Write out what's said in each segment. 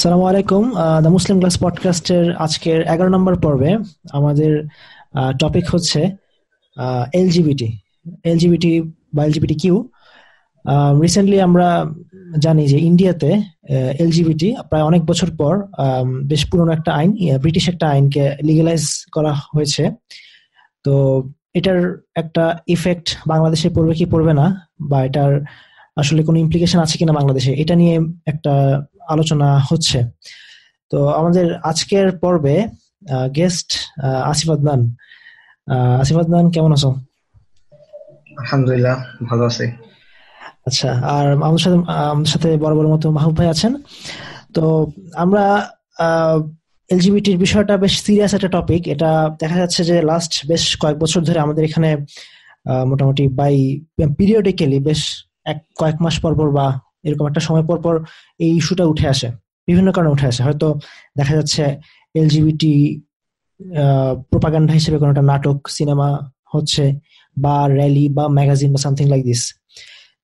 আসসালামু আলাইকুম the Muslim class পডকাস্টের আজকের এগারো নম্বর পর্বে আমাদের টপিক হচ্ছে এলজিবিটি এলজিবিটি বা এলজিবিটি কিউ রিসেন্টলি আমরা জানি যে ইন্ডিয়াতে এলজিবিটি প্রায় অনেক বছর পর বেশ পুরনো একটা আইন ব্রিটিশ একটা আইনকে লিগালাইজ করা হয়েছে। তো এটার একটা ইফেক্ট বাংলাদেশে পড়বে কি পড়বে না, বা এটার আসলে কোনো ইমপ্লিকেশন আছে কিনা বাংলাদেশে, এটা নিয়ে একটা আলোচনা হচ্ছে। তো আমাদের আজকের পর্বে গেস্ট আসিফ আদনান। আসিফ আদনান কেমন আছো? আলহামদুলিল্লাহ ভালো আছি। আচ্ছা আর আমাদের সাথে আমাদের সাথে বড় বড় মতো মাহবুব ভাই আছেন। তো আমরা এলজিবিটির বিষয়টা বেশ সিরিয়াস একটা টপিক এটা দেখা যাচ্ছে যে লাস্ট বেশ কয়েক বছর ধরে আমাদের এখানে মোটামুটি বাই পিরিয়ডিক্যালি বেশ এক কয়েক মাস পর পর বা এরকম একটা সময় পর পর এই ইস্যুটা উঠে আসে। বিভিন্ন কারণে উঠে আসে। হয়তো দেখা যাচ্ছে এলজিবিটি প্রোপাগান্ডা হিসেবে কোনো একটা নাটক সিনেমা হচ্ছে বা র্যালি বা ম্যাগাজিন বা সামথিং লাইক দিস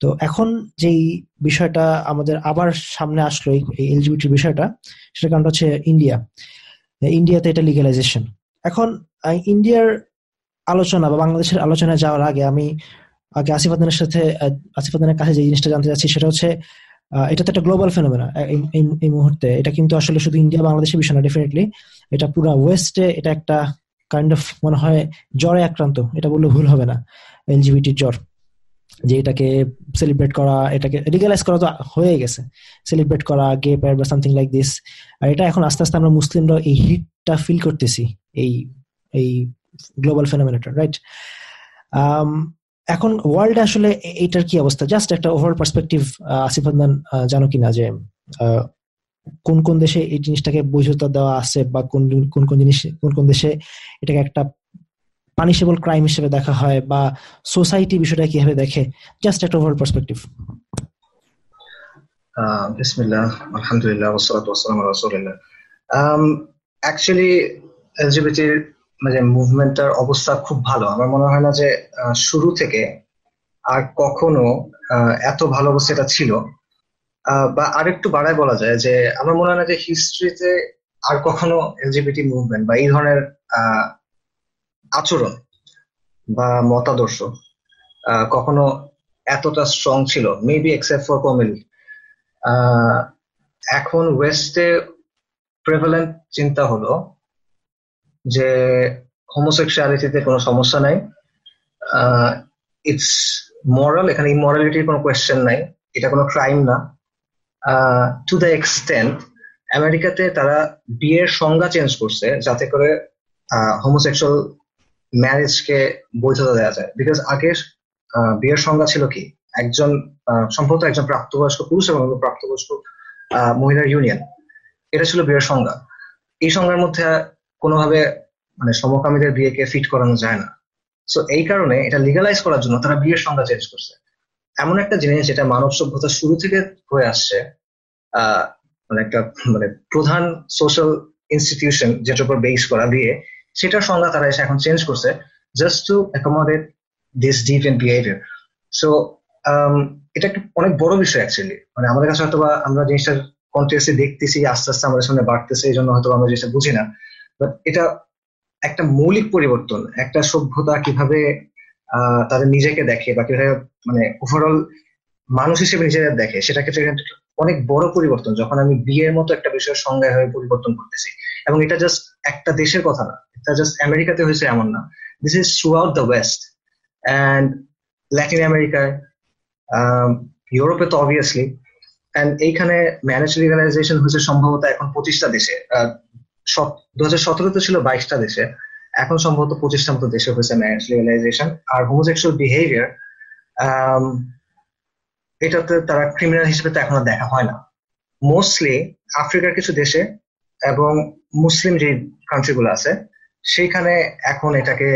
তো এখন যেই বিষয়টা আমাদের আবার সামনে আসলো এই এলজিবিটির বিষয়টা সেটা কারণটা হচ্ছে ইন্ডিয়া ইন্ডিয়াতে এটা লিগালাইজেশন এখন ইন্ডিয়ার আলোচনা বা বাংলাদেশের আলোচনায় যাওয়ার আগে আমি আগে আসিফ আদানের সাথে আসিফ আদানের কাছে যে জিনিসটা জানতে চাচ্ছি সেটা হচ্ছে এটা তো একটা গ্লোবাল ফেনোমেনা এই মুহূর্তে। এটা কিন্তু আসলে শুধু ইন্ডিয়া বাংলাদেশের বিষয় না ডেফিনেটলি এটা পুরো ওয়েস্টে এটা একটা কাইন্ড অফ মনে হয় জ্বরে আক্রান্ত। এটা বললে ভুল হবে না এলজিবিটির জ্বর। যে এটাকে সেলিব্রেট করা, এটাকে লিগালাইজ করা তো হয়ে গেছে। সেলিব্রেট করা গে প্যার বা সামথিং লাইক দিস আর এটা এখন আস্তে আস্তে আমরা মুসলিমরা এই হিটটা ফিল করতেছি, এই এই গ্লোবাল ফেনোমেনাটা রাইট এখন ওয়ার্ল্ড আসলে এইটার কি অবস্থা? জাস্ট একটা ওভারঅল পার্সপেক্টিভ আসিফ আদনান জানো কিনা যে কোন কোন দেশে এই জিনিসটাকে বৈধতা দেওয়া আছে বা কোন কোন কোন জিনিস, কোন কোন দেশে এটাকে একটা পানিশেবল ক্রাইম হিসেবে দেখা হয় বা সোসাইটি বিষয়টা কীভাবে দেখে? জাস্ট একটা ওভারঅল পার্সপেক্টিভ বিসমিল্লাহ, আলহামদুলিল্লাহ ওয়াসসালাতু ওয়াসসালামু আলা রাসূলিল্লাহ। অ্যাকচুয়ালি এলজিবিটির মানে মুভমেন্টটার অবস্থা খুব ভালো। আমার মনে হয় না যে শুরু থেকে আর কখনো এত ভালো অবস্থা এটা ছিল। বা আরেকটু বাড়ায় বলা যায় যে, আমার মনে হয় না যে হিস্ট্রিতে আর কখনো এলজিবিটি মুভমেন্ট বা এই ধরনের আচরণ বা মতাদর্শ কখনো এতটা স্ট্রং ছিল। মেবি এক্সেপ্ট ফর কমেল এখন ওয়েস্টে প্রেভেলেন্ট চিন্তা হলো যে হোমোসেক্সুয়ালিটিতে কোনো সমস্যা নাই। ইটস মরাল এখানে ইমরালিটির কোনো কোয়েশ্চেন নাই। এটা কোনো ক্রাইম না। টু দ্য এক্সটেন্ট আমেরিকাতে তারা বিয়ের সংজ্ঞা চেঞ্জ করছে যাতে করে হোমোসেক্সুয়াল ম্যারেজকে বৈধতা দেওয়া যায়। বিকজ আগে বিয়ের সংজ্ঞা ছিল কি? একজন সম্ভবত একজন প্রাপ্তবয়স্ক পুরুষ এবং প্রাপ্তবয়স্ক মহিলার ইউনিয়ন এটা ছিল বিয়ের সংজ্ঞা। এই সংজ্ঞার মধ্যে কোনোভাবে মানে সমকামীদের বিয়েকে ফিট করানো যায় না। সো এই কারণে এটা লিগালাইজ করার জন্য তারা বিয়ের সংজ্ঞা চেঞ্জ করছে। এমন একটা জিনিস যেটা মানব সভ্যতা শুরু থেকে হয়ে আসছে মানে একটা মানে প্রধান সোশ্যাল ইনস্টিটিউশন যেটার উপর বেস করা বিয়ে, সেটার সংজ্ঞা তারা এসে এখন চেঞ্জ করছে just to accommodate this deep and behaviour so এটা একটা অনেক বড় বিষয় অ্যাকচুয়ালি মানে আমাদের কাছে হয়তো আমরা জিনিসটার কন্টেক্সে দেখতেছি, আস্তে আস্তে আমাদের সামনে বাড়তেছে, এই জন্য হয়তো আমরা জিনিসটা বুঝি না। বাট এটা একটা মৌলিক পরিবর্তন, একটা সভ্যতা কীভাবে তাদের নিজেকে দেখে বা কীভাবে মানে ওভারঅল মানুষ হিসেবে নিজেদের দেখে সেটা ক্ষেত্রে অনেক বড় পরিবর্তন। যখন আমি বিয়ের মতো একটা বিষয়ের সংজ্ঞা হয়ে পরিবর্তন করতেছি, এবং এটা জাস্ট একটা দেশের কথা না, এটা জাস্ট আমেরিকাতে হয়েছে এমন না। This is throughout the west and Latin আমেরিকায় ইউরোপে তো অবভিয়াসলি অ্যান্ড এইখানে ম্যারেজ লিগালাইজেশন হয়েছে সম্ভবত এখন পঁচিশটা দেশে। দু হাজার সতেরোতে ছিল বাইশটা দেশে। এখন সম্ভবত পঁচিশটা মতো দেশে হয়েছে ম্যারেজ লিগালাইজেশন আর হোমোসেক্সুয়াল বিহেভিয়ার এটাতে তারা ক্রিমিনাল হিসেবে তো এখনও দেখা হয় না। মোস্টলি আফ্রিকার কিছু দেশে এবং মুসলিম যে কান্ট্রিগুলো আছে, সেইখানে এখন এটাকে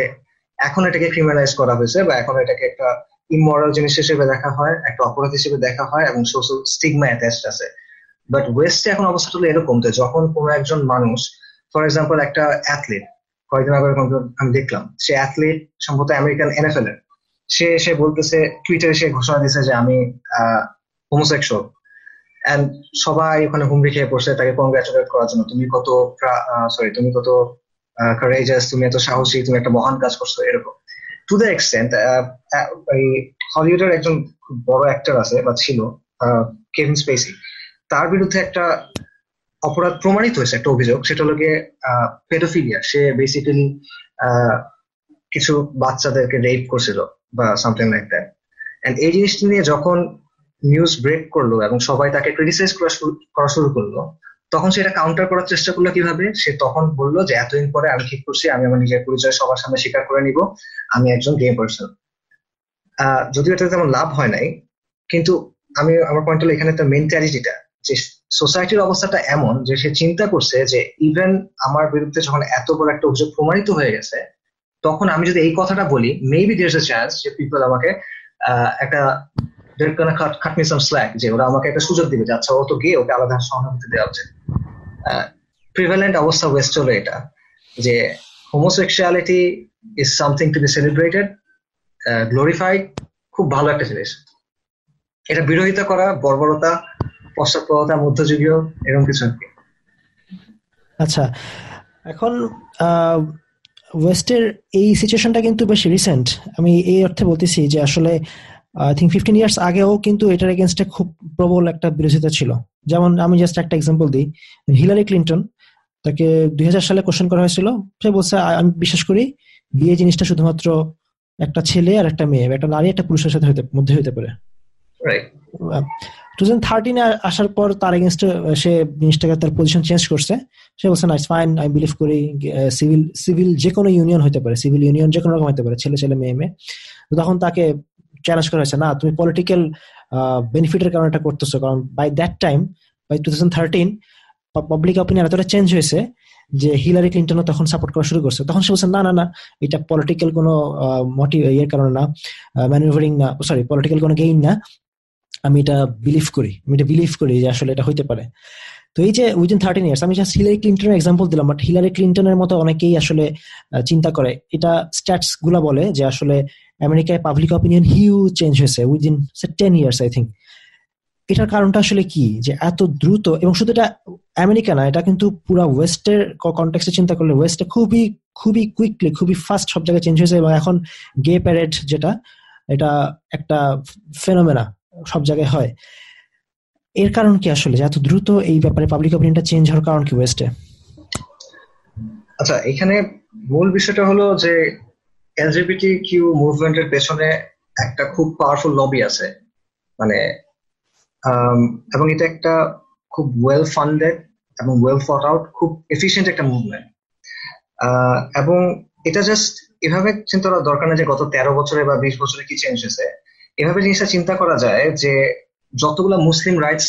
এখন এটাকে ক্রিমিনালাইজ করা হয়েছে বা এখন এটাকে একটা ইমরাল জিনিস হিসেবে দেখা হয়, একটা অপরাধ হিসেবে দেখা হয় এবং সোশ্যাল স্টিগমা অ্যাটাচড আছে। বাট ওয়েস্টে এখন অবস্থা হলো এরকম যে যখন কোনো একজন মানুষ ফর এক্সাম্পল একটা অ্যাথলিট কয়েকদিন আগে আমি দেখলাম, সে অ্যাথলিট সম্ভবত আমেরিকান এনএফএল এর। সে এসে বলতেছে টুইটারে সে ঘোষণা দিয়েছে যে আমি হোমোসেক্সুয়াল অ্যান্ড সবাই ওখানে হুমড়ি খেয়ে পড়ছে, তাকে কংগ্রাচুলেট করার জন্য। তুমি কত সরি তুমি কত কারেজাস তুমি এত সাহসী, তুমি একটা মহান কাজ করছ, এরকম। টু দ্য এক্সটেন্ট হলিউডের একজন বড় অ্যাক্টর আছে বা ছিল কেভিন স্পেসি তার বিরুদ্ধে একটা অপরাধ প্রমাণিত হয়েছে, একটা অভিযোগ, সেটা হলো গিয়ে পেডোফিলিয়া সে বেসিক্যালি কিছু বাচ্চাদেরকে রেপ করছিল বা সামথিং লাইক দ্যাট এন্ড এই জিনিসটি নিয়ে যখন নিউজ ব্রেক করল এবং সবাই তাকে ক্রিটিসাইজ করা শুরু করল, তখন সেটা কাউন্টার করার চেষ্টা করল কীভাবে? সে তখন বলল যে, এতদিন পরে আমি ঠিক করছি, আমি আমার নিজের পরিচয় সবার সামনে স্বীকার করে নিব, আমি একজন গে পার্সন যদিও এটা তেমন লাভ হয় নাই, কিন্তু আমি, আমার পয়েন্ট হলো এখানে একটা মেন্টালিটিটা যে সোসাইটির অবস্থাটা এমন যে সে চিন্তা করছে যে ইভেন আমার বিরুদ্ধে যখন এত বড় একটা অভিযোগ প্রমাণিত হয়ে গেছে, তখন আমি যদি এই কথাটা বলি মেবি দেয়ার্স এ চান্স যে পিপল আমাকে একটা স্ল্যাক যে ওরা আমাকে একটা সুযোগ দিবে আচ্ছা ও তো গিয়ে ওকে আলাদা দেওয়া উচিত। অবস্থা ওয়েস্ট এটা যে ইজ সামথিং খুব ভালো একটা জিনিস। এটা বিরোধিতা করা, বর্বরতা পশ্চাৎপরতা মধ্যযুগীয় এরকম কিছু আর কি। আচ্ছা এখন ওয়েস্টের এই সিচুয়েশনটা কিন্তু বেশ রিসেন্ট আমি এই অর্থে বলতেছি যে আসলে আই থিঙ্ক ফিফটিন ইয়ার্স আগেও কিন্তু এটার এগেনস্টে খুব প্রবল একটা বিরোধিতা ছিল। যেমন আমি জাস্ট একটা এক্সাম্পল দিই। হিলারি ক্লিন্টন তাকে দুই হাজার সালে কোশ্চেন করা হয়েছিল। সে বলছে আমি বিশ্বাস করি বিয়ে জিনিসটা শুধুমাত্র একটা ছেলে আর একটা মেয়ে একটা নারী একটা পুরুষের সাথে মধ্যে হতে পারে। আসার পর তার এগেনস্টে সে জিনিসটাকে তার পজিশন চেঞ্জ করছে। সে বলছে না ফাইন আমি বিলিভ করি সিভিল সিভিল যে কোনো ইউনিয়ন হতে পারে সিভিল ইউনিয়ন যে কোনো রকম হতে পারে, ছেলে ছেলে, মেয়ে মেয়ে। তখন তাকে চ্যালেঞ্জ করা হয়েছে না তুমি পলিটিক্যাল বেনিফিটের কারণে এটা করতেছো, কারণ by that time by two thousand thirteen public opinion এতটা চেঞ্জ হয়েছে যে হিলারি ক্লিন্টনও তখন সাপোর্ট করা শুরু করছে। তখন সে বলছে না না না এটা পলিটিক্যাল কোনো মোটিভ ইয়ের কারণে না ম্যানুভারিং না সরি পলিটিক্যাল কোনো গেইন না। আমি এটা বিলিভ করি, আমি এটা বিলিভ করি যে আসলে এটা হইতে পারে। তো এই যে উইদিন থার্টিন ইয়ার্স আমি জাস্ট হিলারি ক্লিন্টনের এক্সাম্পল দিলাম বাট হিলারি ক্লিন্টনের মতো অনেকেই আসলে চিন্তা করে। এটা স্ট্যাটসগুলা বলে যে আসলে আমেরিকায় পাবলিক অপিনিয়ন হিউ চেঞ্জ হয়েছে within ten years I think এটার কারণটা আসলে কি? যে এত দ্রুত, এবং শুধু এটা আমেরিকা না, এটা কিন্তু পুরো ওয়েস্টের কন্টেক্সে চিন্তা করলে ওয়েস্টে খুবই খুবই কুইকলি খুবই ফাস্ট সব জায়গায় চেঞ্জ হয়েছে, এবং এখন গে প্যারেড যেটা, এটা একটা ফেনোমেনা সব জায়গায় হয়। এর কারণ কি আসলে? এত দ্রুত এই ব্যাপারে পাবলিক অপিনিয়নটা চেঞ্জ হওয়ার কারণ কি ওয়েস্টে আচ্ছা এখানে মূল বিষয়টা হলো যে এলজিবিটি কিউ মুভমেন্টের পেছনে একটা খুব পাওয়ারফুল লবি আছে। মানে এবং এটা একটা খুব ওয়েল ফান্ডেড এবং ওয়েল ফট আউট খুব এফিসিয়েন্ট একটা মুভমেন্ট এবং এটা জাস্ট এভাবে চিন্তা করা দরকার না যে গত তেরো বছরে বা বিশ বছরে কি চেঞ্জ হয়েছে। এভাবে জিনিসটা চিন্তা করা যায় যে যতগুলো মুসলিম রাইটস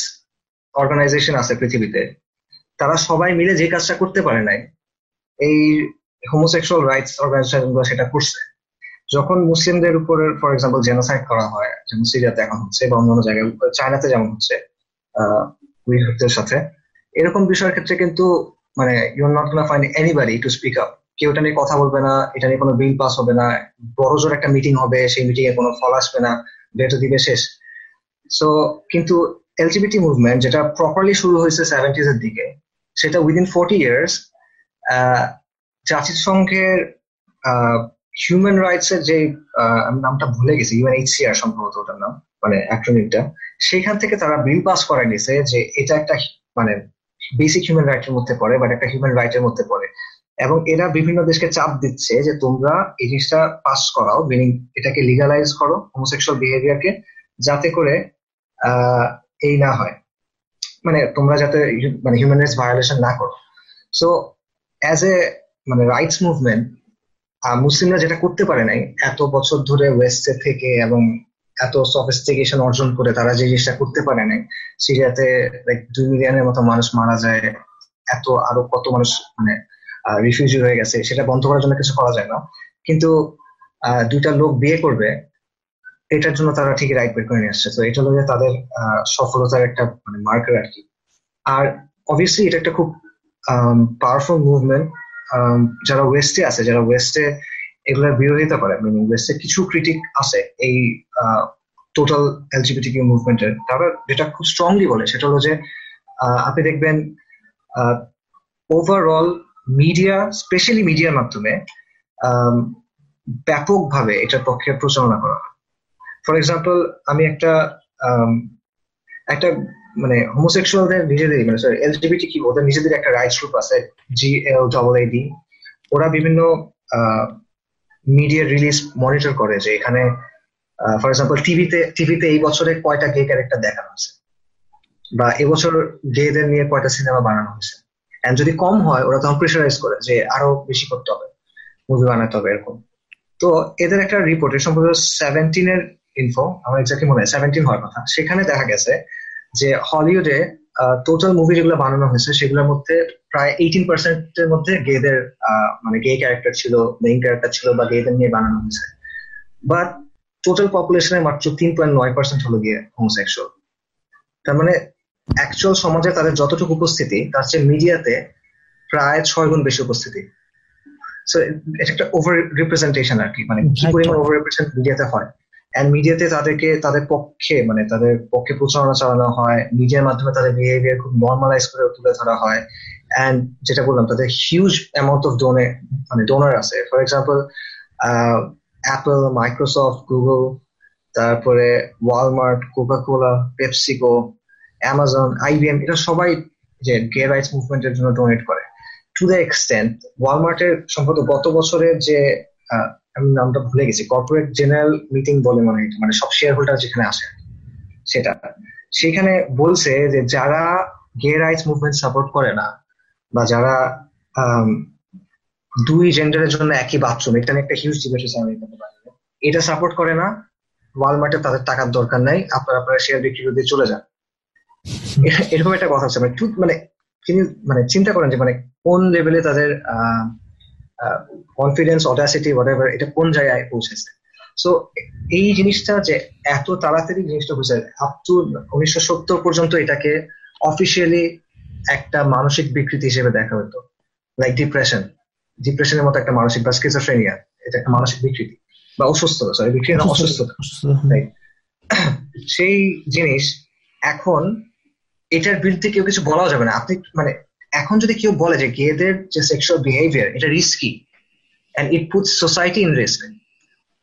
অর্গানাইজেশন আছে পৃথিবীতে, তারা সবাই মিলে যে কাজটা করতে পারে নাই, এই হোমোসেক্সুয়াল রাইটস অর্গানাইজেশনগুলো সেটা করছে। যখন মুসলিমদের উপরে ফর এক্সাম্পল জেনোসাইড করা হয়, যেমন সিরিয়াতে এখন হচ্ছে বা অন্যান্য জায়গায়, চায়নাতে যেমন হচ্ছে সাথে, এরকম বিষয়ের ক্ষেত্রে কিন্তু মানে you are not gonna find anybody to speak up কেউ এটা নিয়ে কথা বলবে না, এটা নিয়ে কোনো বিল পাস হবে না বড় জোর একটা মিটিং হবে, সেই মিটিং এ কোনো ফল আসবে না। বেটো দিবে শেষ। সো কিন্তু এলজিবিটি মুভমেন্ট যেটা প্রপারলি শুরু হয়েছে সেভেন্টিজ এর দিকে, সেটা উইদিন ফোর্টি ইয়ার্স জাতিসংঘের হিউম্যান রাইটস এর যে নামটা ভুলে গেছি ইউএনএইচসিআর সম্ভবত ওটার নাম মানে অ্যাক্রোনিমটা সেখান থেকে তারা বিল পাস করে নিছে যে এটা একটা মানে বেসিক হিউম্যান রাইটের মধ্যে পড়ে বাট একটা হিউম্যান রাইটের মধ্যে পড়ে। এবং এরা বিভিন্ন দেশকে চাপ দিচ্ছে যে তোমরা এই জিনিসটা পাস করাও মিনিং এটাকে লিগালাইজ করো হোমোসেক্সুয়াল বিহেভিয়ারকে যাতে করে এই না হয়। মানে তোমরা যাতে মানে হিউম্যান রাইটস ভায়োলেশন না করো। সো অ্যাজ এ মানে রাইটস মুভমেন্ট মুসলিমরা যেটা করতে পারে নাই, এত বছর ধরে ওয়েস্টে থেকে এবং এত সফিস্টিকেশন অর্জন করে তারা যে জিনিসটা করতে পারে নাই সিরিয়াতে লাইক দুই মিলিয়নের মতো মানুষ মারা যায়, এত আরও কত মানুষ মানে রিফিউজি হয়ে গেছে, সেটা বন্ধ করার জন্য কিছু করা যায় না। কিন্তু দুইটা লোক বিয়ে করবে, এটার জন্য তারা ঠিকই রাইট বের করে নিয়ে আসছে। তো এটা হলো তাদের সফলতার একটা মানে মার্কার আর কি। আর অবভিয়াসলি এটা একটা খুব পাওয়ারফুল মুভমেন্ট যারা ওয়েস্টে আছে, যারা ওয়েস্টে এগুলোর বিরোধিতা করে মিনিং ওয়েস্টে কিছু ক্রিটিক আছে এই টোটাল এলজিবিটি কিউ মুভমেন্টের তারা যেটা খুব স্ট্রংলি বলে, সেটা হলো যে আপনি দেখবেন ওভারঅল মিডিয়া স্পেশালি মিডিয়ার মাধ্যমে ব্যাপকভাবে এটার পক্ষে প্রচারণা করা ফর এক্সাম্পল আমি একটা একটা মানে হোমোসেক্সুয়ালদের নিজেদের মানে সরি এলজিবিটি কি ওদের নিজেদের একটা রাইটস গ্রুপ আছে জি এল ডবল এডি ওরা বিভিন্ন মিডিয়া রিলিজ মনিটর করে যে এখানে ফর এক্সাম্পল টিভিতে টিভিতে এই বছরে কয়টা গে ক্যারেক্টার দেখানো হয়েছে? বা এবছর গেদের নিয়ে কয়টা সিনেমা বানানো হয়েছে? এন্ড যদি কম হয়, ওরা তখন প্রেশারাইজ করে যে আরও বেশি করতে হবে মুভি বানাতে হবে, এরকম। তো এদের একটা রিপোর্ট এর সম্পর্কে সেভেন্টিনের ইনফো আমার এক্সাক্টলি মনে হয় সেভেন্টিন হওয়ার কথা। সেখানে দেখা গেছে যে হলিউডে টোটাল মুভি যেগুলো বানানো হয়েছে, সেগুলোর মধ্যে প্রায় এইটিন পার্সেন্টের মধ্যে গেদের মানে গে ক্যারেক্টার ছিল মেইন ক্যারেক্টার ছিল বা গেদের নিয়ে বানানো হয়েছে। বাট টোটাল পপুলেশনের মাত্র তিন পয়েন্ট নয় পার্সেন্ট হলো গিয়ে হোমোসেক্সুয়াল তার মানে অ্যাকচুয়াল সমাজে তাদের যতটুকু উপস্থিতি তার চেয়ে মিডিয়াতে প্রায় ছয় গুণ বেশি উপস্থিতি। সো এটা একটা ওভার রিপ্রেজেন্টেশন আর কি মানে কি পরিমাণ ওভার রিপ্রেজেন্ট মিডিয়াতে হয়। অ্যান্ড মিডিয়াতে তাদেরকে তাদের পক্ষে মানে তাদের পক্ষে প্রচারণা চালানো হয় মিডিয়ার মাধ্যমে তাদের বিহেভিয়ার খুব নর্মালাইজ করে তুলে ধরা হয়। অ্যান্ড যেটা বললাম তাদের হিউজ অ্যামাউন্ট অফ ডোনে মানে ডোনার আছে। For example Apple Microsoft Google তারপরে Walmart Coca Cola PepsiCo Amazon IBM এটা সবাই যে গে রাইটস মুভমেন্টের জন্য ডোনেট করে। টু দ্য এক্সটেন্ট ওয়ালমার্টের সম্ভবত গত বছরের যে আমি নামটা ভুলে গেছি কর্পোরেট জেনারেল মিটিং বলে মনে হয় মানে সব শেয়ার হোল্ডার যেখানে আসে, সেটা। সেখানে বলছে যে যারা গে রাইটস মুভমেন্ট সাপোর্ট করে না, বা যারা দুই জেন্ডারের জন্য একই বাথরুম এটা একটা হিউজ ডিবেট হচ্ছে এটা সাপোর্ট করে না ওয়ালমার্টে তাদের টাকার দরকার নাই, আপনারা আপনারা শেয়ার বিক্রি করে চলে যান। এরকম একটা কথা আছে। মানে মানে তিনি মানে চিন্তা করেন যে মানে কোন লেভেলে তাদের কনফিডেন্স অডাসিটি হোয়াট এটা কোন জায়গায় পৌঁছেছে। সো এই জিনিসটা যে এত তাড়াতাড়ি জিনিসটা বুঝে আপ টু উনিশশো সত্তর পর্যন্ত এটাকে অফিসিয়ালি একটা মানসিক বিকৃতি হিসেবে দেখা হতো। লাইক ডিপ্রেশন ডিপ্রেশনের মতো একটা মানসিক বা স্কিজোফ্রেনিয়া এটা একটা মানসিক বিকৃতি। বা অসুস্থতা সরি বিকৃতি অসুস্থতা। সেই জিনিস এখন এটার বিরুদ্ধে কেউ কিছু বলাও যাবে না। আপনি মানে এখন যদি কেউ বলে যে গেদের যে সেক্সুয়াল বিহেভিয়ার এটা risky and it put society in risk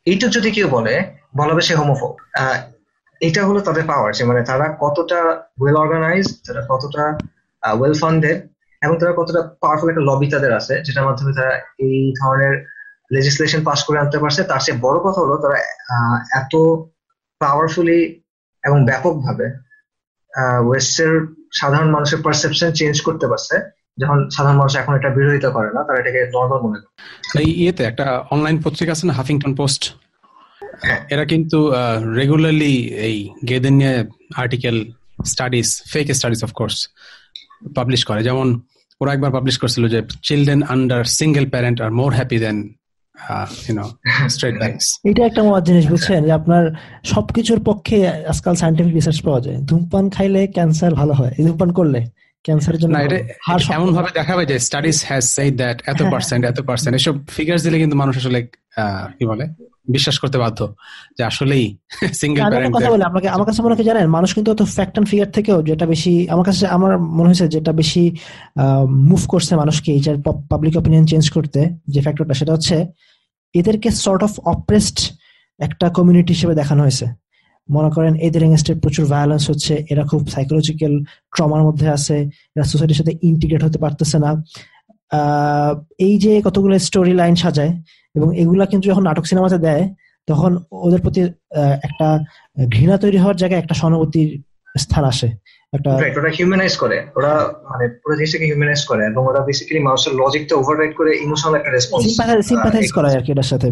এইটুক যদি কেউ বলে, বলা হবে সে হোমোফোব এটা হলো তাদের পাওয়ার যে মানে তারা কতটা ওয়েল অর্গানাইজ তারা কতটা ওয়েল ফান্ডেড এবং তারা কতটা পাওয়ারফুল একটা লবি তাদের আছে, যেটার মাধ্যমে তারা এই ধরনের লেজিসলেশন পাস করে আনতে পারছে। তার চেয়ে বড় কথা হলো তারা এত পাওয়ারফুলি এবং ব্যাপকভাবে ওয়েস্টের সাধারণ মানুষের পারসেপশন চেঞ্জ করতে পারছে। যখন সাধারণ মানুষ এখন এটা বিরোধিতা করে না, তারা এটাকে নর্মাল মনে করে। এই ইয়েতে একটা অনলাইন পত্রিকা আছে না হাফিংটন পোস্ট এরা কিন্তু রেগুলারলি এই গেদের নিয়ে article studies fake studies of course publish করে। যেমন ওরা একবার পাবলিশ করছিল যে children under single parent are more happy than এটা একটা মজার জিনিস বুঝছেন? যে আপনার সবকিছুর পক্ষে আজকাল সাইন্টিফিক রিসার্চ পাওয়া যায়। ধূমপান খাইলে ক্যান্সার ভালো হয়। ধূমপান করলে ক্যান্সারের জন্য এমন ভাবে দেখাবে যে স্টাডিজ হ্যাজ সেড দ্যাট এত পার্সেন্ট এত পার্সেন্ট এসব ফিগার্স দিলে কিন্তু মানুষ আসলে কি বলে বিশ্বাস করতে বাধ্য যে আসলেই সিঙ্গেল প্যারেন্ট কথা বলে আপনাকে আমার কাছে মনে হয় জানেন মানুষ কিন্তু ফ্যাক্ট ফিগার থেকেও যেটা বেশি আমার কাছে আমার মনে হয়েছে যেটা বেশি মুভ করছে মানুষকে এই যে পাবলিক অপিনিয়ন চেঞ্জ করতে যে ফ্যাক্টরটা সেটা হচ্ছে এদেরকে সর্ট অফ অপ্রেসড একটা কমিউনিটি হিসেবে দেখানো হয়েছে। মনে করেন এদের এগেনস্টে প্রচুর ভায়োলেন্স হচ্ছে, এরা খুব সাইকোলজিক্যাল ট্রমার মধ্যে আছে, এরা সোসাইটির সাথে ইন্টিগ্রেট হতে পারতেছে না। এই যে কতগুলো স্টোরি লাইন সাজায় এবং এগুলা কিন্তু যখন নাটক সিনেমাতে দেয়, তখন ওদের প্রতি একটা ঘৃণা তৈরি হওয়ার জায়গায় একটা সহানুভূতির স্থান আসে। একটা ওরা হিউম্যানাইজ করে। ওরা মানে পুরো জিনিসটাকে হিউম্যানাইজ করে এবং ওরা বেসিক্যালি মানুষের লজিকটা ওভাররাইড করে ইমোশনাল একটা রেসপন্স সিম্পাথাইজ করে আর কি এটার সাথে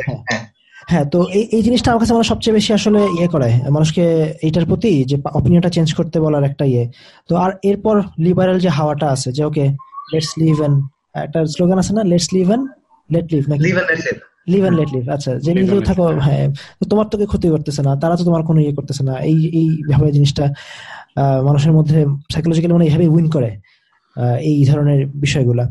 হ্যাঁ। হ্যাঁ। তো এই এই জিনিসটা আমার কাছে সবচেয়ে বেশি আসলে ইয়ে করে মানুষকে এইটার প্রতি যে অপিনিয়নটা চেঞ্জ করতে বলার একটা ইয়ে। তো আর এরপর লিবারেল যে হাওয়াটা আছে যে ওকে লেটস লিভ এন্ড একটা স্লোগান আছে না let's live and let live নাকি? Live and let live live and let live আচ্ছা যে নিজেও থাকো হ্যাঁ তোমার তোকে ক্ষতি করতেছে না তারা তো তোমার কোনো ইয়ে করতেছে না এই এই ভাবে জিনিসটা। মানুষের মধ্যে সাইকোলজিক্যালি মানে এইভাবে উইন করে এই ধরনের বিষয়গুলা।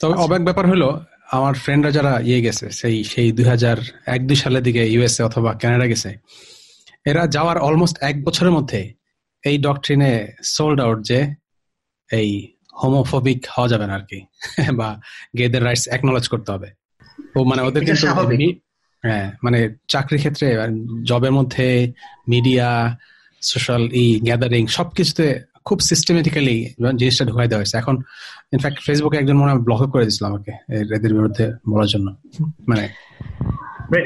তবে আচ্ছা। অবাক ব্যাপার হলো আমার ফ্রেন্ডরা যারা ইয়ে গেছে সেই সেই দুই হাজার এক দুই সালের দিকে ইউএসএ অথবা কানাডা গেছে এরা যাওয়ার অলমোস্ট এক বছরের মধ্যে এই ডকট্রিনে সোল্ড আউট যে এই হোমোফোবিক হওয়া যাবে না আর কি বা গেদের রাইটস একনোলেজ করতে হবে। ও মানে ওদের কিন্তু হ্যাঁ মানে চাকরির ক্ষেত্রে জবের মধ্যে মিডিয়া সোশ্যাল ই গ্যাদারিং সবকিছুতে খুব সিস্টেমেটিক্যালি জিনিসটা ঢুকাই দেওয়া হয়েছে। এখন ইনফ্যাক্ট ফেসবুকে একজন মনে হয় ব্লক করে দিয়েছিল আমাকে এদের বিরুদ্ধে বলার জন্য। মানে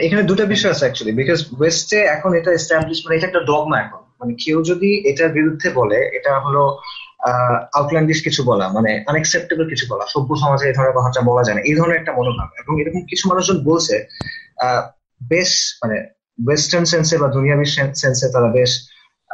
এখানে দুটো বিষয় আছে অ্যাকচুয়ালি বিকজ ওয়েস্টে এখন এটা এস্টাবলিশ মানে এটা একটা ডগমা এখন। মানে কেউ যদি এটার বিরুদ্ধে বলে, এটা হলো আউটল্যান্ডিশ কিছু বলা মানে আনএক্সেপ্টেবল কিছু বলা, সভ্য সমাজে এই ধরনের কথাটা বলা যায় না, এই ধরনের একটা মনোভাব। এবং এরকম কিছু মানুষজন বলছে বেশ মানে ওয়েস্টার্ন সেন্সে বা দুনিয়াবি সেন্সে তারা বেশ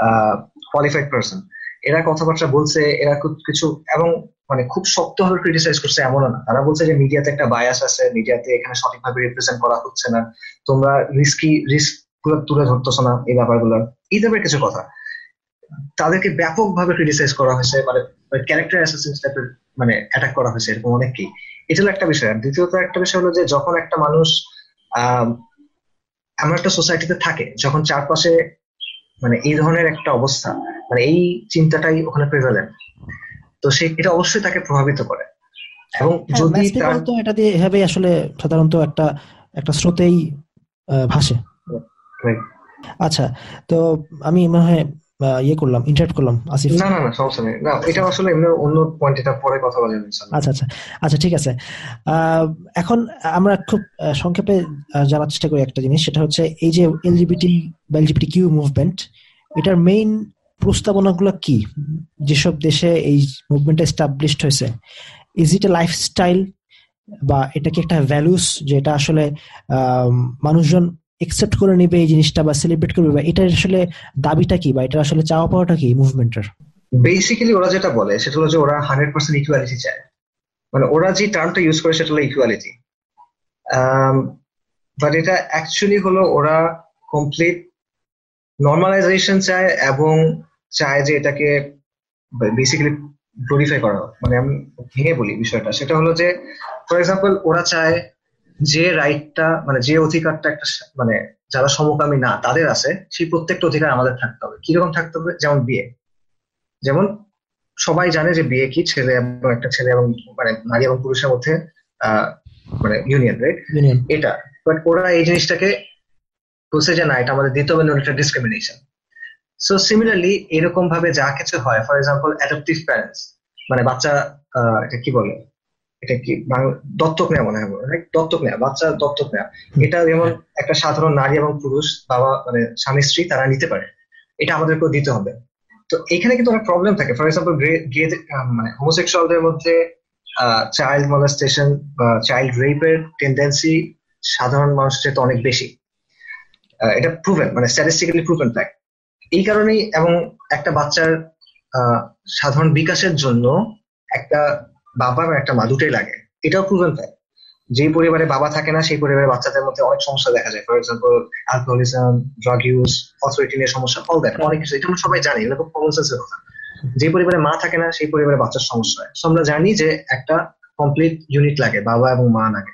কোয়ালিফাইড পার্সন এরা কথাবার্তা বলছে, এরা কিছু, এবং মানে খুব শক্তভাবে ক্রিটিসাইজ করছে এমনও না। তারা বলছে যে মিডিয়াতে একটা বায়াস আছে, মিডিয়াতে এখানে সঠিকভাবে রিপ্রেজেন্ট করা হচ্ছে না। তোমরা রিস্কি রিস্কগুলো তুলে ধরতেছো না এই ব্যাপারগুলো। এই ধরনের কিছু কথা। তাদেরকে ব্যাপকভাবে ক্রিটিসাইজ করা হয়েছে মানে ক্যারেক্টার অ্যাসোসিয়েশন টাইপের মানে অ্যাটাক করা হয়েছে এরকম অনেককেই। এটা হলো একটা বিষয়। আর দ্বিতীয়ত একটা বিষয় হলো যে যখন একটা মানুষ আহ এমন একটা সোসাইটিতে থাকে, যখন চারপাশে মানে এই ধরনের একটা অবস্থা মানে এই চিন্তাটাই ওখানে প্রেভালেন্ট তো সে এটা অবশ্যই তাকে প্রভাবিত করে। এবং হ্যাঁ, যদি এটা দিয়ে এভাবে আসলে সাধারণত একটা একটা স্রোতেই ভাসে। আচ্ছা তো আমি মনে হয় ইয়ে করলাম ইন্টারাপ্ট করলাম আসিফ না না না সমস্যা নেই। না এটা আসলে এমনি অন্য পয়েন্ট এটা পরে কথা বলা যাবে আচ্ছা আচ্ছা। আচ্ছা ঠিক আছে। এখন আমরা খুব সংক্ষেপে জানার চেষ্টা করি একটা জিনিস সেটা হচ্ছে এই যে এলজিবিটি বা এলজিবিটি কিউ মুভমেন্ট এটার মেইন প্রস্তাবনাগুলো কি? যেসব দেশে এই মুভমেন্টটা এস্টাবলিশড হয়েছে। ইজ ইট এ লাইফস্টাইল বা এটা কি একটা ভ্যালুস যেটা আসলে মানুষজন একসেপ্ট করে নিবে এই জিনিসটা বা সেলিব্রেট করবে বা এটার আসলে দাবিটা কি বা এটা আসলে চাওয়া পাওয়াটা কি মুভমেন্টের বেসিক্যালি ওরা যেটা বলে সেটা হলো যে ওরা হান্ড্রেড পার্সেন্ট ইকুয়ালিটি চায়। মানে ওরা যে টার্মটা ইউজ করে সেটা হলো ইকুয়ালিটি বাট এটা অ্যাকচুয়ালি হলো ওরা কমপ্লিট নর্মালাইজেশন চায় এবং চায় যে এটাকে বেসিক্যালি গ্লোরিফাই করা মানে আমি ভেঙে বলি বিষয়টা। সেটা হলো যে ফর এক্সাম্পল ওরা চায় যে রাইটটা মানে যে অধিকারটা একটা মানে যারা সমকামী না তাদের আছে সেই প্রত্যেকটা অধিকার আমাদের থাকতে হবে। কীরকম থাকতে হবে? যেমন বিয়ে। যেমন সবাই জানে যে বিয়ে কি ছেলে এবং একটা ছেলে এবং মানে নারী এবং পুরুষের মধ্যে মানে ইউনিয়ন রাইট এটা। বাট ওরা এই জিনিসটাকে বলছে যে না এটা আমাদের দিতে হবে এটা ডিসক্রিমিনেশন সো সিমিলারলি এরকম ভাবে যা কিছু হয় ফর এক্সাম্পল অ্যাডাপটিভ প্যারেন্টস মানে বাচ্চা এটা কি বলে? এটা কি? দত্তক নেওয়া মনে হয় দত্তক নেওয়া বাচ্চা দত্তক নেওয়া এটা যেমন একটা সাধারণ নারী এবং পুরুষ বাবা মানে স্বামী স্ত্রী তারা নিতে পারে। এটা আমাদেরকেও দিতে হবে। তো এখানে কিন্তু অনেক প্রবলেম থাকে। ফর এক্সাম্পল গে মানে হোমোসেক্সুয়ালদের মধ্যে চাইল্ড মলেস্টেশন বা চাইল্ড রেপের টেন্ডেন্সি সাধারণ মানুষের চেয়ে অনেক বেশি। এটা প্রুভেন মানে স্ট্যাটিস্টিক্যালি প্রুভেন ফ্যাক্ট এই কারণেই এবং একটা বাচ্চার সাধারণ বিকাশের জন্য একটা বাবা এবং একটা মা দুটোই লাগে। এটাও প্রুভেন ফ্যাক্ট যে পরিবারে বাবা থাকে না, সেই পরিবারে বাচ্চাদের মধ্যে অনেক সমস্যা দেখা যায়। For example alcoholism drug use authority নিয়ে সমস্যা অল দ্যাট অনেক কিছু। এটা সবাই জানি, এটা খুব কমন সেন্সের কথা। যে পরিবারে মা থাকে না, সেই পরিবারে বাচ্চার সমস্যা হয়। আমরা জানি যে একটা কমপ্লিট ইউনিট লাগে, বাবা এবং মা লাগে।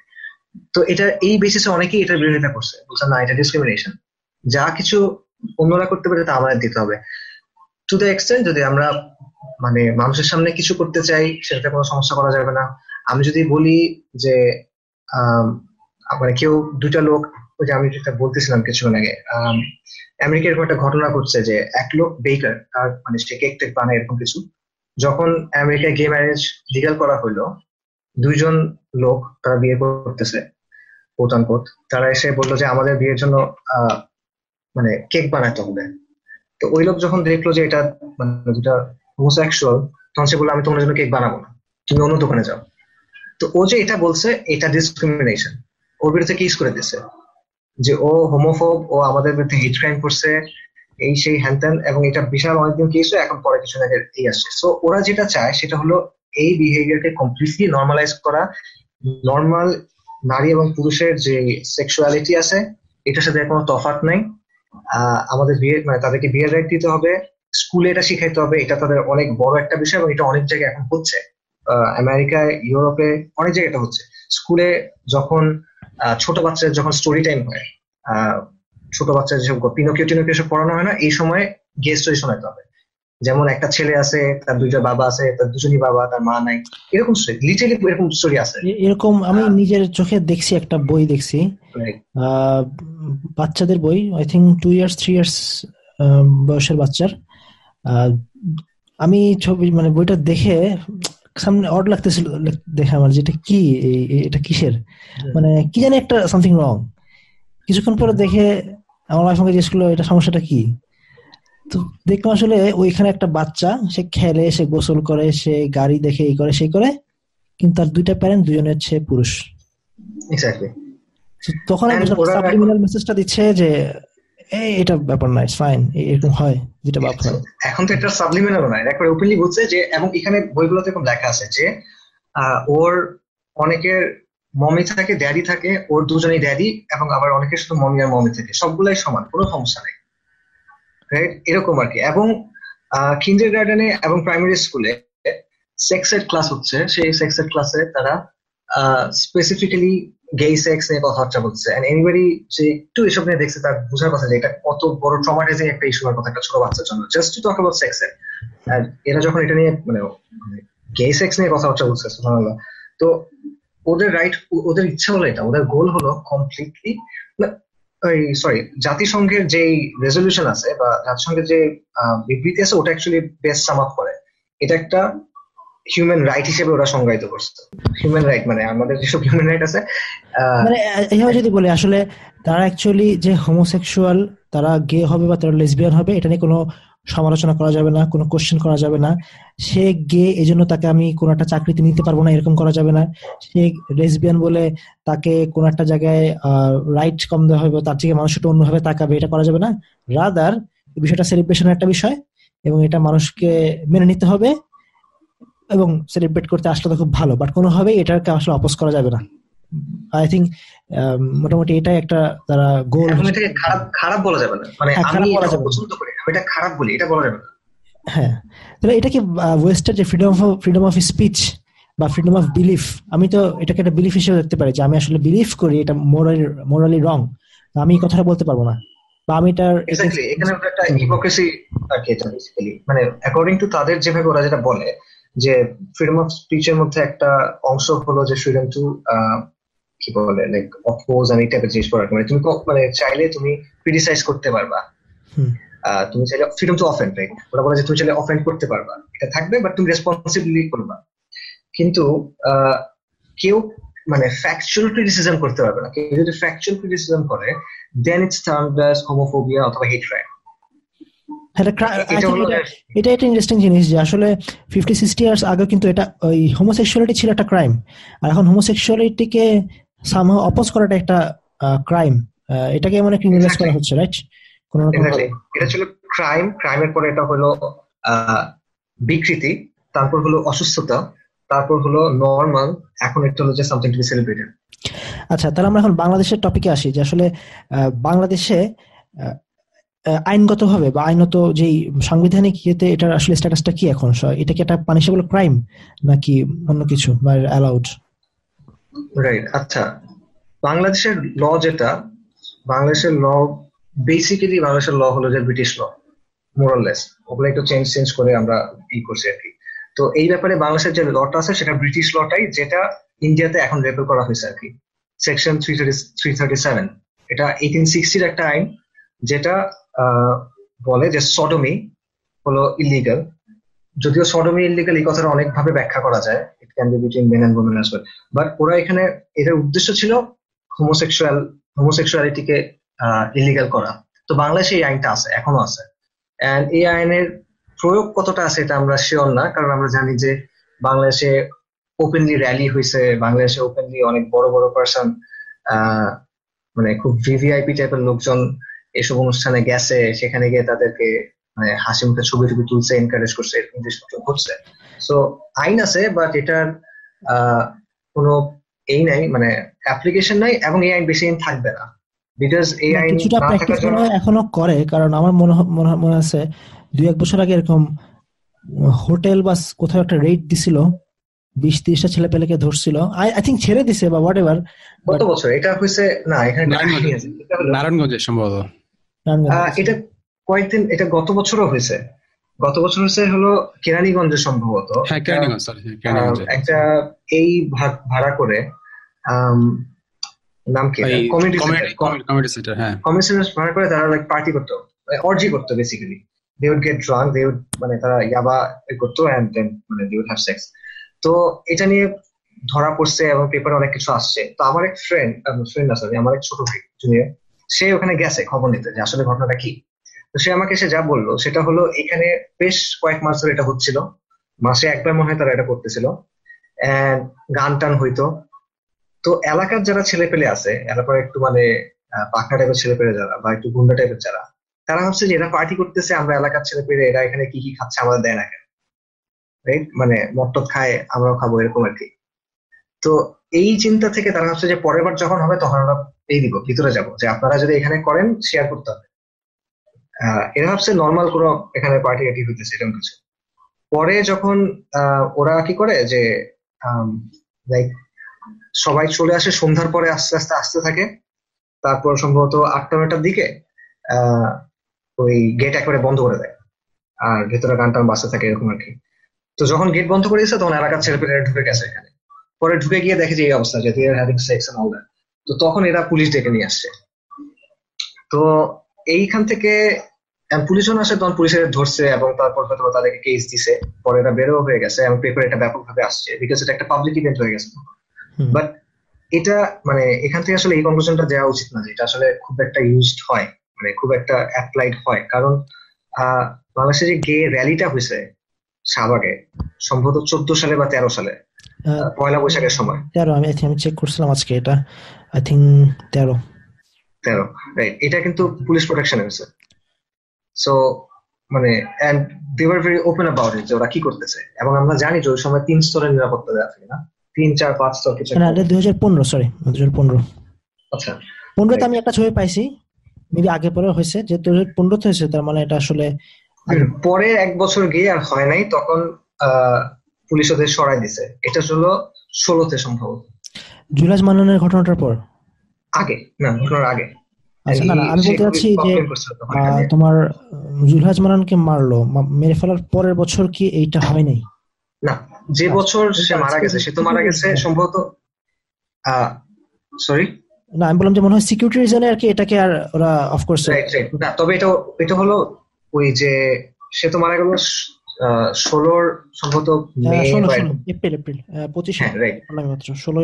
তো এটা, এই বেসিসে অনেকেই এটা বিরোধিতা করছে। বলছে, না, এটা ডিসক্রিমিনেশন যা কিছু অন্যরা করতে পারে, তা আমাদের দিতে হবে। টু দ্য এক্সটেন্ট যদি আমরা মানে মানুষের সামনে কিছু করতে চাই, সেটাতে কোনো সমস্যা করা যাবে না। আমি যদি বলি যে মানে কেউ দুটা লোক, ওই যে আমি যেটা বলতেছিলাম কিছুক্ষণ আগে আমেরিকা এরকম একটা ঘটনা ঘটছে যে, এক লোক, বেকার, তার মানে সে কেক টেক বানায় এরকম কিছু। যখন আমেরিকায় গে ম্যারেজ লিগাল করা হলো, দুইজন লোক তারা বিয়ে করতেছে কোতান তারা এসে বলল যে, আমাদের বিয়ের জন্য মানে কেক বানাতে হবে। তো ওই লোক যখন দেখল যে, এটা মানে দুটা হোমোসেক্সুয়াল তখন সে বলল, আমি তোমার জন্য কেক বানাবো না। তুমি অন্য দোকানে যাও। তো ও যে এটা বলছে, এটা ডিসক্রিমিনেশন ওর বিরুদ্ধে কেস করে দিছে যে ও হোমোফোব ও আমাদের বিরুদ্ধে হিট ক্রাইম করছে, এই সেই হ্যান এবং এটা বিশাল অনেকদিন কেস এখন পরে কিছু আগে এই আসছে। সো ওরা যেটা চায়, সেটা হলো এই বিহেভিয়ারকে কমপ্লিটলি নর্মালাইজ করা। নর্মাল নারী এবং পুরুষের যে সেক্সুয়ালিটি আছে, এটার সাথে কোনো তফাৎ নাই। আমাদের বিয়ে মানে তাদেরকে বিয়ের রাইট দিতে হবে। স্কুলে এটা শিখাইতে হবে এটা তাদের অনেক বড় একটা বিষয় এবং এটা অনেক জায়গায় এখন হচ্ছে। আমেরিকায় ইউরোপে অনেক জায়গায় এটা হচ্ছে। স্কুলে যখন ছোট বাচ্চাদের যখন স্টোরি টাইম হয় ছোট বাচ্চা যেসব পিনোকিও টিনোকিও সব পড়ানো হয় না এই সময় গে স্টোরি শোনাতে হবে। যেমন একটা ছেলে আছে তার দুইটা বাবা আছে তার দুজনই বাবা তার মা নাই এরকম লিটারালি এরকম স্টোরি আছে। এরকম আমি নিজের চোখে দেখছি একটা বই দেখছি। বাচ্চাদের বই I think two years three years বয়সের বাচ্চার। আমি ছবি মানে বইটা দেখে সামনে অড লাগতেছিল দেখে আমার যেটা কি এটা কিসের? মানে কি জানি একটা সামথিং রং কিছুক্ষণ পরে দেখে আমার ওয়াইফ আমাকে জিজ্ঞেস করল এটা সমস্যাটা কি? তো দেখলাম আসলে ওইখানে একটা বাচ্চা সে খেলে সে গোসল করে সে গাড়ি দেখে এই করে সেই করে কিন্তু তার দুইটা প্যারেন্ট দুজনের হচ্ছে পুরুষ। তখন সাবলিমিনাল মেসেজটা দিচ্ছে যে এই এটা ব্যাপার না ফাইন এরকম হয় যেটা বাপ হয়। এখন তো এটা সাবলিমিনাল নয় একবার ওপেনলি বলছে যে এবং এখানে বইগুলোতে এরকম লেখা আছে যে ওর অনেকের মমি থাকে ড্যাডি থাকে ওর দুজনেই ড্যাডি এবং আবার অনেকের শুধু মমি আর মমি থাকে সবগুলাই সমান কোনো সমস্যা নেই। রাইট এরকম আর কি। এবং কিন্ডার গার্ডেনে এবং প্রাইমারি স্কুলে সেক্সের ক্লাস হচ্ছে সেই সেক্সের ক্লাসে তারা স্পেসিফিক্যালি গেই সেক্স নিয়ে কথাবার্তা বলছে এন্ড এনিবডি যে একটু এসব নিয়ে দেখছে, তার বোঝার কথা যে এটা কত বড় ট্রমাটাইজিং একটা ইস্যু কথা একটা ছোট বাচ্চার জন্য। Just to talk about sex আর এরা যখন এটা নিয়ে মানে গে সেক্স নিয়ে কথাবার্তা বলছে সুবহানাল্লাহ। তো ওদের রাইট ওদের ইচ্ছা হলো এটা। ওদের গোল হলো কমপ্লিটলি ওই সরি জাতিসংঘের যে রেজলিউশন আছে বা জাতিসংঘের যে বিবৃতি আছে, ওটা অ্যাকচুয়ালি বেস্ট সাম আপ করে। এটা একটা হিউম্যান রাইট হিসেবে ওরা সংজ্ঞায়িত করছে। হিউম্যান রাইট মানে আমাদের যেসব হিউম্যান রাইট আছে মানে যদি বলি, আসলে তারা অ্যাকচুয়ালি যে হোমোসেক্সুয়াল তারা গে হবে বা তারা লেসবিয়ান হবে, এটা নিয়ে কোনো সমালোচনা করা যাবে না, কোনো কোশ্চেন করা যাবে না। সে গে এই জন্য তাকে আমি কোনো একটা চাকরিতে নিতে পারব না, এরকম করা যাবে না। সে লেসবিয়ান বলে তাকে কোনো একটা জায়গায় রাইট কম দেওয়া হবে, তার থেকে মানুষ অন্যভাবে তাকাবে, এটা করা যাবে না। রাদার বিষয়টা সেলিব্রেশনের একটা বিষয়, এবং এটা মানুষকে মেনে নিতে হবে। এবং সেলিব্রেট করতে আসলে তো খুব ভালো বাট কোনোভাবেই এটাকে আসলে অপোজ করা যাবে না। আই থিঙ্ক মোটামুটি এটাই একটা তারা গোল এটাকে খারাপ খারাপ বলা যাবে না। মানে হ্যাঁ, আমি এটা পছন্দ করি আমি এটা খারাপ বলি এটা বলা যাবে না। হ্যাঁ তাহলে এটা কি ওয়েস্টের যে freedom of freedom of speech বা ফ্রিডম অফ বিলিফ আমি তো এটাকে একটা বিলিফ হিসেবে দেখতে পারি যে আমি আসলে বিলিফ করি এটা মোরালি মোরালি রং আমি এই কথাটা বলতে পারব না। বা আমি এটার এখানে একটা হিপোক্রেসি আর কি এটা বেসিক্যালি মানে অ্যাকর্ডিং টু তাদের যেভাবে ওরা যেটা বলে যে ফ্রিডম অফ স্পিচের মধ্যে একটা অংশ হলো যে ফ্রিডম টু কি বলে লাইক অপোজ আমি টাইপের জিনিস করার মানে তুমি মানে চাইলে তুমি ক্রিটিসাইজ করতে পারবা। তুমি চাইলে ফ্রিডম টু অফেন্ড রাইট ওরা বলে যে তুমি চাইলে অফেন্ড করতে পারবা। এটা থাকবে বাট তুমি রেসপন্সিবিলি করবা। কিন্তু কেউ মানে ফ্যাকচুয়াল ক্রিটিসিজম করতে পারবে না। কেউ যদি ফ্যাকচুয়াল ক্রিটিসিজম করে দেন ইটস অ্যাজ হোমোফোবিয়া অথবা হেট ক্রাইম এটা একটা ইন্টারেস্টিং জিনিস যে আসলে ফিফটি সিক্সটি ইয়ার্স আগে কিন্তু এটা ওই হোমোসেক্সুয়ালিটি ছিল একটা ক্রাইম আর এখন হোমোসেক্সুয়ালিটিকে সামহ অপোজ করাটা একটা ক্রাইম এটাকে মানে ক্রিমিনালাইজ করা হচ্ছে রাইট কোন এটা ছিল ক্রাইম ক্রাইমের পরে এটা হলো বিকৃতি তারপর হলো অসুস্থতা তারপর হলো নর্মাল এখন এটা হলো যে সামথিং টু বি সেলিব্রেটেড আচ্ছা তাহলে আমরা এখন বাংলাদেশের টপিকে আসি যে আসলে বাংলাদেশে আইনগতভাবে বা আইনত যেই সাংবিধানিক ইয়েতে এটার আসলে স্ট্যাটাসটা কি এখন? এটা কি একটা পানিশেবল ক্রাইম নাকি অন্য কিছু বা অ্যালাউড রাইট আচ্ছা। বাংলাদেশের ল যেটা, বাংলাদেশের ল বেসিক্যালি বাংলাদেশের ল হলো যে ব্রিটিশ ল মোরাললেস ওগুলো একটু চেঞ্জ চেঞ্জ করে আমরা এই করছি আর কি। তো এই ব্যাপারে বাংলাদেশের যে লটা আছে, সেটা ব্রিটিশ লটাই যেটা ইন্ডিয়াতে এখন রেপেল করা হয়েছে আর কি। Section three thirty three thirty seven এটা এইটিন সিক্সটির একটা আইন, যেটা বলে যে সডমি হলো ইলিগাল যদিও সডমি ইলিগাল এই কথাটা অনেকভাবে ব্যাখ্যা করা যায় it can be between men and women as but ওরা এখানে এটার উদ্দেশ্য ছিল হোমোসেক্সুয়াল হোমোসেক্সুয়ালিটিকে ইলিগাল করা। তো বাংলাদেশে এই আইনটা আছে, এখনও আছে। অ্যান্ড এই আইনের প্রয়োগ কতটা আছে এটা আমরা শিওর না, কারণ আমরা জানি যে বাংলাদেশে ওপেনলি র্যালি হয়েছে, বাংলাদেশে ওপেনলি অনেক বড় বড় পার্সন মানে খুব ভিভিআইপি টাইপের লোকজন এসব অনুষ্ঠানে গেছে সেখানে গিয়ে তাদেরকে মানে হাসি মুখে ছবি টবি তুলছে এনকারেজ করছে এরকম জিনিসপত্র ঘটছে। সো আইন আছে বাট এটার কোনো এই নাই মানে অ্যাপ্লিকেশন নাই এবং এই আইন বেশি দিন থাকবে না। বিকজ এই আইন কিছুটা প্র্যাকটিস এখনও করে কারণ আমার মনে মনে আছে দুই এক বছর আগে এরকম হোটেল বা কোথাও একটা রেট দিছিল বিশ তিরিশটা ছেলে পেলেকে ধরছিল। আই আই থিঙ্ক ছেড়ে দিছে বা হোয়াট এভার কত বছর? এটা হয়েছে না এখানে নারায়ণগঞ্জে সম্ভবত। এটা কয়েকদিন এটা গত বছরও হয়েছে। গত বছর হচ্ছে হলো কেরানীগঞ্জে সম্ভবত। হ্যাঁ, হ্যাঁ, একটা এই ভাড়া করে নাম কি কমিউনিটি সেন্টার ভাড়া করে তারা লাইক পার্টি করতো। অর্জি করতো basically they would get drunk they would মানে তারা ইয়াবা করতো অ্যান্ড দেন মানে দে উড হ্যাভ সেক্স তো এটা নিয়ে ধরা পড়ছে এবং পেপারে অনেক কিছু আসছে। তো আমার এক ফ্রেন্ড ফ্রেন্ড সরি আমার এক ছোট ভাই জুনিয়র সে ওখানে গেছে খবর নিতে যে আসলে ঘটনাটা কি। তো সে আমাকে এসে যা বলল, সেটা হলো এখানে বেশ কয়েক মাস ধরে এটা হচ্ছিল। মাসে একবার মনে হয় তারা এটা করতেছিল। গান টান হইতো। তো এলাকার যারা ছেলে পেলে আছে এলাকার একটু মানে পাখনা টাইপের ছেলে পেলে যারা বা একটু গুন্ডা টাইপের যারা, তারা ভাবছে যে এরা পার্টি করতেছে, আমরা এলাকার ছেলে পেলে এরা এখানে কি কি খাচ্ছে আমাদের দেয় না কেন? রাইট মানে মট্টত খায়, আমরাও খাব, এরকম আর কি। তো এই চিন্তা থেকে তারা ভাবছে যে পরের বার যখন হবে, তখন আমরা এই দিব ভিতরে যাব। যে আপনারা যদি এখানে করেন শেয়ার করতে হবে। এরা ভাবছে নর্মাল কোনো এখানে পার্টি আর্টি হইতেছে, এরকম কিছু। পরে যখন ওরা কি করে যে সবাই চলে আসে, সন্ধ্যার পরে আস্তে আস্তে আসতে থাকে। তারপর সম্ভবত আটটা নটার দিকে ওই গেট একেবারে বন্ধ করে দেয়। আর ভেতরে গান টান বাসতে থাকে, এরকম আর কি। তো যখন গেট বন্ধ করে দিয়েছে, তখন এলাকার ছেলেপেলেরা ঢুকে গেছে এখানে। পরে ঢুকে গিয়ে দেখে যে এই অবস্থা, যে হ্যাভিং সেক্স অল দ্যাট তো তখন এরা পুলিশ ডেকে নিয়ে আসছে তো এইখান থেকে পুলিশও আসে তখন পুলিশের ধরছে এবং তারপর হয়তো তাদেরকে কেস দিছে। পরে এটা বেরো হয়ে গেছে এবং পেপার এটা ব্যাপকভাবে আসছে বিকজ এটা একটা পাবলিক ইভেন্ট হয়ে গেছে। বাট এটা মানে এখান থেকে আসলে এই কনক্লুশনটা দেওয়া উচিত না যে এটা আসলে খুব একটা ইউজড হয় মানে খুব একটা অ্যাপ্লাইড হয়। কারণ বাংলাদেশে যে গে র্যালিটা হয়েছে শাহবাগে সম্ভবত চোদ্দ সালে বা তেরো সালে পয়লা বৈশাখের সময়। তেরো আমি আমি চেক করছিলাম আজকে এটা। আই থিঙ্ক তেরো। তেরো রাইট এটা কিন্তু পুলিশ প্রোটেকশন হয়েছে সো মানে and they were very open about it যে ওরা কি করতেছে। এবং আমরা জানি যে ওই সময় তিন স্তরের নিরাপত্তা দেওয়া থাকে না। তিন চার পাঁচ স্তর কিছু না এটা দুই হাজার পনেরো সরি দুই হাজার পনেরো। আচ্ছা। পনেরোতে আমি একটা ছবি পাইছি মেবি আগে পরে হয়েছে যে দুই হাজার পনেরোতে হয়েছে তার মানে এটা আসলে পরে এক বছর গিয়ে আর হয় নাই তখন পুলিশ ওদের সরাই দিছে। এটা হলো ষোলোতে সম্ভবত জুলাস মাননের ঘটনাটার পর? আগে। না ঘটনার আগে। আচ্ছা না আমি বলতে চাচ্ছি যে তোমার জুলহাজ মানানকে মারলো মেরে ফেলার পরের বছর কি এইটা হয় নাই? না যে আচ্ছা, বছর সে মারা গেছে সে তো মারা গেছে সম্ভবত সরি না আমি বললাম যে মনে হয় সিকিউরিটি রিজনে আর কি এটাকে আর ওরা অফকোর্স না তবে এটা এটা হলো ওই যে সে তো মারা গেল ষোলোর সম্ভবত এপ্রিল এপ্রিল পঁচিশ মাত্র ষোলো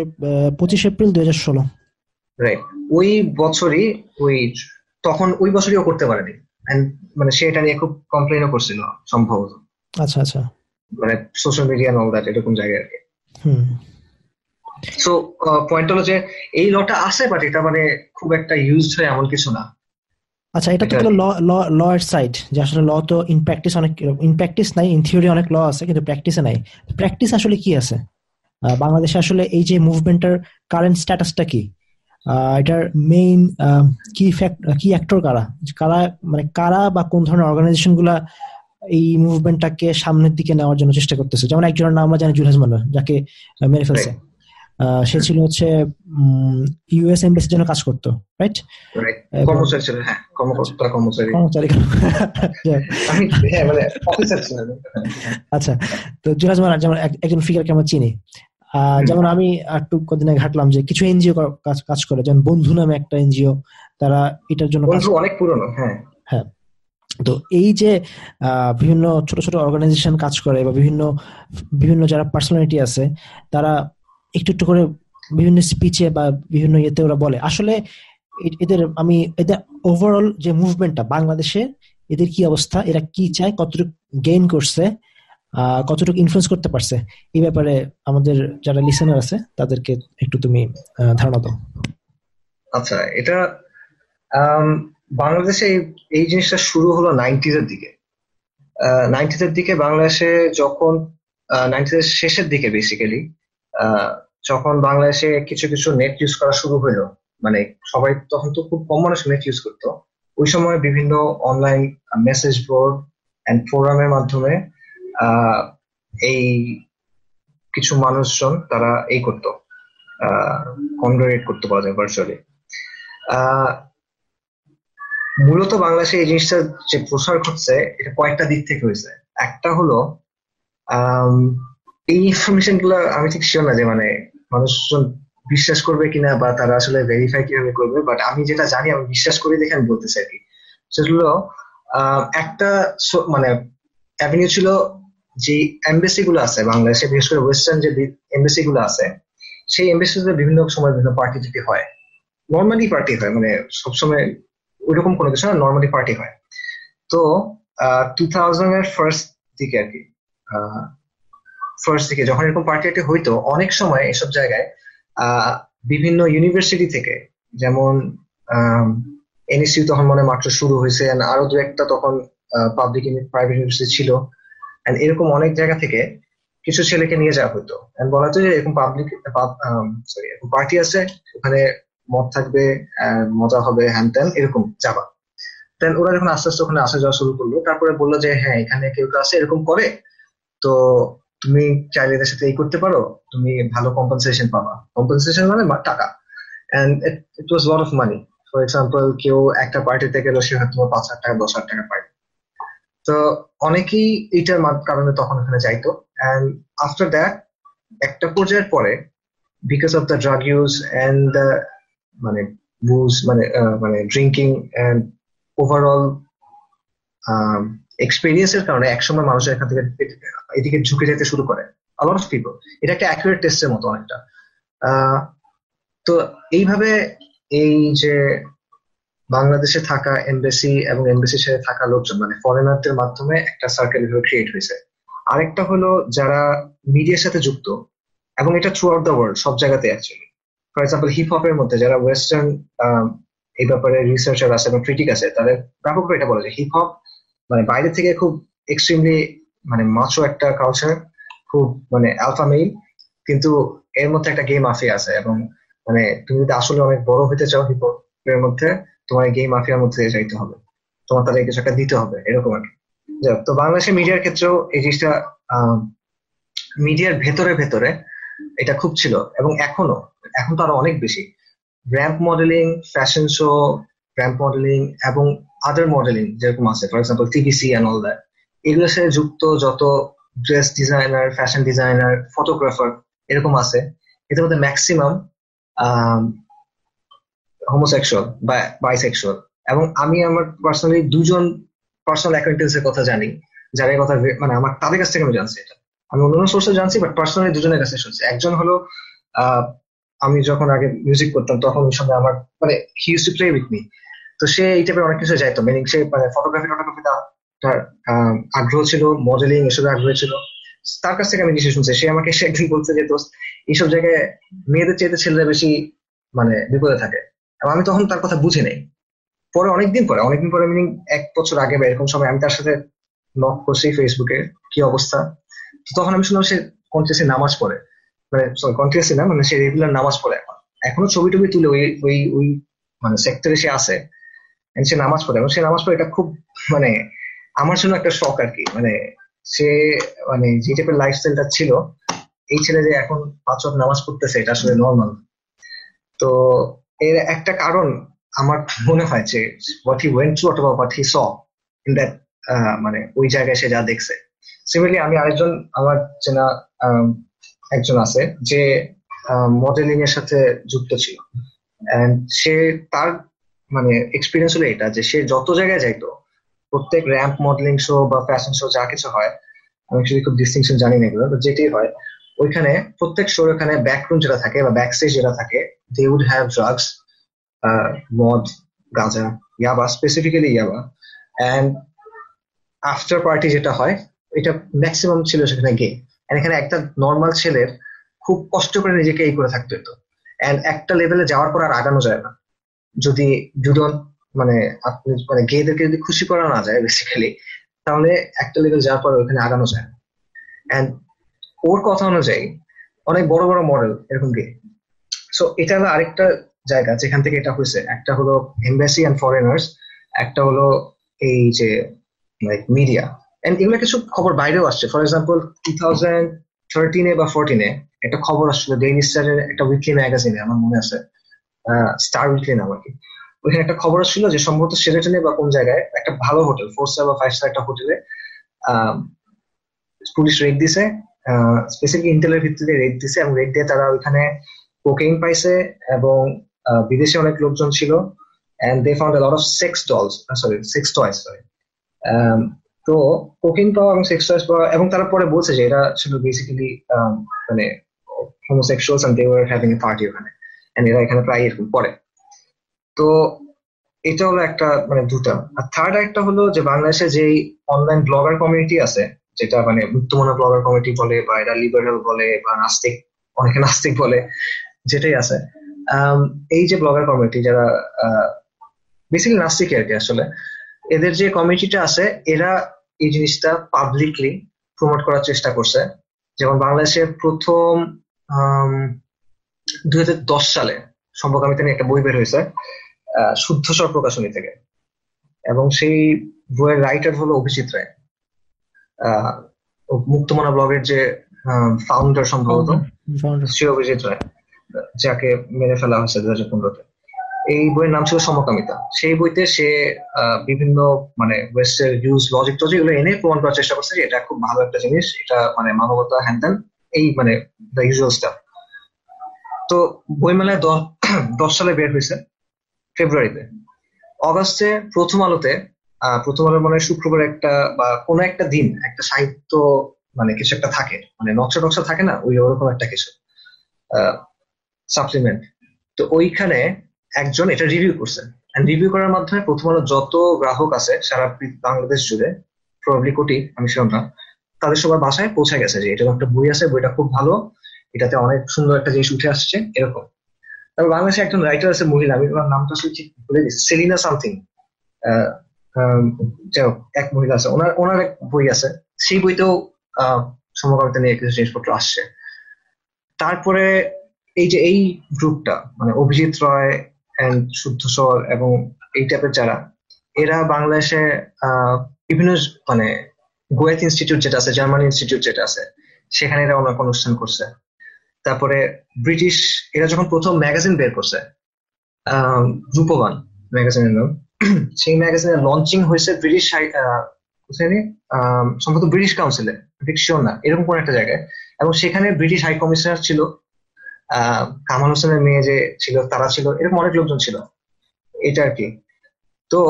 পঁচিশ এপ্রিল দুই হাজার ষোলো। রাইট ওই বছরই ওই তখন ওই বছরই ও করতে পারেনি। মানে সে এটা নিয়ে খুব কমপ্লেনও করছিল সম্ভবত। আচ্ছা আচ্ছা। মানে সোশ্যাল মিডিয়া অল দ্যাট এরকম জায়গায় আর কি। সো পয়েন্ট হলো যে এই লটা আছে বাট এটা মানে খুব একটা ইউজড হয় এমন কিছু না। আচ্ছা এটা তো ল ল ল এর সাইড যে আসলে ল তো ইন প্র্যাকটিস অনেক ইন প্র্যাকটিস নাই ইন থিওরি অনেক ল আছে কিন্তু প্র্যাকটিসে নাই। প্র্যাকটিস আসলে কি আছে? বাংলাদেশে আসলে এই যে মুভমেন্টের কারেন্ট স্ট্যাটাসটা কি? এটার মেইন কি ফ্যাক্ট কি অ্যাক্টর কারা? কারা মানে কারা বা কোন ধরনের অর্গানাইজেশনগুলা এই মুভমেন্টটাকে সামনের দিকে নেওয়ার জন্য চেষ্টা করতেছে? যেমন একজনের নাম আমরা জানি জুলহাজ মান্নার যাকে মেরে ফেলছে। সে ছিল হচ্ছে ইউএস এমবেসির জন্য কাজ করতো রাইট হ্যাঁ, মানে আচ্ছা তো জুহাজ মান্নার যেমন একজন ফিগারকে আমরা চিনি যেমন আমি একটু কদিন আগে ঘাটলাম যে কিছু এনজিও কাজ করে যেমন বন্ধু নামে একটা এনজিও তারা এটার জন্য অনেক পুরনো হ্যাঁ। হ্যাঁ তো এই যে বিভিন্ন ছোট ছোট অর্গানাইজেশন কাজ করে বা বিভিন্ন বিভিন্ন যারা পার্সোনালিটি আছে তারা একটু একটু করে বিভিন্ন স্পিচে বা বিভিন্ন ইয়েতে ওরা বলে। আসলে এদের, আমি এদের ওভারঅল যে মুভমেন্টটা বাংলাদেশে, এদের কি অবস্থা? এরা কি চায়? কতটুকু গেইন করছে? কতটুকু ইনফ্লুয়েন্স করতে পারছে? এই ব্যাপারে আমাদের যারা লিসেনার আছে, তাদেরকে একটু তুমি ধারণা দাও। আচ্ছা এটা বাংলাদেশে এই জিনিসটা শুরু হলো নাইনটিজ এর দিকে। নাইনটিজ এর দিকে বাংলাদেশে যখন নাইনটিজ এর শেষের দিকে বেসিক্যালি যখন বাংলাদেশে কিছু কিছু নেট ইউজ করা শুরু হলো মানে সবাই তখন তো খুব কম মানুষ নেট ইউজ করতো, ওই সময় বিভিন্ন অনলাইন মেসেজ বোর্ড অ্যান্ড ফোরামের মাধ্যমে এই কিছু মানুষজন তারা এই করতো কনগ্রেট করতে পারা যায় ভার্চুয়ালি মূলত বাংলাদেশে এই জিনিসটা যে প্রসার ঘটছে, এটা কয়েকটা দিক থেকে হয়েছে। একটা হলো এই ইনফরমেশনগুলো আমি ঠিক শিওর না যে মানে মানুষজন বিশ্বাস করবে কিনা বা তারা আসলে ভেরিফাই কীভাবে করবে বাট আমি যেটা জানি, আমি বিশ্বাস করি দেখে আমি বলতে চাই সেগুলো একটা মানে অ্যাভিনিউ ছিল যে এমবেসি গুলো আছে বাংলাদেশে, বিশেষ করে ওয়েস্টার্ন যে এমবেসি গুলো আছে, সেই এমবেসিতে বিভিন্ন সময় বিভিন্ন পার্টি যদি হয়। নর্মালি পার্টি হয় মানে সবসময় ওইরকম কোনো কিছু না নর্মালি পার্টি হয়। তো টু থাউজেন্ড এর ফার্স্ট দিকে আর কি ফার্স্ট দিকে যখন এরকম পার্টি হইতো, অনেক সময় এসব জায়গায় বিভিন্ন ইউনিভার্সিটি থেকে, যেমন এনএসইউ তখন মনে মাত্র শুরু হয়েছে আরও দু একটা তখন পাবলিক প্রাইভেট ইউনিভার্সিটি ছিল। এরকম অনেক জায়গা থেকে কিছু ছেলেকে নিয়ে যাওয়া হতো বলা হতো যে এরকম পাবলিক সরি এরকম পার্টি আছে, ওখানে মদ থাকবে মজা হবে, হ্যান ত্যান, এরকম যাবা। দেন ওরা যখন আস্তে আস্তে ওখানে আসা যাওয়া শুরু করল, তারপরে বলল যে হ্যাঁ এখানে কেউ আছে, এরকম করে। তো তুমি চাইলে এদের সাথে এই করতে পারো, তুমি ভালো কম্পেনসেশন পাবা। কম্পেনসেশন মানে টাকা। And it was lot of money for example কেউ একটা পার্টি থেকে সে হয়তো পাঁচ হাজার টাকা, দশ হাজার টাকা পায়। তো অনেকেই এইটার কারণে তখন ওখানে যাইতো। অ্যান্ড আফটার দ্যাট একটা পর্যায়ের পরে because of the drug use and the মানে বুজ মানে মানে ড্রিঙ্কিং অ্যান্ড ওভারঅল এক্সপিরিয়েন্সের কারণে একসময় মানুষের এখান থেকে এদিকে ঝুঁকে যেতে শুরু করে। অফ পিপল এটা একটা অ্যাকুরেট টেস্টের মতো অনেকটা। তো এইভাবে এই যে বাংলাদেশে থাকা এমবেসি এবং এমবেসির সাথে থাকা লোকজন মানে ফরেনারদের মাধ্যমে একটা সার্কেল ক্রিয়েট হয়েছে। আরেকটা হলো যারা মিডিয়ার সাথে যুক্ত, এবং এটা থ্রু আউট দ্য ওয়ার্ল্ড সব জায়গাতে অ্যাকচুয়ালি ফর এক্সাম্পল হিপ হপের মধ্যে যারা ওয়েস্টার্ন এই ব্যাপারে রিসার্চার আছে এবং ক্রিটিক আছে, তাদের ব্যাপকভাবে এটা বলে যে হিপ হপ মানে বাইরে থেকে খুব এক্সট্রিমলি মানে মাছো একটা কালচার খুব মানে আলফা মেইল কিন্তু এর মধ্যে একটা গেম মাফিয়া আছে এবং মানে তুমি যদি আসলে অনেক বড় হতে চাও হিপ এর মধ্যে, তোমার গেম মাফিয়ার মধ্যে যাইতে হবে। তোমার তাদের কিছু একটা দিতে হবে, এরকম আর তো বাংলাদেশের মিডিয়ার ক্ষেত্রেও এই জিনিসটা মিডিয়ার ভেতরে ভেতরে এটা খুব ছিল এবং এখনও, এখন তো আরও অনেক বেশি। Ramp modelling fashion show ramp modelling এবং আদার মডেলিং যেরকম আছে for example TVC and all that এগুলোর সাথে যুক্ত যত dress designer fashion designer photographer এরকম আছে, এদের মধ্যে ম্যাক্সিমাম হোমোসেক্সুয়াল বা বাইসেক্সুয়াল এবং আমি আমার পার্সোনালি দুজন পার্সোনাল অ্যাকোয়েন্টেন্সের কথা জানি, যারা এই কথা মানে আমার, তাদের কাছ থেকে আমি জানছি এটা। আমি অন্যান্য সোর্সে জানছি বাট পার্সোনালি দুজনের কাছে শুনছি। একজন হলো আমি যখন আগে মিউজিক করতাম, তখন ওই সময় আমার মানে he use to play with me তো সে এই টাইপের অনেক কিছু যাইতো মিনিং সে মানে ফটোগ্রাফি ফটোগ্রাফি তার আগ্রহ ছিল মডেলিং এসবে আগ্রহ ছিল। তার কাছ থেকে আমি কিছু শুনছি। সে আমাকে সে একদিন বলছে যে, দোস্ত, এইসব জায়গায় মেয়েদের চাইতে ছেলেরা বেশি মানে বিপদে থাকে। এবং আমি তখন তার কথা বুঝে নেই। পরে অনেকদিন পরে অনেকদিন পরে মিনিং এক বছর আগে বা এরকম সময় আমি তার সাথে নক করছি ফেসবুকে কি অবস্থা? তখন আমি শুনলাম সে কন্টিনিউসলি নামাজ পড়ে। মানে সরি কন্টিনিউসলি না মানে সে রেগুলার নামাজ পড়ে এখন। এখনও ছবি টবি তুলে ওই ওই ওই মানে সেক্টরে সে আছে। সে নামাজ পড়ে। এবং সে নামাজ পড়ে এটা খুব মানে আমার জন্য একটা শখ আর কি। মানে সে মানে যে টাইপের লাইফস্টাইলটা ছিল, এই ছেলে যে এখন পাঁচ নামাজ পড়তেছে, এটা আসলে নর্মাল তো, এর একটা কারণ আমার মনে হয় যে হোয়াট হি ওয়েন্ট থ্রু অথবা what he saw in that মানে ওই জায়গায় সে যা দেখছে। সিমিলারলি আমি আরেকজন, আমার চেনা একজন আছে, যে মডেলিং এর সাথে যুক্ত ছিল। সে তার মানে এক্সপিরিয়েন্স হলো এটা যে সে যত জায়গায় যাইতো, প্রত্যেক র্যাম্প মডেলিং শো বা ফ্যাশন শো যা কিছু হয়, আমি অ্যাকচুয়ালি খুব ডিস্টিংশন জানি না এগুলো যেটি হয়, ওইখানে প্রত্যেক শোর ওখানে ব্যাকরুম যেটা থাকে বা ব্যাক স্টেজ যেটা থাকে দে উড হ্যাভ ড্রাগস মদ, গাঁজা, ইয়াবা স্পেসিফিক্যালি ইয়াবা অ্যান্ড আফটার পার্টি যেটা হয়, এটা ম্যাক্সিমাম ছিল সেখানে গে এখানে একটা নর্মাল ছেলের খুব কষ্ট করে নিজেকে এই করে থাকতে হতো অ্যান্ড একটা লেভেলে যাওয়ার পর আর আগানো যায় না। যদি দুজন মানে আপনি মানে গেদেরকে যদি খুশি করা না যায় বেসিক্যালি তাহলে একটা লেভেল যাওয়ার পর ওখানে আগানো যায় অ্যান্ড ওর কথা অনুযায়ী, অনেক বড় বড় মডেল এরকম গে সো এটা হলো আরেকটা জায়গা যেখান থেকে এটা হয়েছে। একটা হলো এম্বাসি অ্যান্ড ফরেনার্স একটা হলো এই যে লাইক মিডিয়া এন্ড এগুলো কিছু খবর বাইরেও আসছে। ফর এক্সাম্পল টু থাউজেন্ড থার্টিনে বা ফোরটিনে একটা খবর আসছিল। ডেইলি স্টারের একটা উইকলি ম্যাগাজিনে আমার মনে আছে। স্টার উইকলি নাম আর কি। ওইখানে একটা খবর ছিল যে সম্ভবত সেরেটনে বা কোন জায়গায় একটা ভালো হোটেল ফোর স্টার বা ফাইভ স্টার একটা হোটেলে পুলিশ রেড দিছে স্পেসিফিক ইন্টেলের ভিত্তিতে রেড দিছে এবং রেড দিয়ে তারা ওইখানে কোকেইন পাইছে এবং বিদেশে অনেক লোকজন ছিল found a lot of sex dolls uh, sorry sex toys um, তো কোকিং পাওয়া এবং সেক্স টয়েস পাওয়া এবং তারা পরে বলছে যে এটা ছিল বেসিক্যালি মানে homosexuals and they were having a party ওখানে। এন্ড এরা এখানে প্রায় এরকম পড়ে। তো এটা হলো একটা মানে দুটা। আর থার্ড একটা হলো যে বাংলাদেশে যেই অনলাইন ব্লগার কমিউনিটি আছে, যেটা মানে মুক্তমনা ব্লগার কমিটি বলে, বা এরা লিবারেল বলে, বা নাস্তিক, অনেকে নাস্তিক বলে, যেটাই আছে এই যে ব্লগার কমিউনিটি যারা বেসিক্যালি নাস্তিক আর কি আসলে, এদের যে কমিউনিটিটা আছে, এরা এই জিনিসটা পাবলিকলি প্রমোট করার চেষ্টা করছে। যেমন বাংলাদেশে প্রথম দুই হাজার দশ সালে সম্পর্কামিতা নিয়ে একটা বই বের হয়েছে শুদ্ধ স্বর প্রকাশনী থেকে। এবং সেই বইয়ের রাইটার হলো অভিজিৎ রায়। মুক্তমনা ব্লগের যে ফাউন্ডার সম্ভবত সে অভিজিৎ রায় যাকে মেরে ফেলা হয়েছে দু হাজার পনেরোতে। এই বইয়ের নাম ছিল সমকামিতা। সেই বইতে সে বিভিন্ন মানে ওয়েস্টের ইউজ লজিক টজিক এগুলো এনে প্রমাণ করার চেষ্টা করছে যে এটা খুব ভালো একটা জিনিস এটা মানে মানবতা হ্যান এই মানে দ্য ইউজুয়াল স্টাফ তো বইমেলায় দশ সালে বের হয়েছে, ফেব্রুয়ারিতে। অগাস্টে প্রথম আলোতে প্রথম আলো মানে শুক্রবার একটা বা কোনো একটা দিন একটা সাহিত্য মানে কিছু একটা থাকে। মানে নকশা টকশা থাকে না? ওই ওরকম একটা কিছু সাপ্লিমেন্ট তো ওইখানে একজন এটা রিভিউ করছে। রিভিউ করার মাধ্যমে প্রথম আলো যত গ্রাহক আছে, সারা বাংলাদেশ জুড়ে প্রবলি কোটি, আমি না, তাদের সবার বাসায় পৌঁছে গেছে যে এটা একটা বই আছে, বইটা খুব ভালো এটাতে অনেক সুন্দর একটা জিনিস উঠে আসছে, এরকম। তারপর বাংলাদেশে একজন রাইটার আছে মহিলা আমি তোমার নামটা আসলে ঠিক বলে দিচ্ছি সেলিনা সামথিং এক মহিলা আছে। ওনার ওনার এক বই আছে। সেই বইতেও সমকামিতা নিয়ে কিছু জিনিসপত্র আসছে। তারপরে এই যে এই গ্রুপটা মানে অভিজিৎ রয় অ্যান্ড শুদ্ধস্বর এবং এই টাইপের যারা, এরা বাংলাদেশে বিভিন্ন মানে গোয়েত ইনস্টিটিউট যেটা আছে, জার্মান ইনস্টিটিউট যেটা আছে, সেখানে এরা অনেক অনুষ্ঠান করছে। তারপরে ব্রিটিশ এরা যখন প্রথম ম্যাগাজিন বের করছে রূপবান ম্যাগাজিনের নাম, সেই ম্যাগাজিনের লঞ্চিং হয়েছে ব্রিটিশ সম্ভবত ব্রিটিশ কাউন্সিলে ঠিক না, এরকম কোন একটা জায়গায়। এবং সেখানে ব্রিটিশ হাই কমিশনার ছিল কামাল হোসেনের মেয়ে যে ছিল, তারা ছিল, এরকম অনেক লোকজন ছিল, এটা আর কি। তো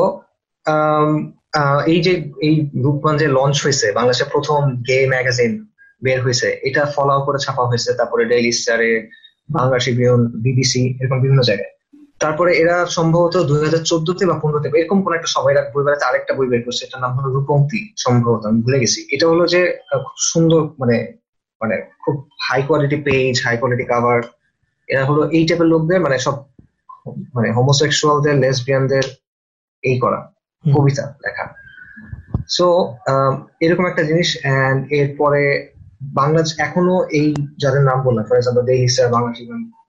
এই যে, এই রূপগঞ্জে লঞ্চ হয়েছে, বাংলাদেশের প্রথম গে ম্যাগাজিন বের হয়েছে। এটা ফলো করে ছাপা হয়েছে তারপরে ডেইলি স্টারে বাংলা ট্রিবিউন বিবিসি এরকম বিভিন্ন জায়গায়। তারপরে এরা সম্ভবত দুই হাজার চোদ্দতে বা পনেরোতে এরকম কোন একটা সবাই বই বেড়াতে আরেকটা বই বের করছে এটার নাম হলো রূপঙ্ক্তি সম্ভবত আমি ভুলে গেছি। এটা হলো যে খুব সুন্দর মানে মানে খুব high quality page high quality cover এরা হলো এই টাইপের লোকদের মানে সব মানে হোমোসেক্সুয়ালদের লেসবিয়ানদের এই করা কবিতা লেখা। সো এরকম একটা জিনিস এরপরে বাংলাদেশ এখনও এই যাদের নাম বললাম for example Daily Star Bangla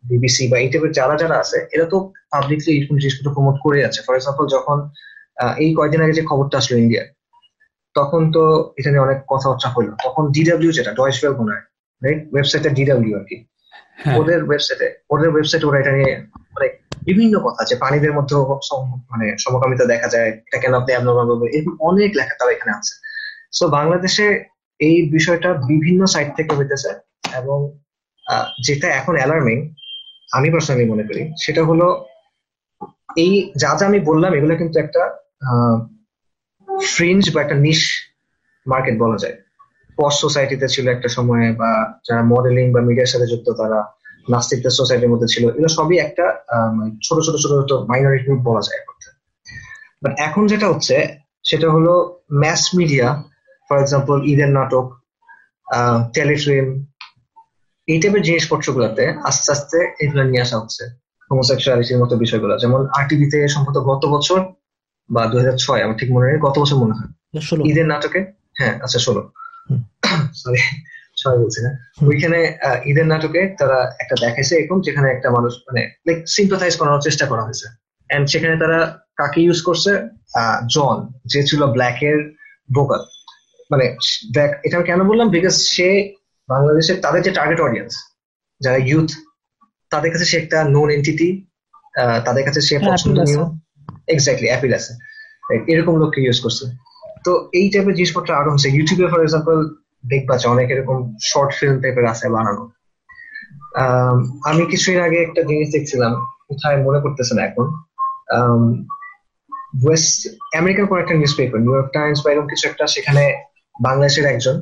BBC বা এই টাইপের যারা যারা আছে এরা তো পাবলিকলি এরকম জিনিসপত্র প্রমোট করে যাচ্ছে। ফর এক্সাম্পল যখন এই কয়দিন আগে যে খবরটা আসলো ইন্ডিয়া তখন তো এটা নিয়ে অনেক কথাবার্তা হলো। তখন ডিডাব্লিউ যেটা ডয়েস ওয়েল মনে হয় রাইট ওয়েবসাইটটা ডিডাব্লিউ আর কি। হ্যাঁ। ওদের ওয়েবসাইটে ওদের ওয়েবসাইটে ওরা এটা নিয়ে মানে বিভিন্ন কথা যে প্রাণীদের মধ্যে মানে সমকামিতা দেখা যায় এটা কেন আপনি অ্যাবনর্মাল বলবেন এরকম অনেক লেখা তারা এখানে আছে। সো বাংলাদেশে এই বিষয়টা বিভিন্ন সাইট থেকে হইতেছে এবং যেটা এখন অ্যালার্মিং আমি পার্সোনালি মনে করি, সেটা হলো এই যা যা আমি বললাম, এগুলো কিন্তু একটা ফ্রিঞ্জ বা একটা নিশ মার্কেট বলা যায়। পস সোসাইটিতে ছিল একটা সময়ে বা যারা মডেলিং বা মিডিয়ার সাথে যুক্ত তারা নাস্তিকদের সোসাইটির মধ্যে ছিল, এগুলো সবই একটা ছোট ছোট ছোট ছোট মাইনরিটি বলা যায় বাট এখন যেটা হচ্ছে, সেটা হলো ম্যাস মিডিয়া ফর এক্সাম্পল ঈদের নাটক টেলিফিল্ম এই টাইপের জিনিসপত্রগুলোতে আস্তে আস্তে এগুলো নিয়ে আসা হচ্ছে। হোমোসেক্সুয়ালিটির মতো বিষয়গুলো। যেমন আরটিভিতে সম্ভবত গত বছর বা দুই হাজার ছয় আমার ঠিক মনে নেই গত বছর মনে হয়। ঈদের নাটকে হ্যাঁ আচ্ছা ষোলো। সরি সবাই বলছি না। ওইখানে ঈদের নাটকে তারা একটা দেখাইছে এরকম যেখানে একটা মানুষ মানে লাইক সিম্পাথাইজ করানোর চেষ্টা করা হয়েছে। এন্ড সেখানে তারা কাকে ইউজ করছে? জন যে ছিল ব্ল্যাক এর ভোকাল মানে দেখ এটা আমি কেন বললাম? বিকজ সে বাংলাদেশের তাদের যে টার্গেট অডিয়েন্স যারা ইউথ তাদের কাছে সে একটা নোন এন্টিটি তাদের কাছে সে হ্যাঁ, পছন্দনীয়। এক্স্যাক্টলি অ্যাপিল আছে এরকম লোককে ইউজ করছে। তো এই টাইপের জিনিসপত্র আরও হচ্ছে। ইউটিউবে ফর এক্সাম্পল দেখবা যে অনেক এরকম শর্ট ফিল্ম টাইপের আছে বানানো। আমি কিছুদিন আগে একটা জিনিস দেখছিলাম কোথায় মনে করতেছে না এখন। ওয়েস্ট আমেরিকার কোন একটা newspaper New York Times বা এরকম কিছু একটা সেখানে বাংলাদেশের একজন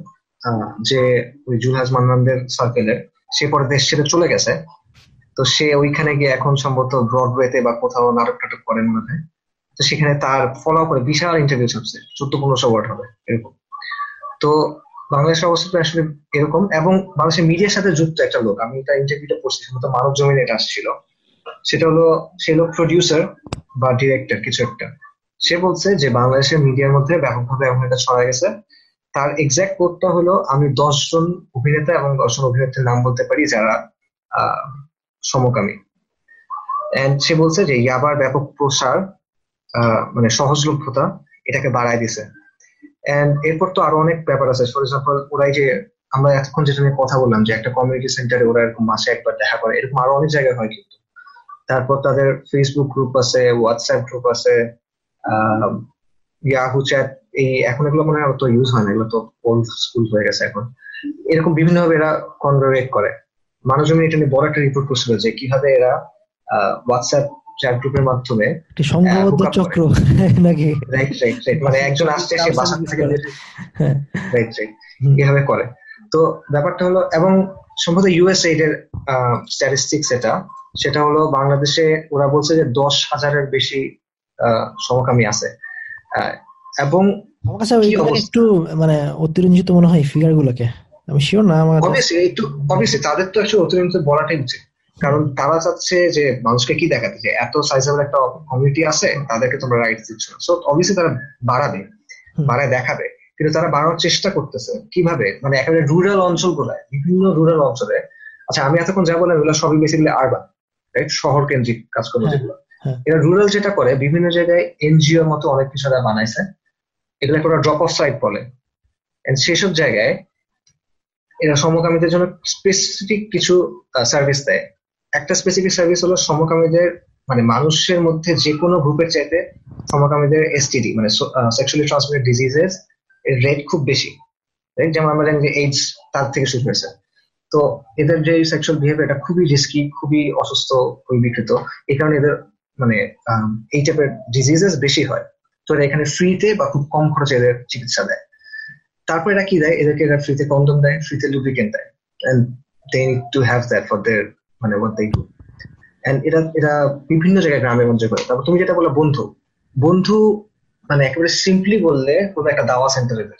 যে ওই জুলহাজ মান্নানদের সার্কেলের সে পরে দেশ ছেড়ে চলে গেছে। তো সে ওইখানে গিয়ে এখন সম্ভবত ব্রডওয়েতে বা কোথাও নাটক টাটক করেন মনে হয়। তো সেখানে তার ফলো করে বিশাল ইন্টারভিউ চলছে চোদ্দ পনেরোশো ওয়ার্ড হবে, এরকম। তো বাংলাদেশের অবস্থা আসলে এরকম এবং বাংলাদেশের মিডিয়ার সাথে যুক্ত একটা লোক। আমি এটা ইন্টারভিউটা পড়ছি সম্ভবত মানব জমিনে এটা আসছিল। সেটা হলো, সে লোক প্রডিউসার বা ডিরেক্টর কিছু একটা। সে বলছে যে বাংলাদেশের মিডিয়ার মধ্যে ব্যাপকভাবে এমন একটা ছড়া গেছে তার এক্সাক্ট কোডটা হলো, আমি দশজন অভিনেতা এবং দশজন অভিনেত্রীর নাম বলতে পারি যারা সমকামী। এন্ড সে বলছে যে, ইয়াবার ব্যাপক প্রসার মানে সহজলভ্যতা এটাকে বাড়ায় দিছে। এরপর তো আরও অনেক ব্যাপার আছে। ফর এক্সাম্পল ওরাই যে, আমরা এতক্ষণ যেটা নিয়ে কথা বললাম যে, একটা কমিউনিটি সেন্টারে ওরা এরকম মাসে একবার দেখা করে, এরকম আরও অনেক জায়গায় হয় কিন্তু। তারপর তাদের ফেসবুক গ্রুপ আছে হোয়াটসঅ্যাপ গ্রুপ আছে ইয়াহু চ্যাট এই এখন এগুলো মনে হয় অত ইউজ হয় না এগুলো তো ওল্ড স্কুল হয়ে গেছে এখন। এরকম বিভিন্ন ভাবে এরা কনভারভেট করে। মানুষ এটা নিয়ে বড় একটা রিপোর্ট করছিল যে কীভাবে এরা হোয়াটসঅ্যাপ চ্যাট গ্রুপের মাধ্যমে সংঘবদ্ধ চক্র নাকি? রাইট রাইট রাইট মানে একজন আসছে সে বাসা থেকে। রাইট রাইট এভাবে করে। তো ব্যাপারটা হলো এবং সম্ভবত ইউএসএইড এর স্ট্যাটিস্টিক্স এটা সেটা হলো বাংলাদেশে ওরা বলছে যে দশ হাজারের বেশি সমকামী আছে। এবং আমার কাছে একটু মানে অতিরঞ্জিত মনে হয় ফিগার গুলোকে। আমি শিওর না আমার অবভিয়াসলি একটু অবভিয়াসলি তাদের তো একটু অতিরঞ্জিত বলাটাই উচিত। কারণ তারা চাচ্ছে যে মানুষকে কি দেখাতে? যে এত সাইজেবল একটা কমিউনিটি আছে তাদেরকে তোমরা রাইট দিচ্ছ সো অবভিয়াসলি তারা বাড়াবে বাড়ায় দেখাবে। কিন্তু তারা বাড়ানোর চেষ্টা করতেছে। কীভাবে? মানে একেবারে রুরাল অঞ্চলগুলায় বিভিন্ন রুরাল অঞ্চলে। আচ্ছা আমি এতক্ষণ যা না এগুলো সবই বেসিক্যালি আরবান রাইট শহর কেন্দ্রিক কাজকর্ম হ্যাঁ, যেগুলো। হ্যাঁ। এরা রুরাল যেটা করে বিভিন্ন জায়গায় এনজিও মতো অনেক কিছু বানাইছে। এগুলো ওরা ড্রপ অফ সাইট বলে। সেসব জায়গায় এরা সমকামীদের জন্য স্পেসিফিক কিছু সার্ভিস দেয়। একটা স্পেসিফিক সার্ভিস হলো সমকামীদের মানে মানুষের মধ্যে যে কোনো গ্রুপের চাইতে সমকামীদের এসটিডি মানে সেক্সুয়ালি ট্রান্সমিটেড ডিজিজেস এর রেট খুব বেশি। যেমন আমরা জানি যে এইডস তার থেকে শুরু হয়েছে। তো এদের যে সেক্সুয়াল বিহেভিয়ার এটা খুবই রিস্কি খুবই অসুস্থ, খুবই বিকৃত। এই কারণে এদের মানে এই টাইপের ডিজিজেস বেশি হয়। তো এরা এখানে ফ্রিতে বা খুব কম খরচে এদের চিকিৎসা দেয়। তারপর এরা কি দেয়? এদেরকে এরা ফ্রিতে কন্ডম দেয় ফ্রিতে লুব্রিকেন্ট দেয়। And they need to have that for দের মানে ওয়াট দে ডু এন্ড এটা এটা বিভিন্ন জায়গায় গ্রামের মধ্যে করে। তারপর তুমি যেটা বলো বন্ধু বন্ধু মানে একেবারে সিম্পলি বললে কোনো একটা দাওয়া সেন্টার এদের।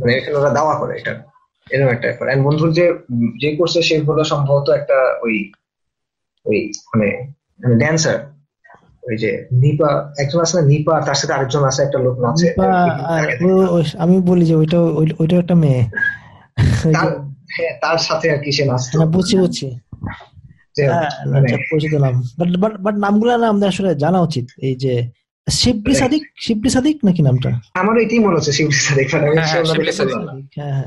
মানে এখানে ওরা দাওয়া করে এটা। এরকম একটা ব্যাপার। এন্ড বন্ধুর যে যে করছে সে হলো সম্ভবত একটা ওই ওই মানে ড্যান্সার ওই যে নিপা একজন আছে না নিপা তার সাথে আরেকজন আছে একটা লোক নাচে। আমি বলি যে ওইটা ওইটা একটা মেয়ে। হ্যাঁ তার সাথে আর কি সে নাচতো। হ্যাঁ, বুঝছি বুঝছি। হ্যাঁ, মানে নাম বাট বাট নামগুলো না আমাদের আসলে জানা উচিত। এই যে শিবলি সাদিক শিবলি সাদিক নাকি নামটা? আমার এটাই মনে হচ্ছে শিবলি সাদিক। হ্যাঁ,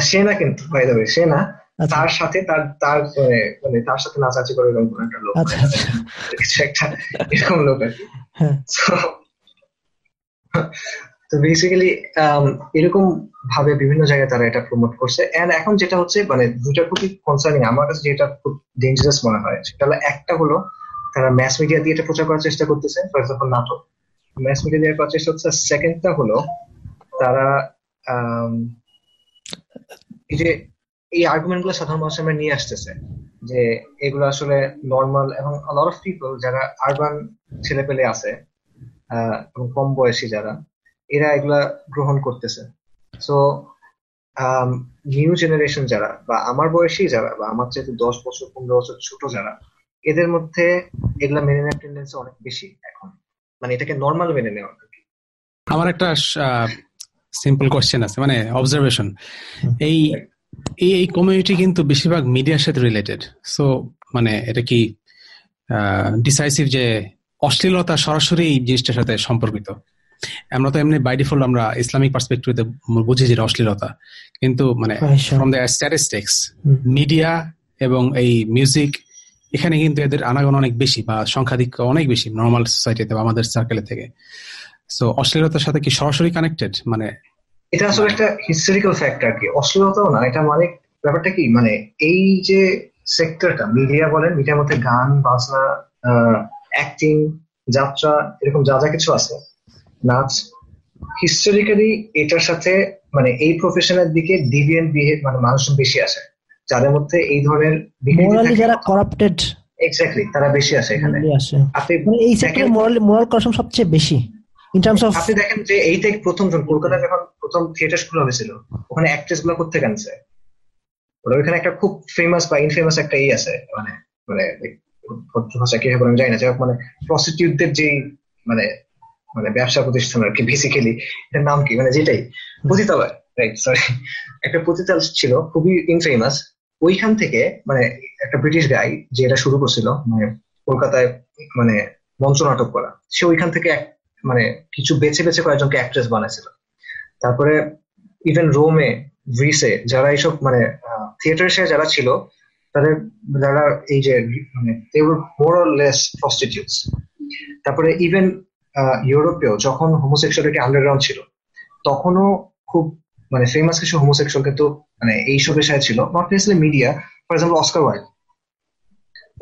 সে না কিন্তু সে না। তার সাথে তার তার মানে, মানে তার সাথে নাচাচি করে এরকম কোন একটা লোক আচ্ছা, আচ্ছা। কিছু একটা এরকম লোক আর তো বেসিক্যালি um, এরকম ভাবে বিভিন্ন জায়গায় তারা এটা প্রমোট করছে। এন্ড এখন যেটা হচ্ছে মানে দুটা খুবই কনসার্নিং আমার কাছে যেটা খুব ডেঞ্জারাস মনে হয় সেটা হলো একটা হলো তারা ম্যাস মিডিয়া দিয়ে এটা প্রচার করার চেষ্টা করতেছে ফর এক্সাম্পল নাটক। ম্যাস মিডিয়া দিয়ে করার চেষ্টা হচ্ছে সেকেন্ডটা হলো তারা um, যে এই আর্গুমেন্টগুলো সাধারণ মানুষের সামনে নিয়ে আসতেছে যে এগুলো আসলে নর্মাল এবং লট অফ পিপল যারা আরবান ছেলে পেলে আছে এবং কম বয়সী যারা এরা এগুলা গ্রহণ করতেছে। সো নিউ জেনারেশন যারা বা আমার বয়সী যারা বা আমার চাইতে দশ বছর পনেরো বছর ছোট যারা এদের মধ্যে এগুলা মেনে নেওয়ার টেন্ডেন্সি অনেক বেশি এখন। মানে এটাকে নর্মাল মেনে নেওয়া। আমার একটা সিম্পল কোয়েশ্চেন আছে মানে অবজারভেশন এই এই এই কমিউনিটি কিন্তু বেশিরভাগ মিডিয়ার সাথে রিলেটেড সো মানে এটা কি ডিসাইসিভ যে অশ্লীলতা সরাসরি এই জিনিসটার সাথে সম্পর্কিত। আমরা তো এমনি বাই ডিফল্ট আমরা ইসলামিক পার্সপেক্টিভে বুঝি যে অশ্লীলতা। কিন্তু মানে ফ্রম দ্য স্ট্যাটিস্টিক্স মিডিয়া এবং এই মিউজিক এখানে কিন্তু এদের আনাগন অনেক বেশি বা সংখ্যাধিক্য অনেক বেশি নর্মাল সোসাইটিতে বা আমাদের সার্কেলের থেকে। সো অশ্লীলতার সাথে কি সরাসরি কানেক্টেড মানে এটা আসলে একটা হিস্টোরিক্যাল ফ্যাক্ট আর কি। অশ্লীলতাও না এটা মানে ব্যাপারটা কি? মানে এই যে সেক্টরটা মিডিয়া বলেন মিডিয়ার মধ্যে গান বাজনা অ্যাক্টিং যাত্রা এরকম যা যা কিছু আছে নাচ হিস্টোরিক্যালি এটার সাথে মানে এই প্রফেশনের দিকে ডিভিয়েন্ট বিহেভ মানে মানুষ বেশি আসে। যাদের মধ্যে এই ধরনের মোরালি যারা করাপ্টেড এক্স্যাক্টলি তারা বেশি আসে এখানে। আপনি মানে এই সেক্টরে মোরাল মোরাল করাপশন সবচেয়ে বেশি। ইন টার্মস অফ আপনি দেখেন যে এই প্রথম কলকাতায় যখন প্রথম থিয়েটার হয়েছিল, ওখানে অ্যাক্ট্রেসগুলো করতে ওরা ওখানে একটা খুব ফেমাস বা ইনফেমাস একটা আছে মানে মানে কি হবে আমি জানি না, যাই মানে যে মানে মানে ব্যবসা প্রতিষ্ঠান আর কি বেসিক্যালি এটার নাম কি? মানে যেটাই। পতিতালয় রাইট সরি একটা পতিতাল ছিল, খুবই ইনফেমাস ওইখান থেকে মানে একটা ব্রিটিশ গাই যে এটা শুরু করছিল মানে কলকাতায় মানে মঞ্চ নাটক করা, সে ওইখান থেকে মানে কিছু বেছে বেছে কয়েকজনকে অ্যাক্ট্রেস বানাইছিল। তারপরে ইভেন রোমে গ্রিসে যারা এইসব মানে থিয়েটার সে যারা ছিল তাদের যারা এই যে মানে মোর লেস প্রস্টিটিউটস তারপরে ইভেন ইউরোপেও যখন হোমোসেক্সুয়ালিটি আন্ডারগ্রাউন্ড ছিল তখনও খুব মানে ফেমাস কিছু হোমোসেক্সুয়াল কিন্তু মানে এইসব পেশায় ছিল। Not necessarily media for example Oscar Wilde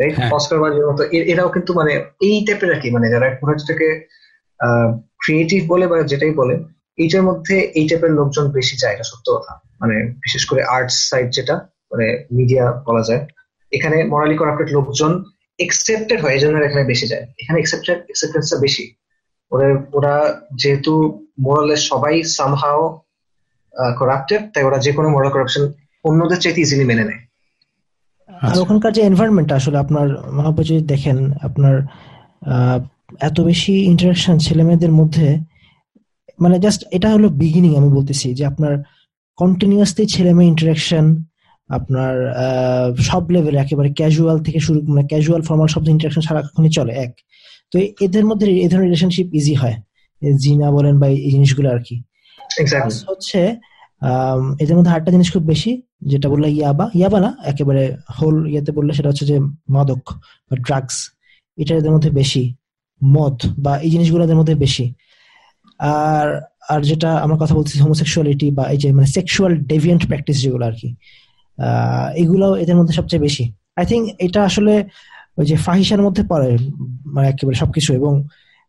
right Oscar ওয়াইল্ডের মতো এরাও কিন্তু মানে এই টাইপের আর কি মানে যারা পুরো থেকে ক্রিয়েটিভ বলে বা যেটাই বলে, এইটার মধ্যে এই টাইপের লোকজন বেশি যায়, এটা সত্য কথা। মানে বিশেষ করে আর্টস সাইড যেটা মানে মিডিয়া বলা যায়, এখানে মরালি করাপ্টেড লোকজন এক্সেপ্টেড হয় এই জন্য এখানে বেশি যায়। এখানে এক্সেপ্টেড এক্সেপ্টেন্সটা বেশি। ওরা ওরা যেহেতু মোরালের সবাই সামহাও করাপ্টেড তাই ওরা যে কোনো মোরাল করাপশন অন্যদের চাইতে ইজিলি মেনে নেয়। আর। ওখানকার যে এনভায়রনমেন্ট আসলে আপনার যদি দেখেন, আপনার এত বেশি ইন্টারাকশন ছেলে মেয়েদের মধ্যে মানে জাস্ট এটা হলো বিগিনিং আমি বলতেছি যে আপনার কন্টিনিউয়াসলি ছেলে মেয়ে ইন্টারাকশন আপনার সব লেভেলে একেবারে ক্যাজুয়াল থেকে শুরু মানে ক্যাজুয়াল ফর্মাল সব ইন্টারাকশন সারাক্ষণই চলে এক। তো এদের মধ্যে এই ধরনের রিলেশনশিপ ইজি হয় জিনা বলেন বা এই জিনিসগুলো আর কি। হচ্ছে এদের মধ্যে আরেকটা জিনিস খুব বেশি যেটা বললে ইয়াবা ইয়াবা না একেবারে হোল ইয়েতে বললে সেটা হচ্ছে যে মাদক বা ড্রাগস এটা এদের মধ্যে বেশি। মদ বা এই জিনিসগুলো এদের মধ্যে বেশি। আর আর যেটা আমরা কথা বলছি হোমোসেক্সুয়ালিটি বা এই যে মানে সেক্সুয়াল ডেভিয়েন্ট প্র্যাকটিস যেগুলো আর কি এগুলো এদের মধ্যে সবচেয়ে বেশি। আই থিঙ্ক এটা আসলে ওই যে ফাহিসার মধ্যে পড়ে মানে একেবারে সবকিছু এবং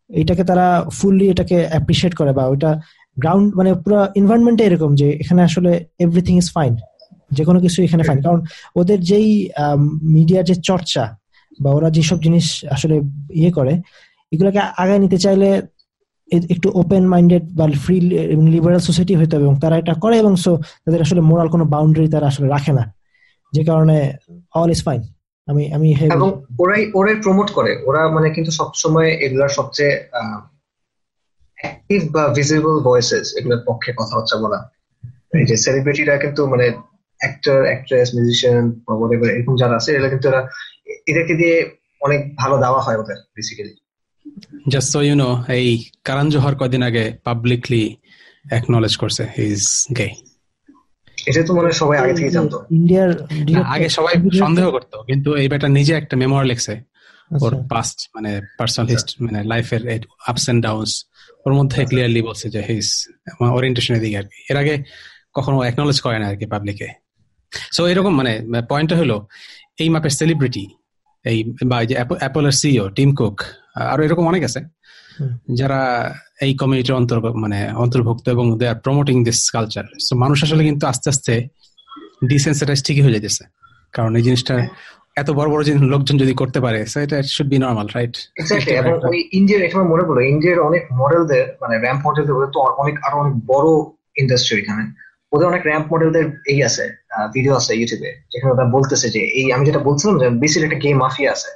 এটাকে তারা ফুললি এটাকে অ্যাপ্রিসিয়েট করে বা ওইটা গ্রাউন্ড মানে পুরো এনভায়রনমেন্টে এরকম যে এখানে আসলে এভরিথিং ইজ ফাইন যে কোনো কিছু এখানে ফাইন কারণ ওদের যেই মিডিয়ার যে চর্চা বা ওরা যেসব জিনিস আসলে ইয়ে করে এগুলোকে আগায় নিতে চাইলে একটু ওপেন মাইন্ডেড বা ফ্রি লিবারাল সোসাইটি হইতে হবে এবং তারা এটা করে এবং সো তাদের আসলে মোরাল কোনো বাউন্ডারি তারা আসলে রাখে না। যে কারণে অল ইজ ফাইন আমি আমি এবং ওরাই ওরাই প্রমোট করে। ওরা মানে কিন্তু সবসময় এগুলার সবচেয়ে অ্যাক্টিভ বা ভিজিবল ভয়েসেস এগুলোর পক্ষে কথাবার্তা বলা। এই যে সেলিব্রিটিরা কিন্তু মানে অ্যাক্টর অ্যাক্ট্রেস মিউজিশিয়ান বা এরকম যারা আছে এরা কিন্তু এরা এদেরকে দিয়ে অনেক ভালো দেওয়া হয় ওদের basically just so you know এই কারণ জোহর কদিন আগে পাবলিকলি অ্যাকনলেজ করছে হি ইজ গে এটা তো মনে সবাই আগে থেকে জানতো। ইন্ডিয়ার আগে সবাই সন্দেহ করতো কিন্তু এই বেটা নিজে একটা মেমোয়ার লিখছে ওর পাস্ট মানে পার্সোনাল হিস্ট্রি মানে লাইফের আপস এন্ড ডাউনস ওর মধ্যে ক্লিয়ারলি বলছে যে হিস ওরিয়েন্টেশনের দিকে আর কি। এর আগে কখনো অ্যাকনলেজ করে না আর কি পাবলিকে সো এরকম মানে পয়েন্টটা হলো এই মাপের সেলিব্রিটি এই বা যে অ্যাপলের সিও টিম কুক আরও এরকম অনেক আছে যারা এই কমিউনিটির অন্তর্গ মানে অন্তর্ভুক্ত এবং they are promoting this culture so মানুষ আসলে কিন্তু আস্তে আস্তে ডিসেন্সিটাইজ ঠিকই হয়ে যেতেছে কারণ এই জিনিসটা এত বড় বড় জিনিস লোকজন যদি করতে পারে সো এটা শুড বি নর্মাল রাইট এবং ওই ইন্ডিয়ার এখানে মনে পড়ল ইন্ডিয়ার অনেক মডেলদের মানে র্যাম্প মডেলদের তো অনেক আরও অনেক বড় ইন্ডাস্ট্রি এখানে ওদের অনেক র্যাম্প মডেলদের এই আছে ভিডিও আছে ইউটিউবে যেখানে ওরা বলতেছে যে এই আমি যেটা বলছিলাম যে বেসিক একটা গেম মাফিয়া আছে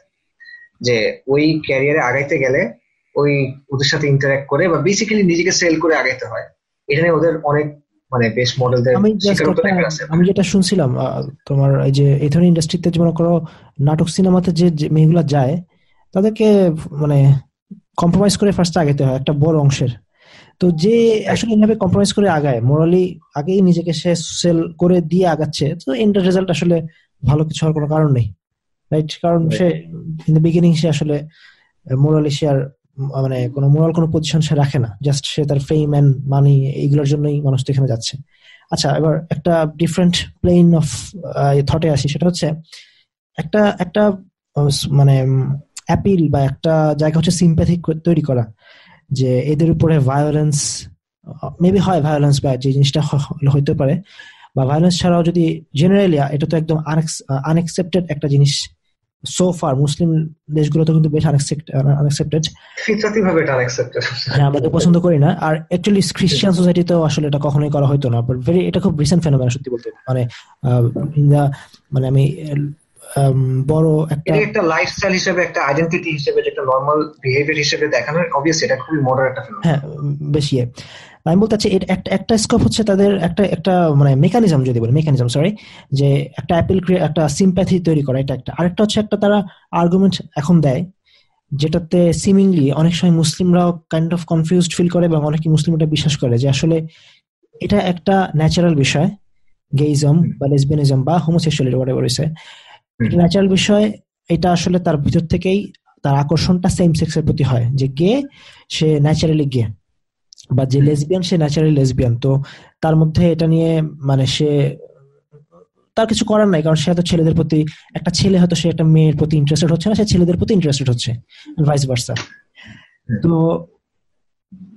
যে ওই ক্যারিয়ারে আগাইতে গেলে ওই ওদের সাথে ইন্টারঅ্যাক্ট করে বা বেসিক্যালি নিজেকে সেল করে আগাইতে হয়। এখানে ওদের অনেক মানে বেস্ট মডেলদের আমি যেটা শুনছিলাম তোমার এই যে এই ধরনের ইন্ডাস্ট্রিতে মনে করো নাটক সিনেমাতে যে মেয়েগুলা যায় তাদেরকে মানে কম্প্রোমাইজ করে ফার্স্ট আগাইতে হয় একটা বড় অংশের। তো যে আসলে এভাবে কম্প্রোমাইজ করে আগায় মোরালি আগেই নিজেকে সে সেল করে দিয়ে আগাচ্ছে তো এন্ড রেজাল্ট আসলে ভালো কিছু হওয়ার কোনো কারণ নেই রাইট কারণ সে ইন দ্য বিগিনিং সে আসলে মোরালি সে আর মানে কোনো মোরাল কোনো পজিশন সে রাখে না জাস্ট সে তার ফেম এন্ড মানি এইগুলোর জন্যই মানুষ তো এখানে যাচ্ছে। আচ্ছা এবার একটা ডিফারেন্ট প্লেন অফ থটে আসি সেটা হচ্ছে একটা একটা মানে অ্যাপিল বা একটা জায়গা হচ্ছে সিম্প্যাথি তৈরি করা। যে এদের উপরে ভায়োলেন্স মেবি হয় ভায়োলেন্স বা যে জিনিসটা হইতে পারে বা ভায়োলেন্স ছাড়াও যদি জেনারেলি এটা তো একদম আনএক্সেপ্টেড একটা জিনিস। সো ফার মুসলিম দেশগুলো তো কিন্তু বেশ আনএক্সেপ্টেড হ্যাঁ আমরা তো পছন্দ করি না। আর অ্যাকচুয়ালি খ্রিস্টান সোসাইটিতেও আসলে এটা কখনোই করা হয়তো না। বাট ভেরি এটা খুব রিসেন্ট ফেনোমেনা সত্যি বলতে। মানে মানে আমি বড় একটা একটা লাইফস্টাইল হিসেবে একটা আইডেন্টিটি হিসেবে একটা নরমাল বিহেভিয়ার হিসেবে দেখানো অবভিয়াসলি এটা খুবই মডার একটা ফিল্ম হ্যাঁ বেশি। আমি বলতে চাচ্ছি একটা একটা স্কোপ হচ্ছে তাদের একটা একটা মানে মেকানিজম যদি বলি মেকানিজম সরি যে একটা অ্যাপেল একটা সিম্প্যাথি তৈরি করা এটা একটা। আরেকটা হচ্ছে একটা তারা আর্গুমেন্ট এখন দেয় যেটাতে সিমিংলি অনেক সময় মুসলিমরাও কাইন্ড অফ কনফিউজড ফিল করে এবং অনেকে মুসলিম এটা বিশ্বাস করে যে আসলে এটা একটা ন্যাচারাল বিষয় গেইজম বা লেসবিয়ানিজম বা হোমোসেক্সুয়ালিটি হোয়াট এভার ন্যাচারাল বিষয় এটা আসলে তার ভিতর থেকেই তার আকর্ষণটা সেম সেক্সের প্রতি হয় যে গে সে ন্যাচারালি গে বা যে লেসবিয়ান সে ন্যাচারালি লেসবিয়ান তো তার মধ্যে এটা নিয়ে মানে সে তার কিছু করার নাই কারণ সে হয়তো ছেলেদের প্রতি একটা ছেলে হয়তো সে একটা মেয়ের প্রতি ইন্টারেস্টেড হচ্ছে না সে ছেলেদের প্রতি ইন্টারেস্টেড হচ্ছে ভাইস ভার্সা তো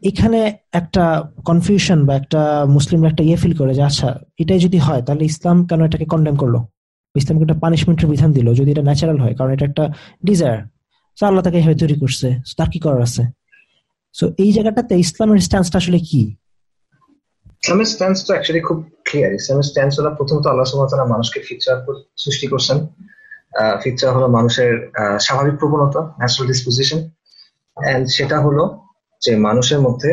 এখানে একটা কনফিউশন বা একটা মুসলিমরা একটা ইয়ে ফিল করে যে আচ্ছা এটাই যদি হয় তাহলে ইসলাম কেন এটাকে কন্ডেম করল? ইসলামকে একটা পানিশমেন্টের বিধান দিল, যদি এটা ন্যাচারাল হয়, কারণ এটা একটা ডিজায়ার আল্লাহ তাকে এভাবে তৈরি করছে। তার কি করার আছে? সো এই জায়গাটাতে ইসলামের স্ট্যান্সটা আসলে কি? ইসলামের স্ট্যান্স তো অ্যাকচুয়ালি খুব ক্লিয়ার ইসলামের স্ট্যান্স হলো প্রথমত আল্লাহ সুবহানাহু মানুষকে ফিচার সৃষ্টি করছেন। ফিচার হলো মানুষের স্বাভাবিক প্রবণতা ন্যাচারাল ডিসপোজিশন এন্ড সেটা হলো যে মানুষের মধ্যে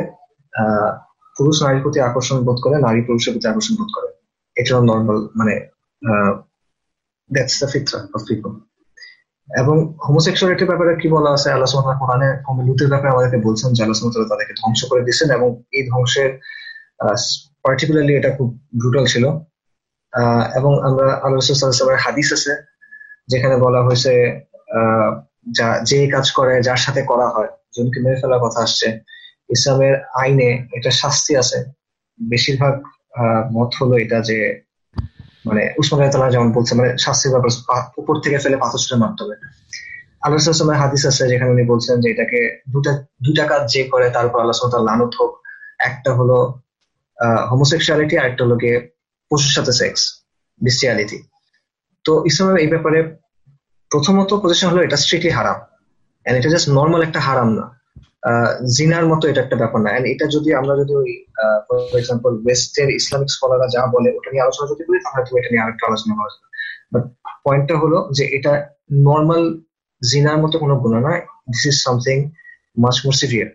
পুরুষ নারীর প্রতি আকর্ষণ বোধ করে, নারী পুরুষের প্রতি আকর্ষণ বোধ করে। এটা নর্মাল মানে দ্যাটস দ্য ফিটরা অফ পিপল এবং হোমোসেক্সুয়ালিটির ব্যাপারে কি বলা আছে? আল্লাহ সুবহানাহু কোরআনে লুতের ব্যাপারে আমাদেরকে বলছেন যে আল্লাহ সুবহানাহু তাদেরকে ধ্বংস করে দিয়েছেন এবং এই ধ্বংসের পার্টিকুলারলি এটা খুব ব্রুটাল ছিল। এবং আমরা আল্লাহ রাসূলের হাদিস আছে, যেখানে বলা হয়েছে যা, যে কাজ করে যার সাথে করা হয়, জনকে মেরে ফেলার কথা আসছে। ইসলামের আইনে এটা শাস্তি আছে। বেশিরভাগ মত হলো এটা যে মানে উসমান যেমন বলছে মানে শাস্তির ব্যাপার উপর থেকে ফেলে পাথর ছুটে মারতে হবে আল্লাহ হাদিস আছে যেখানে উনি বলছেন যে এটাকে দুটা দুটা কাজ যে করে, তারপর আল্লাহ লানত হোক। একটা হলো হোমোসেক্সুয়ালিটি আর একটা হলো গিয়ে পশুর সাথে সেক্স বিস্টিয়ালিটি তো ইসলামের এই ব্যাপারে প্রথমত পজিশন হলো এটা স্ট্রিটলি হারাম। এটা জাস্ট নর্মাল একটা হারাম না। জিনার মতো এটা একটা ব্যাপার না। এটা যদি আমরা যদি ওই ফর এক্সাম্পল ওয়েস্টের ইসলামিক স্কলাররা যা বলে, ওটা নিয়ে আলোচনা যদি করি, তাহলে তুমি এটা নিয়ে আরেকটা আলোচনা করা যাবে। বাট পয়েন্টটা হলো যে এটা নর্মাল জিনার মতো কোনো গুণা নয়। This is something much more severe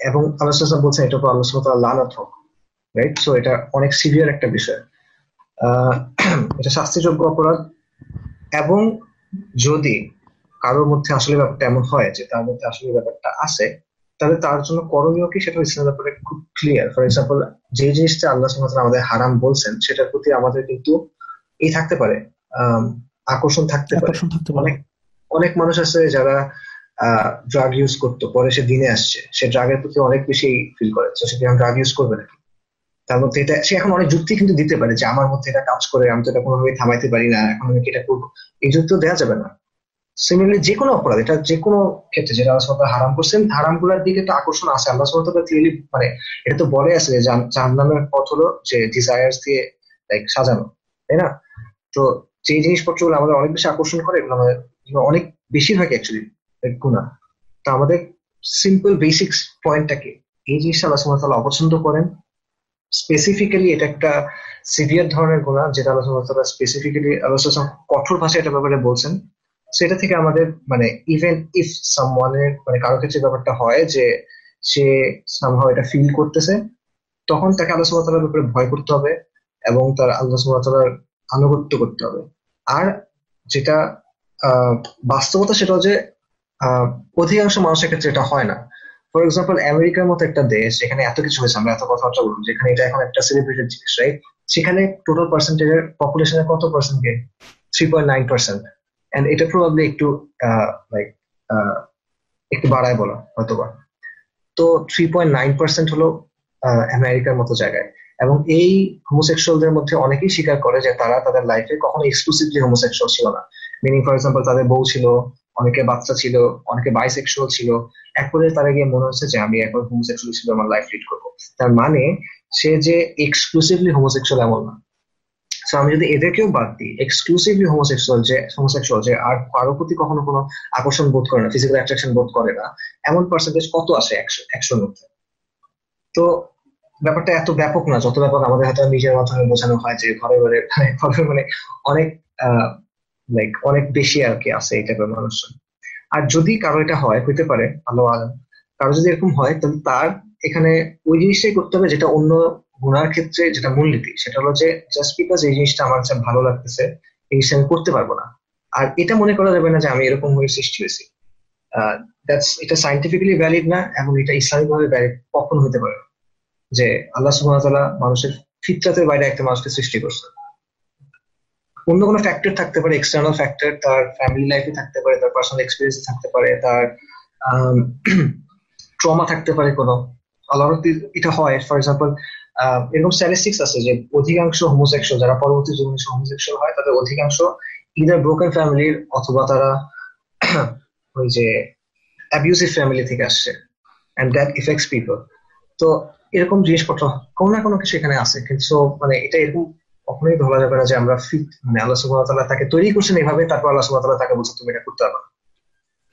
এবং আলোচনা বলছেন এটা উপর আলোচনা লানত হোক রাইট সো এটা অনেক সিভিয়ার একটা বিষয়। এটা শাস্তিযোগ্য অপরাধ। এবং যদি কারোর মধ্যে আসলে ব্যাপারটা এমন হয় যে তার মধ্যে আসলে ব্যাপারটা আছে তাহলে তার জন্য করণীয় কি সেটা ইসলামের ব্যাপারে খুব ক্লিয়ার ফর এক্সাম্পল যে জিনিসটা আল্লাহ সুবহানাহু আমাদের হারাম বলছেন সেটার প্রতি আমাদের কিন্তু এই থাকতে পারে আকর্ষণ থাকতে পারে। অনেক অনেক মানুষ আছে যারা ড্রাগ ইউজ করতো পরে সে দিনে আসছে সে ড্রাগের প্রতি অনেক বেশি ফিল করে সে কি ড্রাগ ইউজ করবে নাকি? তার মধ্যে এটা সে এখন অনেক যুক্তি কিন্তু দিতে পারে যে আমার মধ্যে এটা কাজ করে আমি তো এটা কোনোভাবে থামাইতে পারি না এখন আমি এটা করব? এই যুক্তি দেওয়া যাবে না। সিমিলারলি যে কোনো অপরাধ, এটা যে কোনো ক্ষেত্রে যেটা আল্লাহ হারাম করছেন হারামগুলার দিকে তো আকর্ষণ আছে। আল্লাহ সুবহানাহু ক্লিয়ারলি মানে এটা তো বলে আছে যে জাহান্নামের পথ হলো যে ডিজায়ার্স দিয়ে লাইক সাজানো, তাই না? তো যে জিনিসপত্রগুলো আমাদের অনেক বেশি আকর্ষণ করে, এগুলো আমাদের অনেক বেশিরভাগ অ্যাকচুয়ালি গুণা তো আমাদের সিম্পল বেসিক্স পয়েন্টটা কি এই জিনিসটা আল্লাহ সুবহানাহু অপছন্দ করেন। স্পেসিফিক্যালি এটা একটা সিভিয়ার ধরনের গুণা যেটা আল্লাহ সুবহানাহু স্পেসিফিক্যালি আল্লাহ কঠোর ভাষায় এটা ব্যাপারে বলছেন। সেটা থেকে আমাদের মানে ইভেন ইফ সামওয়ানের মানে কারও ক্ষেত্রে ব্যাপারটা হয় যে সে সামহাও এটা ফিল করতেছে, তখন তাকে আল্লাহ সুবহানাহু ব্যাপারে ভয় করতে হবে এবং তার আল্লাহ সুবহানাহু আনুগত্য করতে হবে। আর যেটা বাস্তবতা সেটা যে অধিকাংশ মানুষের ক্ষেত্রে এটা হয় না। ফর এক্সাম্পল আমেরিকার মতো একটা দেশ যেখানে এত কিছু হয়েছে, আমরা এত কথাবার্তা বলব যেখানে এটা এখন একটা সেলিব্রেটেড জিনিস রাইট সেখানে টোটাল পার্সেন্টেজের পপুলেশনের কত percent gay three point nine percent and এটা প্রবাবলি একটু লাইক একটু বাড়ায় বলা, হয়তোবা। তো থ্রি পয়েন্ট নাইন পার্সেন্ট হলো আমেরিকার মতো জায়গায়। এবং এই হোমোসেক্সুয়ালদের মধ্যে অনেকেই স্বীকার করে যে তারা তাদের লাইফে কখনো এক্সক্লুসিভলি হোমোসেক্সুয়াল ছিল না। মিনিং ফর এক্সাম্পল তাদের বউ ছিল অনেকে বাচ্চা ছিল, অনেকে বাইসেক্সুয়াল ছিল। এক পর্যায়ে তারা গিয়ে মনে হচ্ছে যে আমি এখন হোমোসেক্সুয়াল ছিল আমার লাইফ লিড করব। তার মানে সে যে এক্সক্লুসিভলি হোমোসেক্সুয়াল এমন না। সো আমি যদি এদেরকেও বাদ দিই এক্সক্লুসিভলি হোমোসেক্সুয়াল যে হোমোসেক্সুয়াল যে, আর কারও প্রতি কখনো কোনো আকর্ষণ বোধ করে না ফিজিক্যাল অ্যাট্রাকশন বোধ করে না, এমন পার্সেন্টেজ কত আসে একশো, একশোর মধ্যে? তো ব্যাপারটা এত ব্যাপক না, যত ব্যাপক আমাদের হয়তো নিজের মাধ্যমে বোঝানো হয় যে ঘরে ঘরে মানে ঘরে মানে অনেক লাইক অনেক বেশি আর কি আছে এই টাইপের মানুষজন। আর যদি কারও এটা হয়, হইতে পারে, আল্লাহ আলম, কারও যদি এরকম হয়, তাহলে তার এখানে ওই জিনিসটাই করতে হবে যেটা অন্য গুণার ক্ষেত্রে যেটা মূলনীতি, সেটা হলো যে জাস্ট বিকজ এই জিনিসটা আমার কাছে ভালো লাগতেছে, এই জিনিসটা আমি করতে পারব না। আর এটা মনে করা যাবে না যে আমি এরকম হয়ে সৃষ্টি হয়েছি। এটা সাইন্টিফিক্যালি ভ্যালিড না, এবং এটা ইসলামিক ভাবে ভ্যালিড কখন হতে পারে যে আল্লাহ সুবাহতাল্লাহ মানুষের ফিতরাতের বাইরে একটা মানুষকে সৃষ্টি করছে। অন্য কোনো ফ্যাক্টর থাকতে পারে এক্সটার্নাল ফ্যাক্টর তার ফ্যামিলি লাইফে থাকতে পারে, তার পার্সোনাল এক্সপিরিয়েন্স থাকতে পারে, তার ট্রমা থাকতে পারে কোনো। আল্লাহ এটা হয় ফর এক্সাম্পল এরকম স্ট্যাটিস্টিক্স আছে যে অধিকাংশ হোমোসেক্সুয়াল যারা পরবর্তী জীবনে হোমোসেক্সুয়াল হয় তাদের অধিকাংশ ইদার ব্রোকেন ফ্যামিলির অথবা তারা ওই যে অ্যাবিউসিভ ফ্যামিলি থেকে আসছে অ্যান্ড দ্যাট ইফেক্টস পিপল তো এরকম জিনিসপত্র কোনো না কোনো কিছু এখানে আছে কিন্তু মানে এটা এরকম কখনোই ধরা যাবে না যে আমরা ফিট মানে আল্লাহ সুবাহ তাকে তৈরি করছেন এইভাবে তারপর আল্লাহ সুবাহ তাকে বলছে তুমি এটা করতে পারবে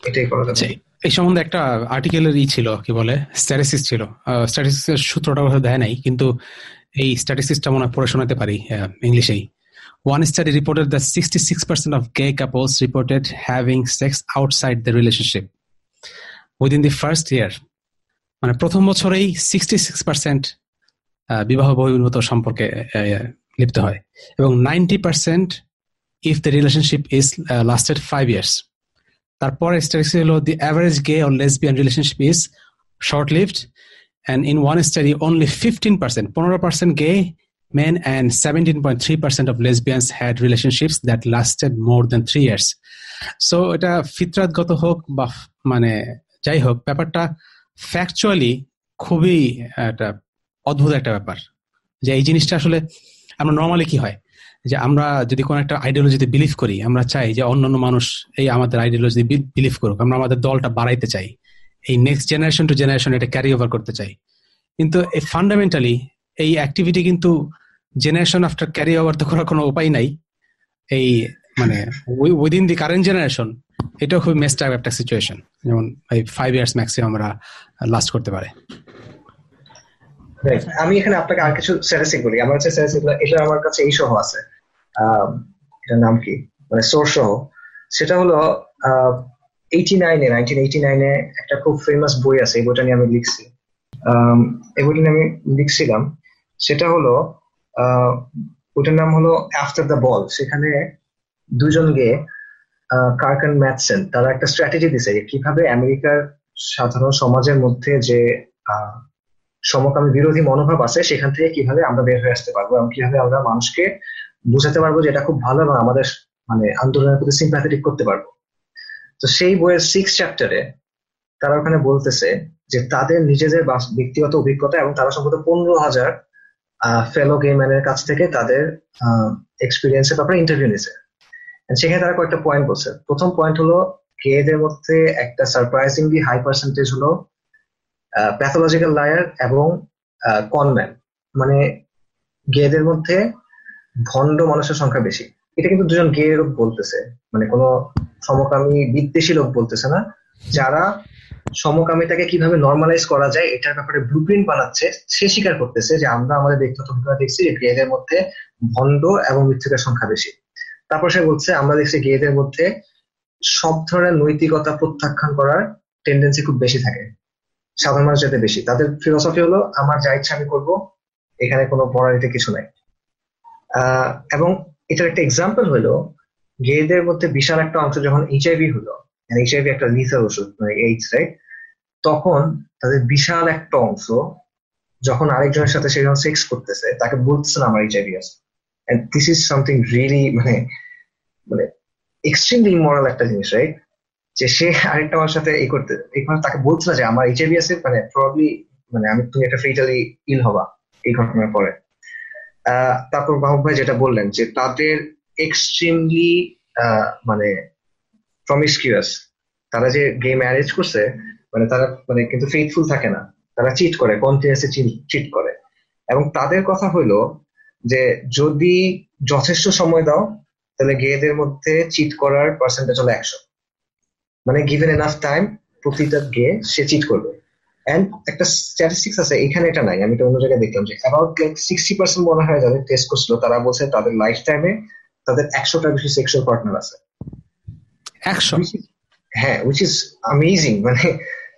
এটাই করা যাবে। আচ্ছা, এই সম্বন্ধে একটা আর্টিকেলের ই ছিল, কি বলে স্ট্যাটিস্টিক্স ছিল। স্ট্যাটিস্টিক্সের সূত্রটা কথা দেয় নাই, কিন্তু এই স্ট্যাটিস্টিক্সটা মনে পড়ে শোনাতে পারি ইংলিশেই। One study reported that 66% of gay couples reported having sex outside the relationship. Within the first year. মানে প্রথম বছরেই সিক্সটি সিক্স পার্সেন্ট বিবাহ বহির্ভূত সম্পর্কে লিপ্ত হয়। এবং ninety percent if the relationship is lasted five years তারপরে স্ট্যাটিস্টিক হলো the average gay or lesbian relationship is short lived and in one study only fifteen percent পনেরো percent gay men and 17.3% of lesbians had relationships that lasted more than three years. So, এটা ফিতরাতগত হোক বা মানে যাই হোক, ব্যাপারটা factually খুবই একটা অদ্ভুত একটা ব্যাপার যে এই জিনিসটা আসলে আমরা নর্মালি কি হয় যে আমরা যদি কোনো একটা আইডিওলজিতে বিলিভ করি, আমরা চাই যে অন্যান্য মানুষ এই আমাদের আইডিওলজি বিলিভ করুক। আমরা আমাদের দলটা বাড়াইতে চাই। এই নেক্সট জেনারেশন টু জেনারেশন এটা ক্যারি ওভার করতে চাই। কিন্তু এই ফান্ডামেন্টালি এই অ্যাক্টিভিটি কিন্তু জেনারেশন আফটার ক্যারি ওভার তো করার কোনো উপায় নাই। এই মানে উইদিন দি কারেন্ট জেনারেশন এটাও খুব মেস্ট একটা সিচুয়েশন যেমন এই ফাইভ ইয়ার্স ম্যাক্সিমাম আমরা লাস্ট করতে পারে। আমি এখানে আপনাকে আর কিছু স্ট্যাটিস্টিক বলি আমার কাছে স্ট্যাটিস্টিক এটা আমার কাছে এই সহ আছে। এটার নাম কি? মানে সোর্স সহ। সেটা হলো এইটি নাইনে নাইনটিন এইটি নাইনে একটা খুব ফেমাস বই আছে, এই বইটা নিয়ে আমি লিখছি। এই বইটা নিয়ে আমি লিখছিলাম। সেটা হলো ওটার নাম হলো আফটার দ্য বল সেখানে দুজন গিয়ে কার্কন ম্যাথসেন, তারা একটা স্ট্র্যাটেজি দিছে কীভাবে আমেরিকার সাধারণ সমাজের মধ্যে যে সমকামী বিরোধী মনোভাব আছে, সেখান থেকে কীভাবে আমরা বের হয়ে আসতে পারব এবং কীভাবে আমরা মানুষকে বুঝাতে পারব যে এটা খুব ভালো এবং আমাদের মানে আন্দোলনের প্রতি সিম্প্যাথেটিক করতে পারব। তো সেই বইয়ের সিক্স চ্যাপ্টারে তারা ওখানে বলতেছে যে তাদের নিজেদের ব্যক্তিগত অভিজ্ঞতা এবং তারা সম্ভবত পনেরো হাজার ফেলো গেমানের কাছ থেকে তাদের এক্সপিরিয়েন্সের ব্যাপারে ইন্টারভিউ নিছে সেখানে তারা কয়েকটা পয়েন্ট বলছে। প্রথম পয়েন্ট হলো গেদের মধ্যে একটা সারপ্রাইজিংলি হাই পার্সেন্টেজ হলো প্যাথোলজিক্যাল লায়ার এবং কনম্যান মানে গেদের মধ্যে ভণ্ড মানুষের সংখ্যা বেশি। এটা কিন্তু দুজন গে লোক বলতেছে। মানে কোনো সমকামী বিদ্বেষী লোক বলতেছে না। যারা সমকামিতাকে কীভাবে নর্মালাইজ করা যায়, এটার ব্যাপারে ব্লুপ্রিন্ট বানাচ্ছে, সে স্বীকার করতেছে যে আমরা আমাদের ব্যক্তিগত অভিজ্ঞতা দেখছি যে গেদের মধ্যে ভণ্ড এবং মৃত্যুকের সংখ্যা বেশি। তারপর সে বলছে, আমরা দেখছি গেদের মধ্যে সব ধরনের নৈতিকতা প্রত্যাখ্যান করার টেন্ডেন্সি খুব বেশি থাকে। সাধারণ মানুষ যাতে বেশি। তাদের ফিলোসফি হলো, আমার যা ইচ্ছা আমি করব, এখানে কোনো পড়ারিতে কিছু নাই। এবং এটার একটা এক্সাম্পল হলো গেদের মধ্যে বিশাল একটা অংশ যখন এইচআইভি হলো এইচআইভি একটা লিথাল ওষুধ মানে এইডস রাইট তখন তাদের বিশাল একটা অংশ যখন আরেকজনের সাথে সে যখন সেক্স করতেছে, তাকে বলতেছে না আমার এইচআইভি আছে। দিস ইজ সামথিং রিয়েলি মানে মানে এক্সট্রিমলি ইমরাল একটা জিনিস রাইট যে সে আরেকটা আমার সাথে এই করতে, এই তাকে বলছিল যে আমার এইচআইভি আছে মানে প্রবাবলি মানে আমি তুমি একটা ফেটালি ইল হবা এই ঘটনার পরে। তারপর বাহক ভাই যেটা বললেন যে তাদের এক্সট্রিমলি মানে প্রমিসকিউয়াস তারা যে গে ম্যারেজ করছে মানে তারা মানে কিন্তু ফেথফুল থাকে না। তারা চিট করে কন্টিনিউসলি চিট করে। এবং তাদের কথা হইল যে যদি যথেষ্ট সময় দাও, তাহলে গেদের মধ্যে চিট করার পার্সেন্টেজ হলো একশো। মানে গিভেন এনাফ টাইম প্রতিটা গে সে চিট করবে। এন্ড একটা স্ট্যাটিস্টিক্স আছে এখানে এটা নাই আমি তো অন্য জায়গায় দেখলাম যে অ্যাবাউট লাইক সিক্সটি পার্সেন্ট মনে হয় যাদের টেস্ট করছিল তারা বলছে তাদের লাইফ টাইমে তাদের একশোটা বেশি সেক্সুয়াল পার্টনার আছে। একশো? হ্যাঁ উইচ ইজ অ্যামেজিং মানে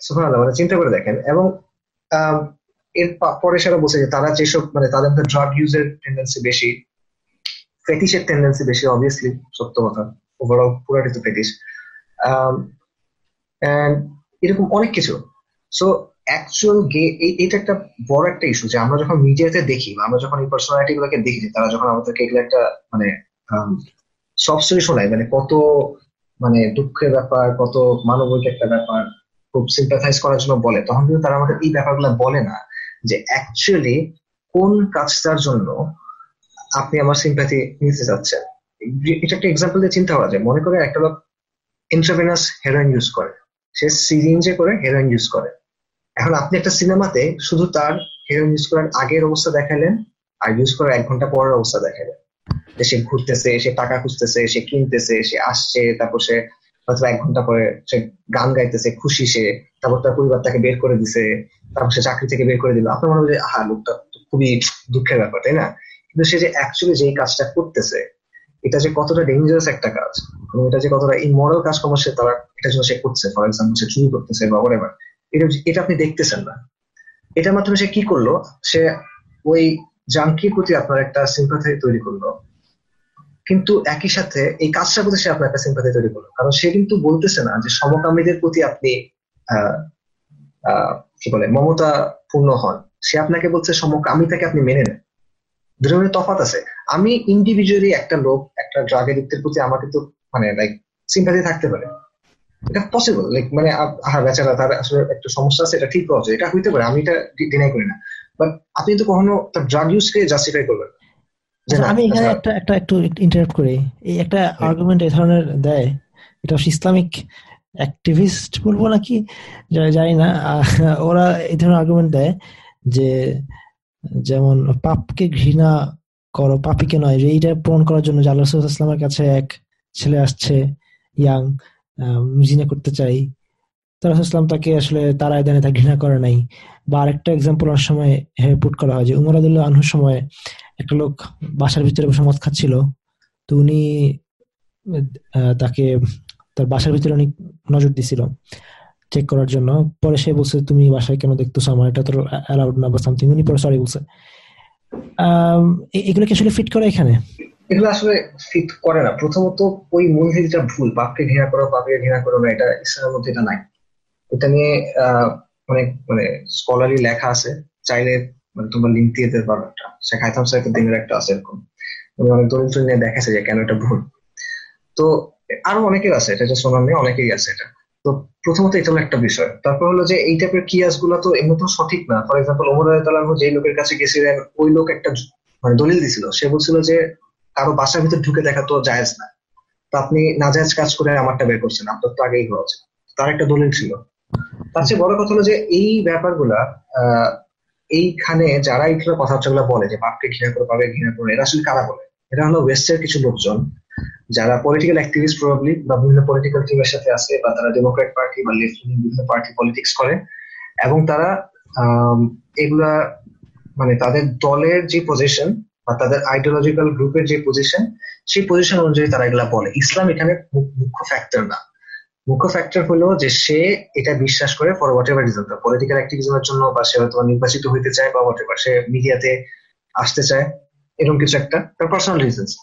সুফান মানে চিন্তা করে দেখেন। এবং এর পরে সেটা বলছে যে তারা যেসব মানে তাদের ড্রাগ ইউজের টেন্ডেন্সি বেশি ফেটিসের টেন্ডেন্সি বেশি অবভিয়াসলি সত্য কথা ওভারঅল পুরাটি তো ফেটিস এরকম অনেক কিছু। সো অ্যাকচুয়াল গে এটা একটা বড় একটা ইস্যু যে আমরা যখন মিডিয়াতে দেখি বা আমরা যখন এই পার্সোনালিটি গুলোকে দেখি, তারা যখন আমাদেরকে এগুলো একটা মানে সব স্টোরি শোনায় মানে কত মানে দুঃখের ব্যাপার, কত মানবিক একটা ব্যাপার, খুব সিম্পাথাইজ করার জন্য বলে, তখন কিন্তু তারা আমাদের এই ব্যাপারগুলো বলে না যে অ্যাকচুয়ালি কোন কাজটার জন্য আপনি আমার সিম্প্যাথি নিতে চাচ্ছেন। এটা একটা এক্সাম্পল দিয়ে চিন্তা করা যায়। মনে করে একটা লোক ইন্ট্রাভেনাস হেরোইন ইউজ করে। সে সিরিঞ্জে করে হেরোইন ইউজ করে। এখন আপনি একটা সিনেমাতে শুধু তার হেরোইন ইউজ করার আগের অবস্থা দেখালেন আর ইউজ করার এক ঘণ্টা পরের অবস্থা দেখালেন। যে সে ঘুরতেছে, সে টাকা খুঁজতেছে, সে কিনতেছে, সে আসছে, তারপর সে হয়তো এক ঘণ্টা পরে সে গান গাইতেছে, খুশি সে, তারপর তার পরিবার তাকে বের করে দিছে, তারপর সে চাকরি থেকে বের করে দিল। আপনার মনে হয় যে হ্যাঁ লোকটা খুবই দুঃখের ব্যাপার তাই না? কিন্তু সে যে অ্যাকচুয়ালি যেই কাজটা করতেছে, এটা যে কতটা ডেঞ্জারাস একটা কাজ এবং এটা যে কতটা ইমরাল কাজকর্ম সে তারা এটা জন্য সে করছে। ফর এক্সাম্পল সে চুরি করতেছে বা ওরেভার এটা এটা আপনি দেখতেছেন না। এটার মাধ্যমে সে কি করল? সে ওই জাঙ্কির প্রতি আপনার একটা সিম্পাথি তৈরি করল। কিন্তু একই সাথে এই কাজটার প্রতি সে আপনার একটা সিম্পাথি তৈরি করল। কারণ সে কিন্তু বলতেছে না যে সমকামীদের প্রতি আপনি কি বলে মমতা পূর্ণ হন। সে আপনাকে বলছে, সমকামিতাকে আপনি মেনে নেন। দুজনের তফাত আছে। আমি ইন্ডিভিজুয়ালি একটা লোক, একটা ড্রাগ এডিক্টের প্রতি আমাকে তো মানে লাইক সিম্পাথি থাকতে পারে। এটা পসিবল লাইক মানে হ্যাঁ বেচারা তার আসলে একটা সমস্যা আছে এটা ঠিক হওয়া এটা হইতে পারে আমি এটা ডিনাই করি না। বাট আপনি তো কখনো তার ড্রাগ ইউজকে জাস্টিফাই করবেন? আচ্ছা, আমি এখানে একটা একটা একটু ইন্টারাপ্ট করি। এই একটা আর্গুমেন্ট এই ধরনের দেয় এটা ইসলামিক অ্যাক্টিভিস্ট বলব নাকি? জানি না। ওরা এই ধরনের আর্গুমেন্ট দেয় যে যেমন পাপকে ঘৃণা করো পাপিকে নয় যে এইটা পূরণ করার জন্য যে ইসলামের কাছে এক ছেলে আসছে ইয়াং জিনা করতে চাই। ইসলাম তাকে আসলে তারা দেনে তা ঘৃণা করে নাই। বা আরেকটা এক্সাম্পল অনেক সময় পুট করা হয় যে উমর আদুল্লাহ আনহুর সময় একটা লোক বাসার ভিতরে বসে মদ খাচ্ছিল। তো উনি তাকে তার বাসার ভিতরে অনেক নজর দিছিল চেক করার জন্য। পরে সে বলছে, তুমি বাসায় কেন দেখতেছো আমার? এটা তোর অ্যালাউড না বা সামথিং উনি পরে সরি বলছে। এগুলো কি আসলে ফিট করে এখানে? এগুলো আসলে ফিট করে না। প্রথমত ওই মূলনীতিটা ভুল, বাপকে ঘৃণা করো পাপকে ঘৃণা করো না, এটা ইসলামের মধ্যে এটা নাই। এটা নিয়ে অনেক মানে স্কলারি লেখা আছে। চাইলে মানে তোমরা লিঙ্ক দিয়ে দিতে পারো একটা। শেখ হাইতাম সাহেবের দিনের একটা আছে এরকম। উনি অনেক দলিল নিয়ে দেখাছে যে, কেন এটা ভুল। তো, আরও অনেকের আছে, এটা যে সোনার নেই অনেকেরই আছে এটা। তো, প্রথমত এটা হলো একটা বিষয়। তারপর হলো যে, এই টাইপের কিয়াসগুলো তো এমনি তো সঠিক না। ফর এক্সাম্পল ওমর আলাহ যে লোকের কাছে গেছিলেন, ওই লোক একটা মানে দলিল দিছিল। সে বলছিল যে কারও বাসার ভিতরে ঢুকে দেখা তো জায়েজ না। তো আপনি নাজায়েজ কাজ করে আমারটা বের করছেন, আপনার তো আগেই হওয়া উচিত। তার একটা দলিল ছিল। তার চেয়ে বড় কথা হলো যে এই ব্যাপারগুলা এইখানে যারা এইগুলো কথাবার্তাগুলো বলে, যে বাপকে ঘৃণা করে পাবে ঘৃণা করে, এরা আসলে কারা বলে? এটা হলো ওয়েস্টের কিছু লোকজন, যারা পলিটিক্যাল অ্যাক্টিভিস্ট প্রবাবলি বা বিভিন্ন পলিটিক্যাল টিমের সাথে আছে, বা তারা ডেমোক্রেট পার্টি বা লেফট বিভিন্ন পার্টি পলিটিক্স করে, এবং তারা এগুলা মানে তাদের দলের যে পজিশন বা তাদের আইডিওলজিক্যাল গ্রুপের যে পজিশন সেই পজিশন অনুযায়ী তারা এগুলা বলে। ইসলাম এখানে মুখ্য ফ্যাক্টর না। মুখ্য ফ্যাক্টর হলো যে সে এটা বিশ্বাস করে for whatever reason political অ্যাক্টিভিজমের জন্য বা সে হয়তো নির্বাচিত হইতে চায় বা হোয়াট এভার সে মিডিয়াতে আসতে চায়, এরকম কিছু একটা, তার পার্সোনাল রিজনস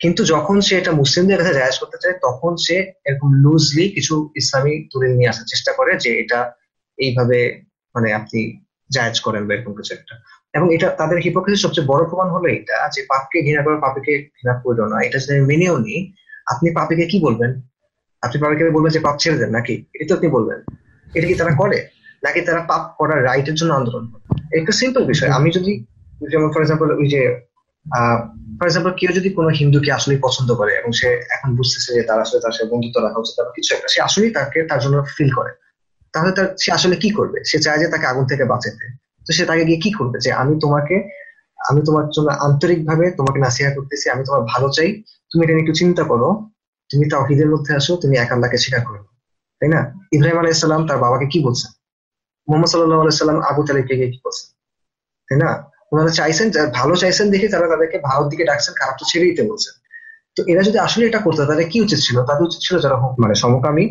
কিন্তু যখন সে এটা মুসলিমদের কাছে জায়াজ করতে চায়, তখন সে এরকম লুজলি কিছু ইসলামী তুলে নিয়ে আসার চেষ্টা করে যে এটা এইভাবে মানে আপনি জায়াজ করেন বা এরকম কিছু একটা। এবং এটা তাদের হিপোক্রেসির সবচেয়ে বড় প্রমাণ হলো এটা, যে পাপকে ঘৃণা করে পাপিকে ঘৃণা করল না। এটা যদি মেনেও নিই, আপনি পাপিকে কি বলবেন? আপনি পাপিকে বলবেন যে পাপ ছেড়ে দেন নাকি? এটা তো আপনি বলবেন। এটা কি তারা করে? নাকি তারা পাপ করার রাইটের জন্য আন্দোলন করে? একটা সিম্পল বিষয়। আমি যদি, যেমন ফর এক্সাম্পল ওই যে ফর এক্সাম্পল কেউ যদি কোনো হিন্দুকে আসলে পছন্দ করে এবং সে এখন বুঝতেছে যে তার আসলে তার সাথে বন্ধুত্ব রাখা উচিত তার কিছু একটা, সে আসলেই তাকে, তার জন্য ফিল করে। তাহলে তার, সে আসলে কি করবে? সে চায় যে তাকে আগুন থেকে বাঁচাতে। তো সে তাকে গিয়ে কি করবে? যে আমি তোমাকে, আমি তোমার জন্য আন্তরিক ভাবে তোমাকে নাসিহা করতেছি, আমি তোমার ভালো চাই। তুমি এটা একটু চিন্তা করো। তুমি তাওহিদের মধ্যে আসো, তুমি এক আল্লাহকে স্বীকার করো। তাই না? ইব্রাহিম আলাইসাল্লাম তার বাবাকে কি বলছেন মোহাম্মদ সাল্লাহ আলাইসাল্লাম আবু তালিবকে গিয়ে কি বলছেন তাই না? ওনারা চাইছেন ভালো চাইছেন দেখে তারা তাদেরকে ভারত দিকে ডাকছেন, খারাপ তো ছেড়ে দিতে বলছেন। তো এরা যদি আসলে এটা করতো তাদের কি উচিত ছিল? তাদের উচিত ছিল যারা মানে সমকামী,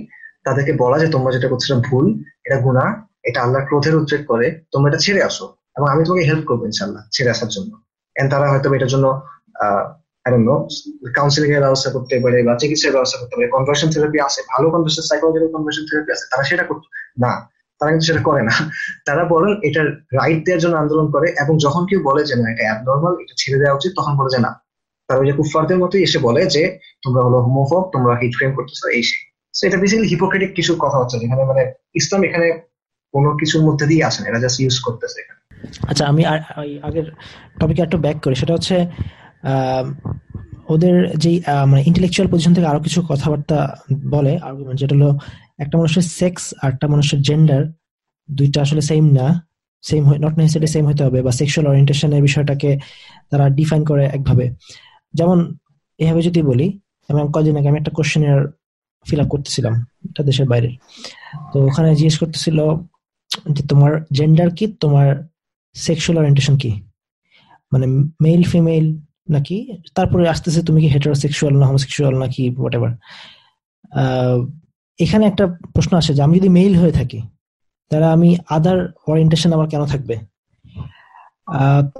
তাদেরকে বলা যে তোমরা যেটা করছ ভুল, এটা গুণা এটা আল্লাহর ক্রোধের উদ্রেক করে, তোমরা এটা ছেড়ে আসো এবং আমি তোমাকে হেল্প করব ইনশাল্লাহ ছেড়ে আসার জন্য। এন্ড তারা হয়তো এটার জন্য কাউন্সিলিং এর ব্যবস্থা করতে পারে বা চিকিৎসার ব্যবস্থা করতে পারে কনভার্সন থেরাপি আছে, ভালো কনভার্সন সাইকোলজিক্যাল কনভার্সন থেরাপি আছে, তারা সেটা করতো, না, তারা কিন্তু সেটা করে না। তারা বরং এটার রাইট দেওয়ার জন্য আন্দোলন করে এবং যখন কেউ বলে যে, না, এটা অ্যাবনর্মাল এটা ছেড়ে দেওয়া উচিত, তখন বলে যে, না। তারা ওই যে কুফারদের মতোই এসে বলে যে, তোমরা হলো হোমোফোব তোমরা হিট ফ্রেম করতেছো, এই সেই এটা বেসিক্যালি হিপোক্রেটিক কিছু কথা হচ্ছে যেখানে মানে ইসলাম এখানে কোনো কিছুর মধ্যে দিয়ে আসে না এরা জাস্ট ইউজ করতেছে আচ্ছা আমি আগের টপিকে একটু ব্যাক করি, সেটা হচ্ছে ওদের যে মানে ইন্টেলেকচুয়াল পজিশন থেকে আরও কিছু কথাবার্তা বলে আর্গুমেন্ট যেটা হলো একটা মানুষের সেক্স আর একটা মানুষের জেন্ডার দুইটা আসলে সেম না সেম নট নেসেসারি সেম হতে হবে, বা সেক্সুয়াল ওরিয়েন্টেশনের বিষয়টাকে তারা ডিফাইন করে একভাবে। যেমন, এভাবে যদি বলি, আমি কদিন আগে আমি একটা কোশ্চেনের ফিল আপ করতেছিলাম, এটা দেশের বাইরে তো ওখানে জিজ্ঞেস করতেছিল যে তোমার জেন্ডার কি তোমার সেক্সুয়াল ওরিয়েন্টেশন কি? মানে মেল ফিমেল নাকি? তারপরে আসতেছে তুমি কি হেটারোসেক্সুয়াল না হোমোসেক্সুয়াল নাকি হোয়াট এভার এখানে একটা প্রশ্ন আসে যে আমি যদি মেল হয়ে থাকি তাহলে আমি আদার ওরিয়েন্টেশন আমার কেন থাকবে?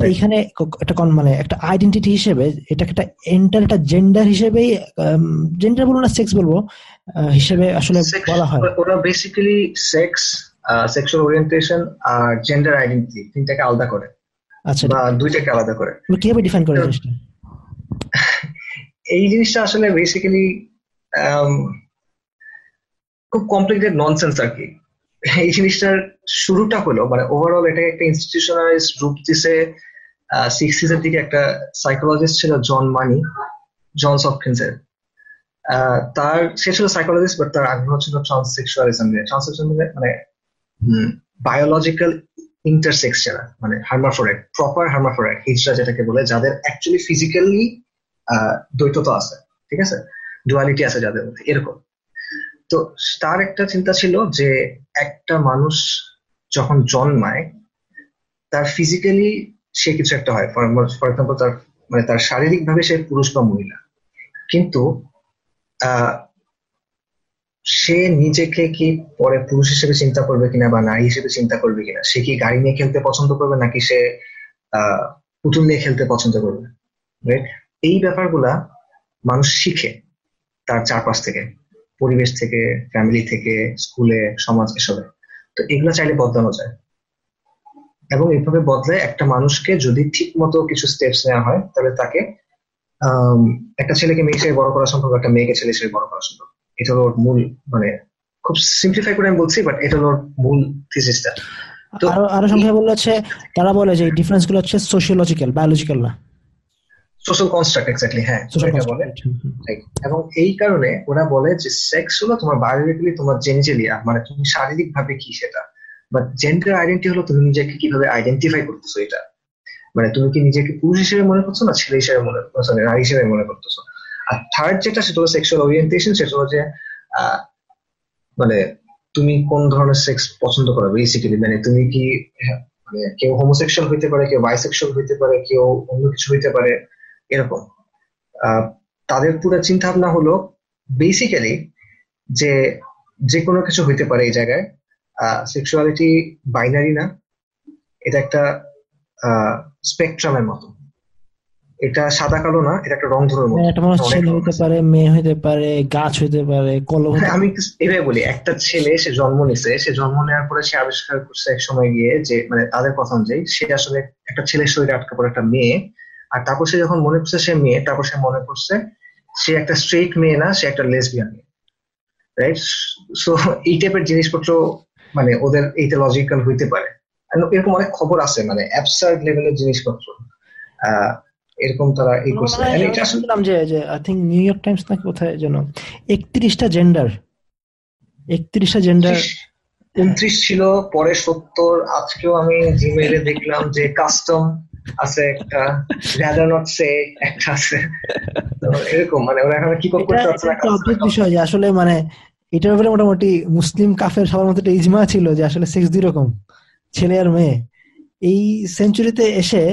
এইখানে একটা মানে একটা আইডেন্টিটি হিসেবে এটাকে একটা এন্টার একটা জেন্ডার হিসেবে জেন্ডার বলব না সেক্স বলব হিসেবে আসলে বলা হয়। ওরা বেসিক্যালি সেক্স সেক্সুয়াল ওরিয়েন্টেশন আর জেন্ডার আইডেন্টিটি তিনটাকে আলাদা করে। আচ্ছা। বা দুইটাকে আলাদা করে। কীভাবে ডিফাইন করে জিনিসটা? এই জিনিসটা আসলে বেসিক্যালি খুব কমপ্লিকেটেড ননসেন্স আর কি। এই জিনিসটার শুরুটা হলো মানে ওভারঅল এটা একটা ইনস্টিটিউশনালাইজ রূপ দিছে সিক্সটিজের দিকে একটা সাইকোলজিস্ট ছিল জন মানি জন সপকিন্সের তার সে ছিল সাইকোলজিস্ট বাট তার আগ্রহ ছিল ট্রান্সসেক্সুয়ালিজম নিয়ে। ট্রান্সসেক্সুয়াল মানে বায়োলজিক্যাল ইন্টারসেক্স যারা মানে হার্মাফোরাইড প্রপার হার্মাফোরাইড হিজরা যেটাকে বলে, যাদের অ্যাকচুয়ালি ফিজিক্যালি দ্বৈততা আছে, ঠিক আছে? ডুয়ালিটি আছে যাদের মধ্যে, এরকম। তো তার একটা চিন্তা ছিল যে একটা মানুষ যখন জন্মায়, তার ফিজিক্যালি সে কিছু একটা হয়। ফর এক্সাম্পল তার মানে তার শারীরিক ভাবে সে পুরুষ বা মহিলা। কিন্তু সে নিজেকে কি পরে পুরুষ হিসেবে চিন্তা করবে কিনা বা নারী হিসেবে চিন্তা করবে কিনা? সে কি গাড়ি নিয়ে খেলতে পছন্দ করবে নাকি সে আহ পুতুল নিয়ে খেলতে পছন্দ করবে? এই ব্যাপারগুলা মানুষ শিখে তার চারপাশ থেকে, পরিবেশ থেকে ফ্যামিলি থেকে স্কুলে সমাজ এসবে। তো এগুলো চাইলে বদলানো যায়। এবং এইভাবে বদলে একটা মানুষকে যদি ঠিক মতো কিছু স্টেপস নেওয়া হয়, তাহলে তাকে একটা ছেলেকে মেয়ে হিসেবে বড় করা সম্ভব, একটা মেয়েকে ছেলে হিসেবে বড় করা সম্ভব। এটা হলো মূল মানে খুব সিম্পলিফাই করে আমি বলছি বাট এটা হলো মূল থিসিসটা আরও আরও সংখ্যা বললে হচ্ছে তারা বলে যে ডিফারেন্সগুলো হচ্ছে সোশিওলজিক্যাল বায়োলজিক্যাল না। সোশ্যাল কনস্ট্রাক্ট এক্স্যাক্টলি হ্যাঁ বলে। এবং এই কারণে ওরা বলে যে সেক্স হলো তোমার বায়োলজিক্যালি তোমার জেনিজেলিয়া মানে তুমি শারীরিক ভাবে কি সেটা? বাট জেন্ডার আইডেন্টি হলো তুমি নিজেকে কীভাবে আইডেন্টিফাই করতেছো এটা? মানে তুমি কি নিজেকে পুরুষ হিসেবে মনে করছ না ছেলে হিসেবে মনে করছ নারী হিসেবে মনে করতেছো? আর থার্ড যেটা, সেটা হলো সেক্সুয়াল ওরিয়েন্টেশন সেটা হলো যে মানে তুমি কোন ধরনের সেক্স পছন্দ করো বেসিক্যালি মানে তুমি কি মানে কেউ হোমোসেক্সুয়াল হইতে পারে, কেউ বাইসেক্সুয়াল হইতে পারে, কেউ অন্য কিছু হইতে পারে, এরকম। তাদের পুরো চিন্তা ভাবনা হলো বেসিক্যালি যে যে কোনো কিছু হইতে পারে এই জায়গায় সেক্সুয়ালিটি বাইনারি না, এটা একটা স্পেকট্রামের মতো। এটা সাদা কালো না এটা একটা রং ধরনের মতো। একটা মানুষ ছেলে হতে পারে মেয়ে হতে পারে গাছ হতে পারে কলম হ্যাঁ, আমি এভাবে বলি একটা ছেলে সে জন্ম নিছে সে জন্ম নেওয়ার পরে সে আবিষ্কার করছে এক সময় গিয়ে যে মানে তাদের কথা অনুযায়ী সে আসলে একটা ছেলের শরীরে আটকা পড়ে একটা মেয়ে। আর তারপর সে যখন মনে করছে সে মেয়ে তারপর সে মনে করছে সে একটা স্ট্রেট মেয়ে না সে একটা লেসবিয়ান মেয়ে। রাইট সো এই টাইপের জিনিসপত্র মানে ওদের এইটা লজিক্যাল হইতে পারে। এরকম অনেক খবর আছে মানে অ্যাবসার্ড লেভেলের জিনিসপত্র। এরকম তারা এই করছে। শুনলাম যে যে I think New York Times নাকি কোথায় যেন একত্রিশটা জেন্ডার একত্রিশটা জেন্ডার উনত্রিশ ছিল পরে সত্তর আজকেও আমি জিমেইলে দেখলাম যে কাস্টম আছে একটা রাদার নট সে একটা আছে। এরকম মানে ওরা এখন কি করতে অদ্ভুত বিষয় যে আসলে মানে এটার ব্যাপারে মোটামুটি মুসলিম কাফের সবার মধ্যে একটা ইজমা ছিল যে আসলে সেক্স দুই রকম ছেলে আর মেয়ে। এই সেঞ্চুরিতে এসে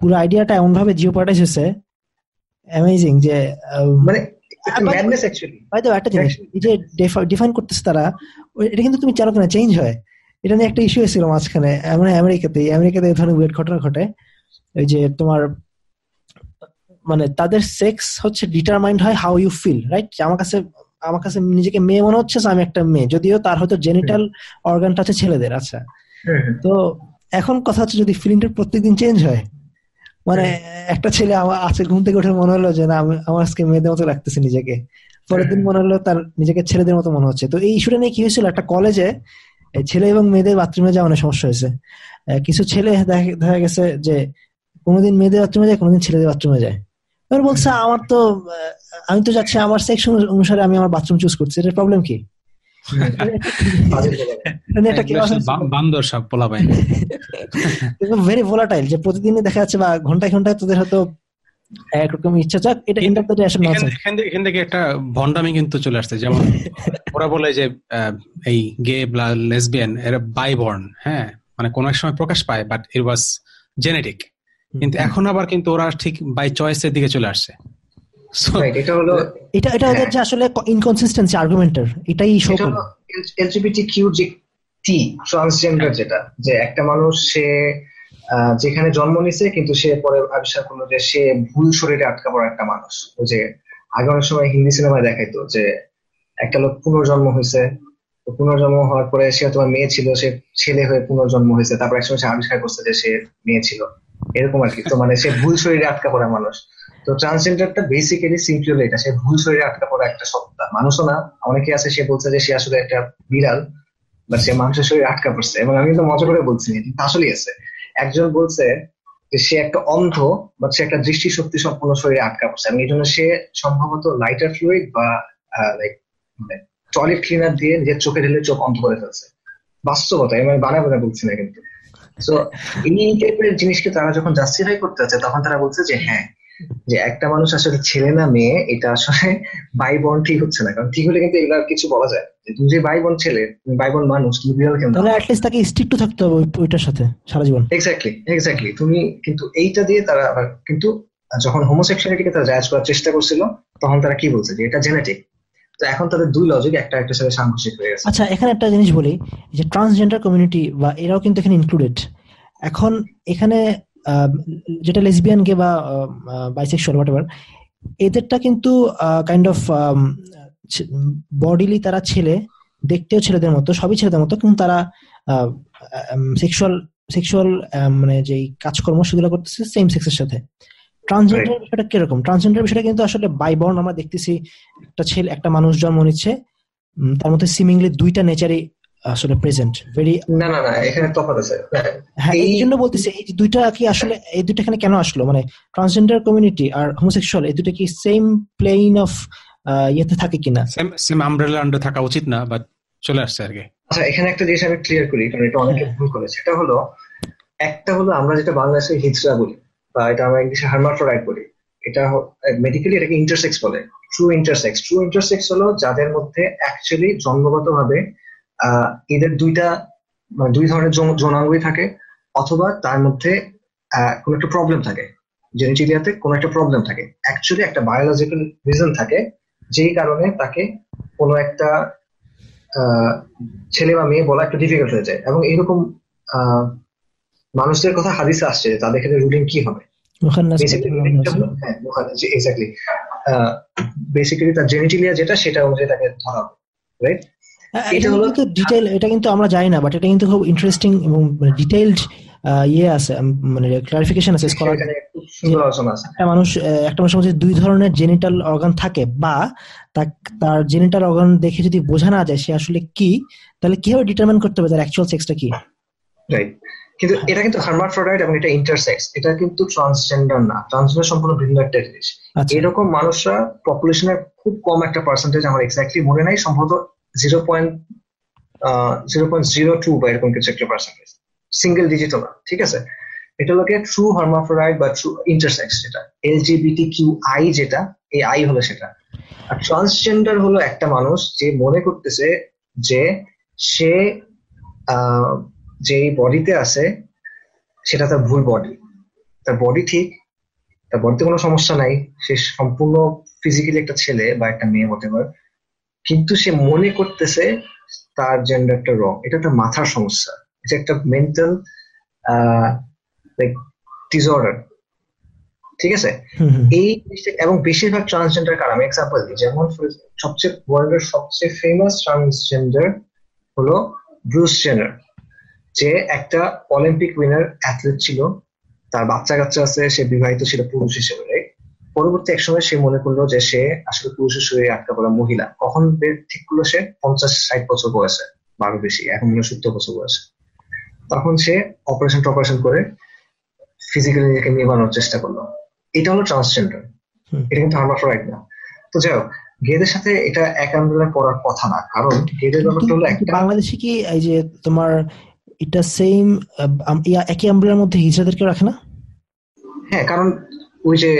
পুরো আইডিয়াটা এমন ভাবে জিওপার্টাইজ হয়েছে অ্যামেজিং যে মানে একটা জিনিস যে ডিফাইন করতেছে তারা এটা কিন্তু তুমি চালক না চেঞ্জ হয়। এটা নিয়ে একটা ইস্যু হয়েছিল মাঝখানে মানে আমেরিকাতে আমেরিকাতে এই ধরনের ওয়েট ঘটনা ঘটে। ওই যে তোমার মানে তাদের সেক্স হচ্ছে ডিটারমাইন্ড হয় হাউ ইউ ফিল রাইট আমার কাছে আমার কাছে নিজেকে মেয়ে মনে হচ্ছে আমি একটা মেয়ে যদিও তার হয়তো জেনিটাল অর্গানটা আছে ছেলেদের আচ্ছা। তো এখন কথা হচ্ছে যদি ফিলিংটা প্রত্যেকদিন চেঞ্জ হয় মানে একটা ছেলে আমার আছে ঘুম থেকে উঠে মনে হলো যে না আমি আমার আজকে মেয়েদের মতো লাগতেছে নিজেকে। পরের দিন মনে হলো তার নিজেকে ছেলেদের মতো মনে হচ্ছে। তো এই ইস্যুটা নিয়ে কি হয়েছিল? একটা কলেজে ছেলে এবং মেয়েদের বাথরুমে যাওয়া অনেক সমস্যা হয়েছে। কিছু ছেলে দেখা গেছে যে কোনোদিন মেয়েদের বাথরুমে যায় কোনোদিন ছেলেদের বাথরুমে যায়। এবার বলছে আমার তো আমি তো যাচ্ছি আমার সেকশন অনুসারে আমি আমার বাথরুম চুজ করছি। এটার প্রবলেম কি? ভেরি ভোলাটাইল যে প্রতিদিনই দেখা যাচ্ছে বা ঘন্টায় ঘন্টায় তোদের হয়তো একরকম ইচ্ছা চাক এটা এখান থেকে একটা ভন্ডামি কিন্তু চলে আসছে যেমন ওরা বলে যে এই গে লেসবিয়ান এরা বাইবর্ন হ্যাঁ? মানে কোন এক সময় প্রকাশ পায় বাট ইট ওয়াজ জেনেটিক কিন্তু এখন আবার কিন্তু ওরা ঠিক বাই চয়েসের দিকে চলে আসছে। এটা হলো এটা এটা ওদের যে আসলে ইনকনসিস্টেন্সি আর্গুমেন্টের এটাই শো করে এলজিবিটি কিউ যে টি ট্রান্সজেন্ডার যেটা যে একটা মানুষ সে যেখানে জন্ম নিছে কিন্তু সে পরে আবিষ্কার করল যে সে ভুল শরীরে আটকা পড়া একটা মানুষ। ওই যে আগে অনেক সময় হিন্দি সিনেমায় দেখাইতো যে একটা লোক পুনর্জন্ম হয়েছে পুনর্জন্ম হওয়ার পরে সে তোমার মেয়ে ছিল সে ছেলে হয়ে পুনর্জন্ম হয়েছে তারপর একসময় সে আবিষ্কার করছে যে সে মেয়ে ছিল। এরকম আর কি। তো মানে সে ভুল শরীরে আটকা পড়া মানুষ। তো ট্রান্সজেন্ডারটা বেসিক্যালি সিম্পল এটা। সে ভুল শরীরে আটকা পড়া একটা সত্তা। মানুষও না অনেকে আছে, সে বলছে যে সে আসলে একটা বিড়াল বা সে মানুষের শরীরে আটকা পড়ছে। এবং আমি তো মজা করে বলছি আসলেই আছে। একজন বলছে যে সে একটা অন্ধ বা সে একটা দৃষ্টি শক্তি সম্পন্ন শরীরে আটকা পড়ছে। এবং এই জন্য সে সম্ভবত লাইটার ফ্লুইড বা লাইক মানে টয়লেট ক্লিনার দিয়ে নিজের চোখে ঢেলে চোখ অন্ধ করে ফেলছে। বাস্তবতা আমি বানা বানা বলছি না কিন্তু। তো এই টাইপের জিনিসকে তারা যখন জাস্টিফাই করতে যাচ্ছে তখন তারা বলছে যে হ্যাঁ যে একটা মানুষ আসলে ছেলে না মেয়ে এটা আসলে ভাই বোন ঠিক হচ্ছে না। কারণ ঠিক হলে কিন্তু এগুলো কিছু বলা যায় যে তুমি যে ভাই বোন ছেলে তুমি ভাই বোন মানুষ তুমি বিড়াল কেন? তাহলে অ্যাটলিস্ট তাকে স্ট্রিক্ট থাকতে হবে ওইটার সাথে সারা জীবন। এক্স্যাক্টলি এক্স্যাক্টলি তুমি কিন্তু এইটা দিয়ে তারা আবার কিন্তু যখন হোমোসেক্সুয়ালিটিকে তারা জায়াজ করার চেষ্টা করছিল তখন তারা কি বলছে? যে এটা জেনেটিক তো এখন তাদের দুই লজিক একটা একটা সাথে সাংঘর্ষিক হয়ে গেছে। আচ্ছা এখানে একটা জিনিস বলি যে ট্রান্সজেন্ডার কমিউনিটি বা এরাও কিন্তু এখানে ইনক্লুডেড এখন এখানে যেটা লেসবিয়ান গে বা বাইসেক্সুয়াল হোয়াট এভার এদেরটা কিন্তু কাইন্ড অফ বডিলি তারা ছেলে দেখতেও ছেলেদের মতো সবই ছেলেদের মতো কিন্তু তারা সেক্সুয়াল সেক্সুয়াল মানে যে কাজকর্ম সেগুলো করতেছে সেম সেক্সের সাথে। ট্রান্সজেন্ডার বিষয়টা কীরকম? ট্রান্সজেন্ডার বিষয়টা কিন্তু আসলে বাইবর্ন আমরা দেখতেছি একটা ছেলে একটা মানুষ জন্ম নিচ্ছে তার মধ্যে সিমিংলি দুইটা নেচারই আসলে প্রেজেন্ট ভেরি না না না এখানে তফাৎ আছে। হ্যাঁ এই জন্য বলতেছি এই দুইটা কি আসলে এই দুইটা এখানে কেন আসলো? মানে ট্রান্সজেন্ডার কমিউনিটি আর হোমোসেক্সুয়াল এই দুটো কি সেম প্লেইন অফ ইয়েতে থাকে কিনা? সেম সেম আমব্রেলা আন্ডার থাকা উচিত না বাট চলে আসছে আর কি। আচ্ছা এখানে একটা জিনিস আমি ক্লিয়ার করি কারণ এটা অনেকে ভুল করে সেটা হলো একটা হলো আমরা যেটা বাংলাদেশে হিজড়া বলি বা এটা আমরা ইংলিশে হার্মাফ্রোডাইট বলি। এটা মেডিকেলি এটাকে ইন্টারসেক্স বলে ট্রু ইন্টারসেক্স ট্রু ইন্টারসেক্স হলো যাদের মধ্যে অ্যাকচুয়ালি জন্মগতভাবে এদের দুইটা মানে দুই ধরনের যৌনাঙ্গই থাকে অথবা তার মধ্যে কোনো একটা প্রবলেম থাকে। জেনেটিরিয়াতে কোনো একটা প্রবলেম থাকে। অ্যাকচুয়ালি একটা বায়োলজিক্যাল রিজন থাকে যেই কারণে তাকে কোনো একটা ছেলে বা মেয়ে বলা একটু ডিফিকাল্ট হয়ে যায়। এবং এরকম মানুষদের কথা হাদিসে আসছে তাদের ক্ষেত্রে রুলিং কি হবে? বেসিক্যালি তার জেনেটিলিয়া যেটা সেটা অনুযায়ী তাকে ধরা হবে রাইট এটা কিন্তু ডিটেইল এটা কিন্তু আমরা জানি না বাট এটা কিন্তু খুব ইন্টারেস্টিং এবং ডিটেইলড ইয়ে আছে মানে ক্লারিফিকেশন আছে স্কলার একটা মানুষ একটা মানুষের মধ্যে দুই ধরনের জেনিটাল অর্গান থাকে বা তার জেনিটাল অর্গান দেখে যদি বোঝা না যায় সে আসলে কি তাহলে কীভাবে ডিটারমিন করতে হবে তার অ্যাকচুয়াল সেক্সটা কি? রাইট কিন্তু হ্যাঁ। এটা কিন্তু হার্মাফ্রোডাইট এবং এটা ইন্টারসেক্স এটা কিন্তু ট্রান্সজেন্ডার না ট্রান্সজেন্ডার সম্পূর্ণ ভিন্ন একটা জিনিস। আচ্ছা। এরকম মানুষরা পপুলেশনের খুব কম একটা পার্সেন্টেজ আমার এক্স্যাক্টলি মনে নাই সম্ভবত zero point zero point zero two বা এরকম কিছু একটা সিঙ্গেল ডিজিটও না ঠিক আছে? এটা হলো ট্রু হার্মাফ্রোডাইট বা ট্রু ইন্টারসেক্স যেটা। এলজিবিটি কিউ আই যেটা, এই আই হলো সেটা। আর ট্রান্সজেন্ডার হলো একটা মানুষ যে মনে করতেছে যে সে যে বডিতে আছে, সেটা তার ভুল বডি তার বডি ঠিক, তার বডিতে কোনো সমস্যা নাই, সে সম্পূর্ণ ফিজিক্যালি একটা ছেলে বা একটা মেয়ে হতে পারে কিন্তু সে মনে করতেছে তার জেন্ডারটা রং এটা তার মাথার সমস্যা। এটা একটা মেন্টাল ডিসঅর্ডার ঠিক আছে? এই এবং বেশিরভাগ ট্রান্সজেন্ডার কারণ আমি এক্সাম্পল দিই। যেমন সবচেয়ে ওয়ার্ল্ডের সবচেয়ে ফেমাস ট্রান্সজেন্ডার হলো ব্রুস জেনার যে একটা অলিম্পিক উইনার অ্যাথলেট ছিল। তার বাচ্চা কাচ্চা আছে সে বিবাহিত ছিল পুরুষ হিসেবে। পরবর্তী এক সময় সে মনে করল যে সে আসলে পুরুষের শরীরে আটকা পড়া মহিলা। কখন ঠিক করল সে? পঞ্চাশ ষাট বছর বয়সে বারো বেশি এখন মনে সত্তর বছর বয়সে। তখন সে অপারেশন টপারেশন করে ফিজিক্যালি নিজেকে নির্মাণের চেষ্টা করল। এটা হলো ট্রান্সজেন্ডার এটা কিন্তু হার্মাফ্রোডাইট না। তো যাই হোক গেদের সাথে এটা এক আমব্রেলায় পড়ার কথা না কারণ গেদের ব্যাপারটা হলো একটা বাংলাদেশে কি এই যে তোমার এটা সেম একই আমব্রেলার মধ্যে হিজড়াদেরকে রাখে না? হ্যাঁ কারণ ওই যে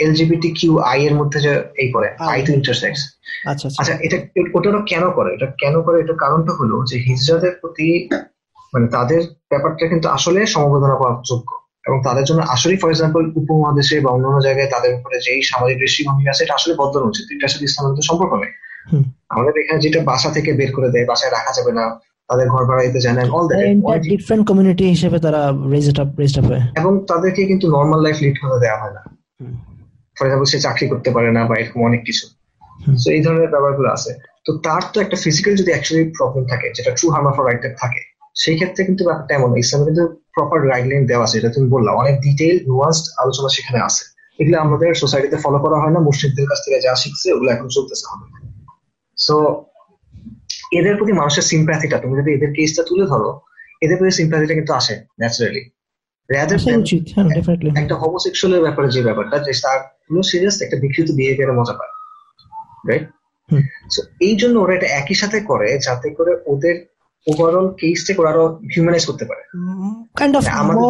এলজিবিটি কিউ আই এর মধ্যে যে এই করে আই টু ইন্টারসেক্স আচ্ছা আচ্ছা। এটা ওটা কেন করে? এটা কেন করে? এটা কারণটা হলো যে হিজড়াদের প্রতি মানে তাদের ব্যাপারটা কিন্তু আসলে সমবেদনা করার যোগ্য। এবং তাদের জন্য আসলে ফর এক্সাম্পল উপমহাদেশে বা অন্যান্য জায়গায় তাদের উপরে যেই সামাজিক দৃষ্টিভঙ্গি আছে এটা আসলে বদলানো উচিত। এটার সাথে ইসলামের তো সম্পর্ক নেই আমাদের এখানে যেটা বাসা থেকে বের করে দেয় বাসায় রাখা যাবে না তাদের ঘর ভাড়া দিতে জানেন অল দ্যাট ডিফারেন্ট কমিউনিটি হিসেবে তারা আপ রেজড আপ হয়। এবং তাদেরকে কিন্তু নর্মাল লাইফ লিড করতে দেওয়া হয় না। ফর এক্সাম্পল সে চাকরি করতে পারে না বা এরকম অনেক কিছু। তো এই ধরনের ব্যাপারগুলো আছে। তো তার তো একটা ফিজিক্যাল যদি অ্যাকচুয়ালি প্রবলেম থাকে যেটা ট্রু হার্মাফর রাইটার থাকে সেই ক্ষেত্রে কিন্তু ব্যাপারটা এমন ইসলামে কিন্তু প্রপার গাইডলাইন দেওয়া আছে এটা তুমি বললাম অনেক ডিটেইল নুয়ান্সড আলোচনা সেখানে আছে। এগুলো আমাদের সোসাইটিতে ফলো করা হয় না মুসলিমদের কাছ থেকে যা শিখছে ওগুলো এখন চলতেছে হবে সো এদের প্রতি মানুষের সিম্প্যাথিটা তুমি যদি এদের কেসটা তুলে ধরো এদের প্রতি সিম্প্যাথিটা কিন্তু আসে ন্যাচারালি হ্যাঁ, একটা হোমোসেক্সুয়ালের ব্যাপারে যে ব্যাপারটা যে তার কোনো সিরিয়াস একটা বিকৃত বিহেভিয়ারে মজা পায় রাইট এই জন্য ওরা এটা একই সাথে করে যাতে করে ওদের ওভারঅল কেসটাকে ওরা আরও হিউম্যানাইজ করতে পারে। কাইন্ড অফ আমাদের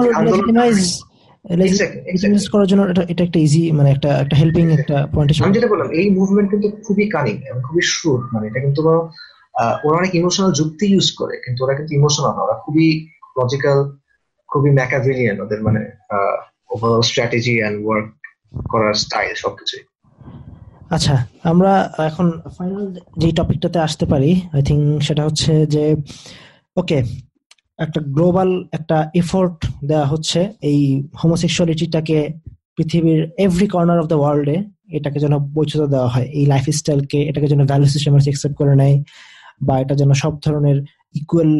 করার জন্য এটা এটা একটা ইজি মানে একটা একটা হেল্পিং একটা পয়েন্ট আমি যেটা বললাম এই মুভমেন্ট কিন্তু খুবই কানিং এবং খুবই শ্রুত মানে এটা কিন্তু ওরা অনেক ইমোশনাল যুক্তি ইউজ করে কিন্তু ওরা কিন্তু ইমোশনাল না ওরা খুবই লজিক্যাল খুবই ম্যাকাভিলিয়ান ওদের মানে ওভারঅল স্ট্র্যাটেজি অ্যান্ড ওয়ার্ক করার স্টাইল সবকিছুই। আচ্ছা আমরা এখন ফাইনাল যে টপিকটাতে আসতে পারি আই থিঙ্ক সেটা হচ্ছে যে ওকে একটা গ্লোবাল একটা এফোর্ট দেওয়া হচ্ছে এই হোমোসেক্সুয়ালিটিটাকে পৃথিবীর এভরি কর্নার অফ দ্য ওয়ার্ল্ডে এটাকে যেন বৈচিত্র দেওয়া হয়, এই লাইফ স্টাইলকে এটাকে যেন ভ্যালু সিস্টেম করে নেয় বা এটা যেন সব ধরনের ইকুয়াল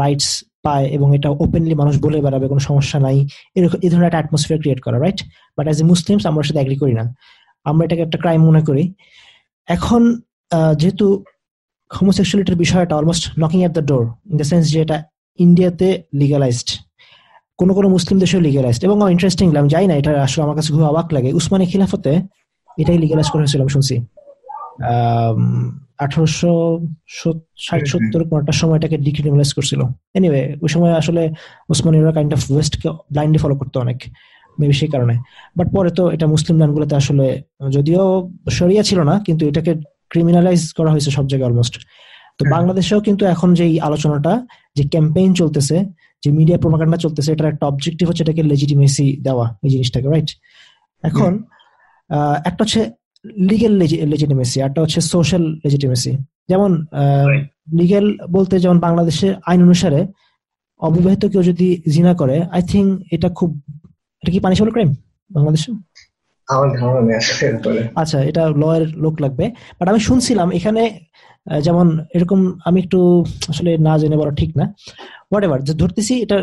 রাইটস পায় এবং এটা ওপেনলি মানুষ বলে বেড়াবে, কোনো সমস্যা নাই। এরকম, এই ধরনের একটা অ্যাটমসফিয়ার ক্রিয়েট করা right but as a Muslims আমরা সাথে অ্যাগ্রি করি না। আমরা এটাকে একটা ক্রাইম মনে করি। এখন যেহেতু হোমোসেক্সুয়ালিটির বিষয়টা almost knocking at the door in the sense যে এটা ইন্ডিয়াতে লিগালাইজড কোন কোনো মুসলিম দেশেও লিগালাইজড এবং ইন্টারেস্টিং আমি যাই না, এটা আসলে আমার কাছে খুব অবাক লাগে। উসমানী খিলাফতে এটাই লিগালাইজ করা হয়েছিল, আমি শুনছি। আঠারোশো ষাট সত্তর কোনটা সময় এটাকে ডিক্রিমিনালাইজ করছিল। এনিওয়ে ওই সময় আসলে উসমানীরা কাইন্ড অফ ওয়েস্টকে ব্লাইন্ডলি ফলো করতো অনেক মেবি সেই কারণে। বাট পরে তো এটা মুসলিম ল্যান্ডগুলোতে আসলে যদিও সরিয়া ছিল না কিন্তু এটাকে ক্রিমিনালাইজ করা হয়েছে সব জায়গায় অলমোস্ট তো বাংলাদেশেও কিন্তু এখন যে আলোচনাটা যে ক্যাম্পেইন চলতেছে যে মিডিয়া প্রোপাগান্ডা চলতেছে এটার একটা অবজেক্টিভ হচ্ছে এটাকে লেজিটিমেসি দেওয়া এই জিনিসটাকে রাইট এখন একটা হচ্ছে লিগেল লেজিটিমেসি একটা হচ্ছে সোশ্যাল লেজিটিমেসি যেমন লিগেল বলতে যেমন বাংলাদেশের আইন অনুসারে অবিবাহিত কেউ যদি জিনা করে আই থিঙ্ক এটা খুব এটা কি পানিশেবল ক্রাইম বাংলাদেশে? আচ্ছা এটা লয়ের লোক লাগবে। বাট আমি শুনছিলাম এখানে যেমন এরকম আমি একটু আসলে না জেনে বলা ঠিক না। হোয়াট এভার যে ধরতেছি এটা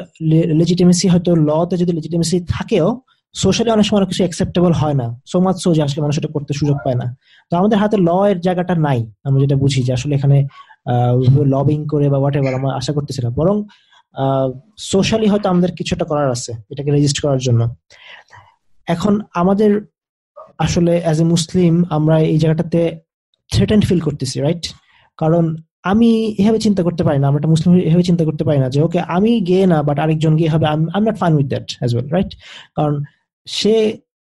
লেজিটিমেসি হয়তো লতে যদি লেজিটিমেসি থাকেও সোশ্যালি অনেক সময় কিছু অ্যাকসেপ্টেবল হয় না। সো মাচ সো যে আসলে মানুষ এটা করতে সুযোগ পায় না। তো আমাদের হাতে ল এর জায়গাটা নাই, আমরা যেটা বুঝি যে আসলে এখানে লবিং করে বা হোয়াট এভার আমরা আশা করতেছিলাম বরং সোশ্যালি হয়তো আমাদের কিছুটা করার আছে, এটাকে রেজিস্ট করার জন্য। এখন আমাদের আসলে অ্যাজ এ মুসলিম আমরা এই জায়গাটাতে থ্রেটেন্ড ফিল করতেছি রাইট কারণ আমি এভাবে চিন্তা করতে পারি না, আমরা একটা মুসলিম এভাবে চিন্তা করতে পারি না যে ওকে আমি গে না বাট আরেকজন গে হবে I am not fun with that as well right কারণ সে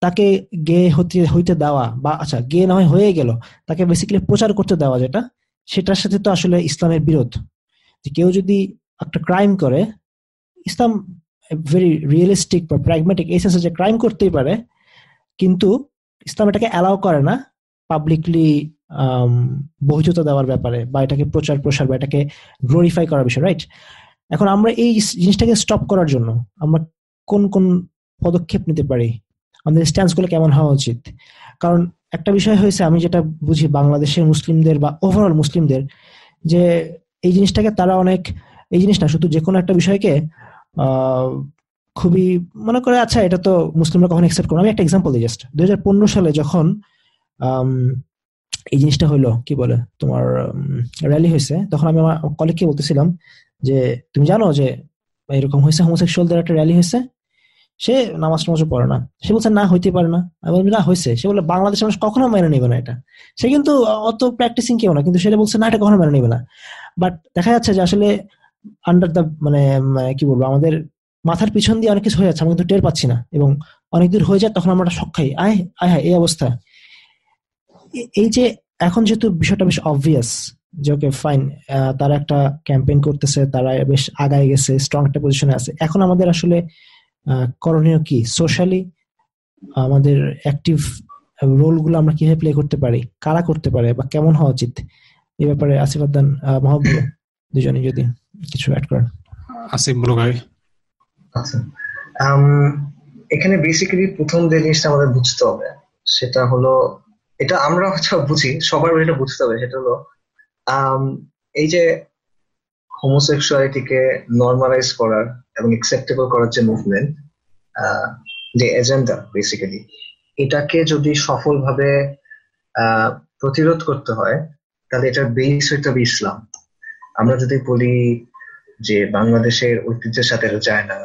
তাকে গে হতে, হইতে দেওয়া বা আচ্ছা গে না হয় হয়ে গেল, তাকে বেসিক্যালি প্রচার করতে দেওয়া যেটা, সেটার সাথে তো আসলে ইসলামের বিরোধ। যে কেউ যদি একটা ক্রাইম করে, ইসলাম ভেরি রিয়েলিস্টিক বা প্র্যাগমেটিক এই সেন্সে যে ক্রাইম করতেই পারে, কিন্তু ইসলাম এটাকে অ্যালাউ করে না পাবলিকলি বহিজতা দেওয়ার ব্যাপারে বা এটাকে প্রচার প্রসার বা এটাকে গ্লোরিফাই করার বিষয় রাইট এখন আমরা এই জিনিসটাকে স্টপ করার জন্য আমরা কোন কোন পদক্ষেপ নিতে পারি। আমাদের স্ট্যান্সগুলো কেমন হওয়া উচিত? কারণ একটা বিষয় হয়েছে, আমি যেটা বুঝি বাংলাদেশের মুসলিমদের বা ওভারঅল মুসলিমদের, যে এই জিনিসটাকে তারা অনেক, এই জিনিসটা শুধু যে কোনো একটা বিষয়কে খুবই মনে করে আচ্ছা এটা তো মুসলিমরা কখন অ্যাকসেপ্ট করব আমি একটা এক্সাম্পল দিই জাস্ট দুই হাজার পনেরো সালে যখন এই জিনিসটা হইল, কি বলে, তোমার র্যালি হয়েছে, তখন আমি আমার কলিগকে বলতেছিলাম যে, তুমি জানো যে, এরকম হয়েছে হোমোসেক্সুয়ালদের একটা র্যালি হয়েছে? সে নামাজ টামাজ পড়ে না। সে বলছে, না, হইতে পারে না। আমি বলছি না, হয়েছে। সে বলে বাংলাদেশের মানুষ কখনো মেনে নেবে না এটা। সে কিন্তু অত প্র্যাকটিসিং কেউ না, কিন্তু সেটা বলছে, না, এটা কখনো মেনে নেবে না। বাট দেখা যাচ্ছে যে আসলে আন্ডার দ্য মানে কি বলব, আমাদের মাথার পিছন দিয়ে অনেক কিছু হয়ে যাচ্ছে আমি কিন্তু টের পাচ্ছি না। এবং অনেক দূর হয়ে যায়, তখন আমরা শখ খাই। আয় আয় হ্যাঁ এই অবস্থা। এই যে এখন যেহেতু বিষয়টা বেশ অবভিয়াস যে ওকে ফাইন তারা একটা ক্যাম্পেইন করতেছে, তারা বেশ আগায় গেছে স্ট্রং একটা পজিশনে আছে। এখন আমাদের আসলে করণীয় কি? সোশ্যালি আমাদের অ্যাক্টিভ রোলগুলো আমরা কীভাবে প্লে করতে পারি? কারা করতে পারে বা কেমন হওয়া উচিত? এই ব্যাপারে আসিফ আদান মহাবুল দুজনে যদি কিছু অ্যাড করেন। আসিফ বলো ভাই। আচ্ছা। এখানে বেসিক্যালি প্রথম যে জিনিসটা আমাদের বুঝতে হবে সেটা হলো এটা আমরা হচ্ছে বুঝি সবার এটা বুঝতে হবে সেটা হলো এই যে হোমোসেক্সুয়ালিটিকে নর্মালাইজ করার এবং একসেপ্টেবল করার যে মুভমেন্ট যে এজেন্ডা বেসিক্যালি এটাকে যদি সফলভাবে প্রতিরোধ করতে হয়, তাহলে এটার বেস হইতে হবে ইসলাম। আমরা যদি বলি যে বাংলাদেশের ঐতিহ্যের সাথে এটা যায় না,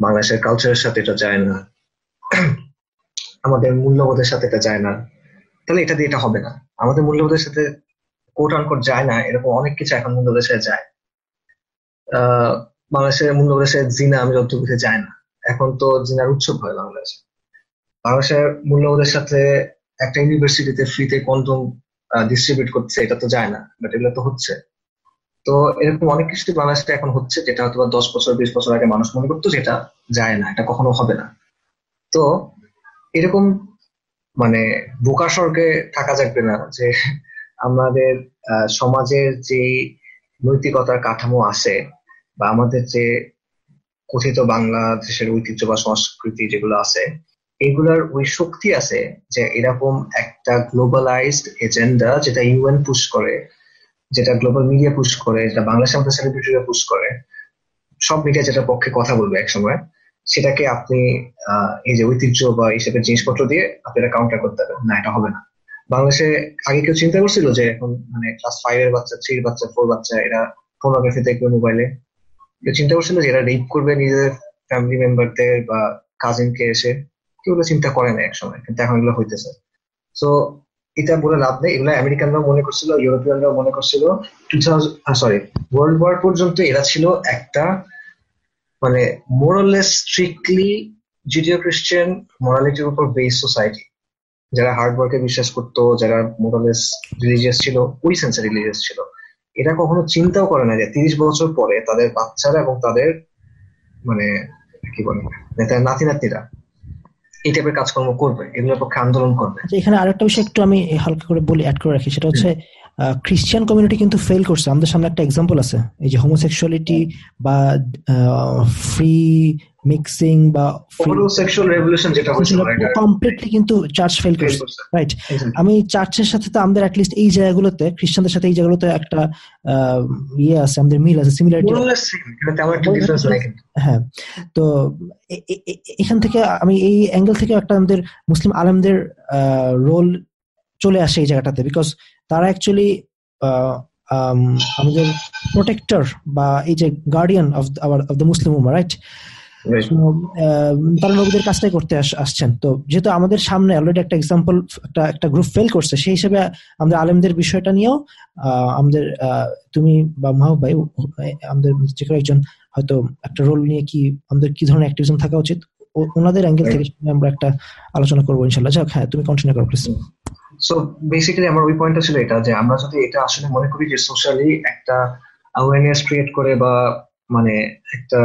বাংলাদেশের কালচারের সাথে এটা যায় না, আমাদের মূল্যবোধের সাথে এটা যায় না, তাহলে এটা দিয়ে এটা হবে না। আমাদের মূল্যবোধের সাথে কোট আনকোট যায় না, এরকম অনেক কিছু এখন মূল্যবোধের সাথে যায়। বাংলাদেশের মূল্যবোধের সাথে জিনা আমি যত যতটুকু যায় না। এখন তো জিনার উৎসব হয় বাংলাদেশে। বাংলাদেশের মূল্যবোধের সাথে একটা ইউনিভার্সিটিতে ফ্রিতে কন্ডম ডিস্ট্রিবিউট করছে, এটা তো যায় না বাট এগুলো তো হচ্ছে। তো এরকম অনেক কিছু বাংলাদেশে এখন হচ্ছে, যেটা হয়তো দশ বছর, বিশ বছর আগে মানুষ মনে করতো যেটা যায় না, এটা কখনো হবে না। তো এরকম মানে বোকা স্বর্গে থাকা যাবে না যে আমাদের সমাজের যে নৈতিকতার কাঠামো আছে বা আমাদের যে কথিত বাংলাদেশের ঐতিহ্য বা সংস্কৃতি যেগুলো আছে, এগুলার ওই শক্তি আছে যে এরকম একটা গ্লোবালাইজড এজেন্ডা যেটা ইউএন পুশ করে, যেটা গ্লোবাল মিডিয়া পুশ করে, যেটা বাংলাদেশের মধ্যে সেলিব্রিটিরা পুশ করে, সব মিডিয়া যেটা পক্ষে কথা বলবে একসময়, সেটাকে আপনি এই যে ঐতিহ্য বা এইসবের জিনিসপত্র দিয়ে আপনি এটা কাউন্টার করতে পারবেন। না, এটা হবে না। বাংলাদেশে আগে কেউ চিন্তা করছিল যে এখন মানে ক্লাস ফাইভ এর বাচ্চা থ্রির বাচ্চা ফোর বাচ্চা, এরা ফোনোগ্রাফি দেখবে মোবাইলে চিন্তা করছিল যে এরা রেপ করবে নিজেদের ফ্যামিলি মেম্বারদের বা কাজিনকে এসে? কেউ চিন্তা করে না এক সময় কিন্তু এখন এগুলো হইতেছে। তো এটা বলে লাভ নেই। এগুলো আমেরিকানরাও মনে করছিল, ইউরোপিয়ানরাও মনে করছিল। টু সরি ওয়ার্ল্ড ওয়ার পর্যন্ত এরা ছিল একটা মানে মোরালেস স্ট্রিক্টলি জিডিও খ্রিস্টান মোরালিটির উপর বেস সোসাইটি যারা হার্ড ওয়ার্কে বিশ্বাস করতো, যারা মোরালেস রিলিজিয়াস ছিল, ওই সেন্সে রিলিজিয়াস ছিল। এটা কখনো চিন্তাও করে না যে তিরিশ বছর পরে তাদের বাচ্চারা এবং তাদের মানে কি বলে তাদের নাতি নাতিরা এই টাইপের কাজকর্ম করবে এগুলোর পক্ষে আন্দোলন করবে। আচ্ছা এখানে আরেকটা বিষয় একটু আমি হালকা করে বলি অ্যাড করে রাখি সেটা হচ্ছে খ্রিস্টান কমিউনিটি কিন্তু ফেল করছে। আমাদের সামনে একটা এক্সাম্পল আছে। এই যে হোমোসেক্সুয়ালিটি বা ফ্রি মিক্সিং বা কমপ্লিটলি কিন্তু চার্চ ফেল করছে রাইট আমি চার্চের সাথে তো আমাদের অ্যাটলিস্ট এই জায়গাগুলোতে খ্রিস্টানদের সাথে এই জায়গাগুলোতে একটা ইয়ে আছে আমাদের মিল আছে সিমিলারিটি হ্যাঁ। তো এখান থেকে আমি এই অ্যাঙ্গেল থেকে একটা আমাদের মুসলিম আলমদের রোল চলে আসে এই জায়গাটাতে বিকজ তারা অ্যাকচুয়ালি আমাদের প্রোটেক্টর বা এই যে guardian of our of the Muslim Uma right তারা নবীদের কাজটাই করতে আসছেন। তো যেহেতু আমাদের সামনে অলরেডি একটা এক্সাম্পল একটা একটা গ্রুপ ফেল করছে সেই হিসেবে আমাদের আলেমদের বিষয়টা নিয়েও আমাদের তুমি বা মাহবুব ভাই আমাদের যে কোনো একজন হয়তো একটা রোল নিয়ে কি আমাদের কি ধরনের অ্যাক্টিভিজম থাকা উচিত? ওনাদের অ্যাঙ্গেল থেকে আমরা একটা আলোচনা করব ইনশাল্লাহ। যাক হ্যাঁ তুমি কন্টিনিউ করো প্লিজ সো বেসিক্যালি আমার ওই পয়েন্টটা ছিল এটা যে আমরা যদি এটা আসলে মনে করি যে সোশ্যালি একটা অ্যাওয়ারনেস ক্রিয়েট করে বা মানে একটা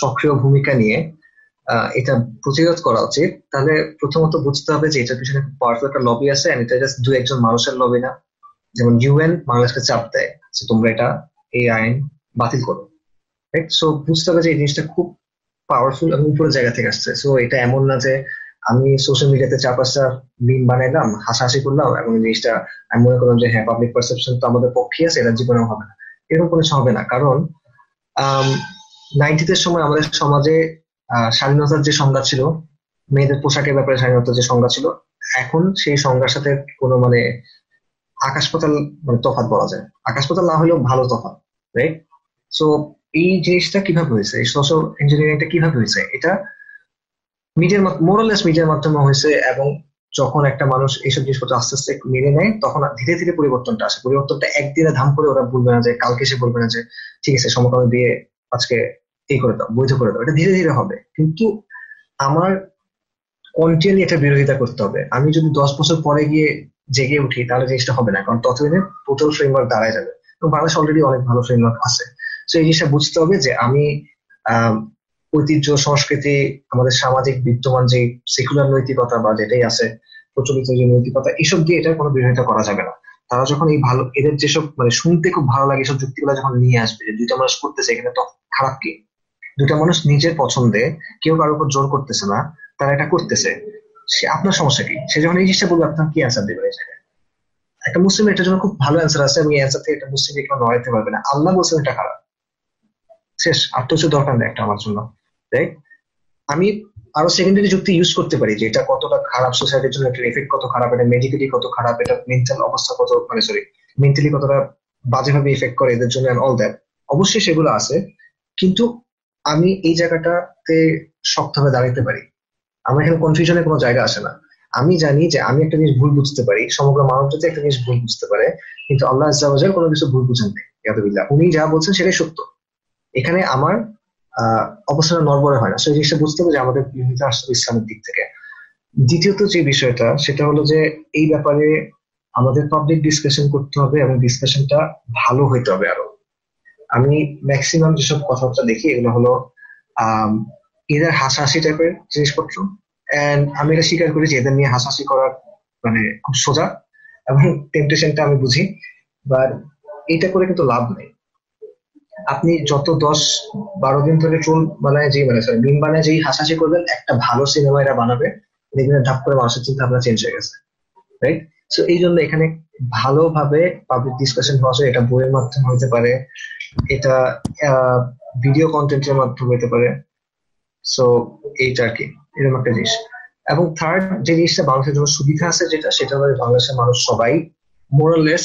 সক্রিয় ভূমিকা নিয়ে এটা প্রতিরোধ করা উচিত, তাহলে প্রথমত বুঝতে হবে যে এটার পিছনে পাওয়ারফুল একটা লবি আছে এটা জাস্ট দু একজন মানুষের লবি না। যেমন ইউএন বাংলাদেশকে চাপ দেয় যে তোমরা এটা, এই আইন বাতিল করো। রাইট সো বুঝতে হবে যে এই জিনিসটা খুব পাওয়ারফুল এবং উপরের জায়গা থেকে আসছে। সো এটা এমন না যে আমি সোশ্যাল মিডিয়াতে চার পাঁচটা মিম বানাইলাম, হাসাহাসি করলাম এবং জিনিসটা আমি মনে করলাম যে হ্যাঁ পাবলিক পারসেপশন তো আমাদের পক্ষে আছে, এটা জীবনে হবে না। এরকম কোনো হবে না। কারণ নাইনটিদের সময় আমাদের সমাজে স্বাধীনতার যে সংজ্ঞা ছিল, মেয়েদের পোশাকের ব্যাপারে স্বাধীনতার যে সংজ্ঞা ছিল, এখন সেই সংজ্ঞার সাথে কোনো মানে আকাশ পাতাল মানে তফাৎ বলা যায়। আকাশ পাতাল না হলেও ভালো তফাৎ রাইট সো এই জিনিসটা কীভাবে হয়েছে? এই সোশ্যাল ইঞ্জিনিয়ারিংটা কীভাবে হয়েছে? এটা মোরালেস মিডিয়ার মাধ্যমে হয়েছে এবং যখন একটা মানুষ এইসব জিনিসপত্র আস্তে আস্তে মেনে নেয়, তখন ধীরে ধীরে পরিবর্তনটা আসে। পরিবর্তনটা একদিনে ধাম করে ওরা বলবে না যে, কালকে সে বলবে না যে, ঠিক আছে, সমকামে দিয়ে আজকে এই করে দাও, বৈধ করে দাও। এটা ধীরে ধীরে হবে। কিন্তু আমার কন্টিনিউ এটা বিরোধিতা করতে হবে। আমি যদি দশ বছর পরে গিয়ে জেগে উঠি, তাহলে জিনিসটা হবে না, কারণ ততদিনে টোটাল ফ্রেমওয়ার্ক দাঁড়ায় যাবে। এবং বাংলাদেশ অলরেডি অনেক ভালো ফ্রেমওয়ার্ক আছে। তো এই জিনিসটা বুঝতে হবে যে আমি ঐতিহ্য, সংস্কৃতি, আমাদের সামাজিক, বিদ্যমান যে সেকুলার নৈতিকতা বা যেটাই আছে, প্রচলিত যে নৈতিকতা, এসব দিয়ে এটার কোনো বিরোধিতা করা যাবে না। তারা যখন এই ভালো, এদের যেসব মানে শুনতে খুব ভালো লাগে, এসব যুক্তিগুলো যখন নিয়ে আসবে যে দুইটা মানুষ করতেছে এখানে তো খারাপ কি? দুটা মানুষ নিজের পছন্দে কেউ কারোর উপর জোর করতেছে না, তারা এটা করতেছে। সে আপনার সমস্যা কি? সে যখন এই জিনিসটা বলবে, আপনার কি অ্যান্সার দেবে একটা মুসলিম এটার জন্য খুব ভালো অ্যান্সার আছে এবং এই অ্যান্সার থেকে একটা মুসলিম কেউ নড়াইতে পারবে না। আল্লাহ বলছেন এটা খারাপ। শেষ, আর তো দরকার নেই একটা আমার জন্য। তাই আমি আরও সেকেন্ডারি যুক্তি ইউজ করতে পারি যে এটা কতটা খারাপ সোসাইটির জন্য একটা এফেক্ট কত খারাপ, এটা মেডিকেলি কত খারাপ, এটা মেন্টাল অবস্থা কত মানে সরি মেন্টালি কতটা বাজেভাবে ইফেক্ট করে এদের জন্য অল দ্যাট অবশ্যই সেগুলো আছে। কিন্তু আমি এই জায়গাটাতে শক্তভাবে দাঁড়াতে পারি। আমার এখানে কনফিউশনে কোনো জায়গা আসে না। আমি জানি যে আমি একটা জিনিস ভুল বুঝতে পারি, সমগ্র মানব জাতি একটা জিনিস ভুল বুঝতে পারে, কিন্তু আল্লাহ কোনো কিছু ভুল বুঝেন নেই উনি যা বলছেন সেটাই সত্য। এখানে আমার অবস্থাটা নরবরে হয় না। সেই জিনিসটা বুঝতে হবে যে আমাদের বিরোধিতা আসছে ইসলামের দিক থেকে। দ্বিতীয়ত যে বিষয়টা, সেটা হলো যে এই ব্যাপারে আমাদের পাবলিক ডিসকাশন করতে হবে এবং ডিসকাশনটা ভালো হইতে হবে আরও। আমি ম্যাক্সিমাম যেসব কথাবার্তা দেখি, এগুলো হলো এদের হাসাহাসি টাইপের জিনিসপত্র অ্যান্ড আমি এটা স্বীকার করি যে এদের নিয়ে হাসাহাসি করার মানে খুব সোজা এবং টেম্পটেশনটা আমি বুঝি। বাট এটা করে কিন্তু লাভ নেই। আপনি যত দশ বারো দিন ধরে চুল বানায় যেই মানে সরি বানায় যেই হাসাহাসি করবেন, একটা ভালো সিনেমা এরা বানাবে, দেখবেন ধাপ করে মানুষের চিন্তা ভাবনা চেঞ্জ হয়ে গেছে রাইট সো এই জন্য এখানে ভালোভাবে পাবলিক ডিসকাশন হওয়া এটা বইয়ের মাধ্যমে হতে পারে, এটা ভিডিও কন্টেন্টের মাধ্যমে হতে পারে সো এইটা আর কি, এরকম একটা জিনিস। এবং থার্ড যে জিনিসটা বাংলাদেশের জন্য সুবিধা আছে যেটা, সেটা হলো বাংলাদেশের মানুষ সবাই মোরালেস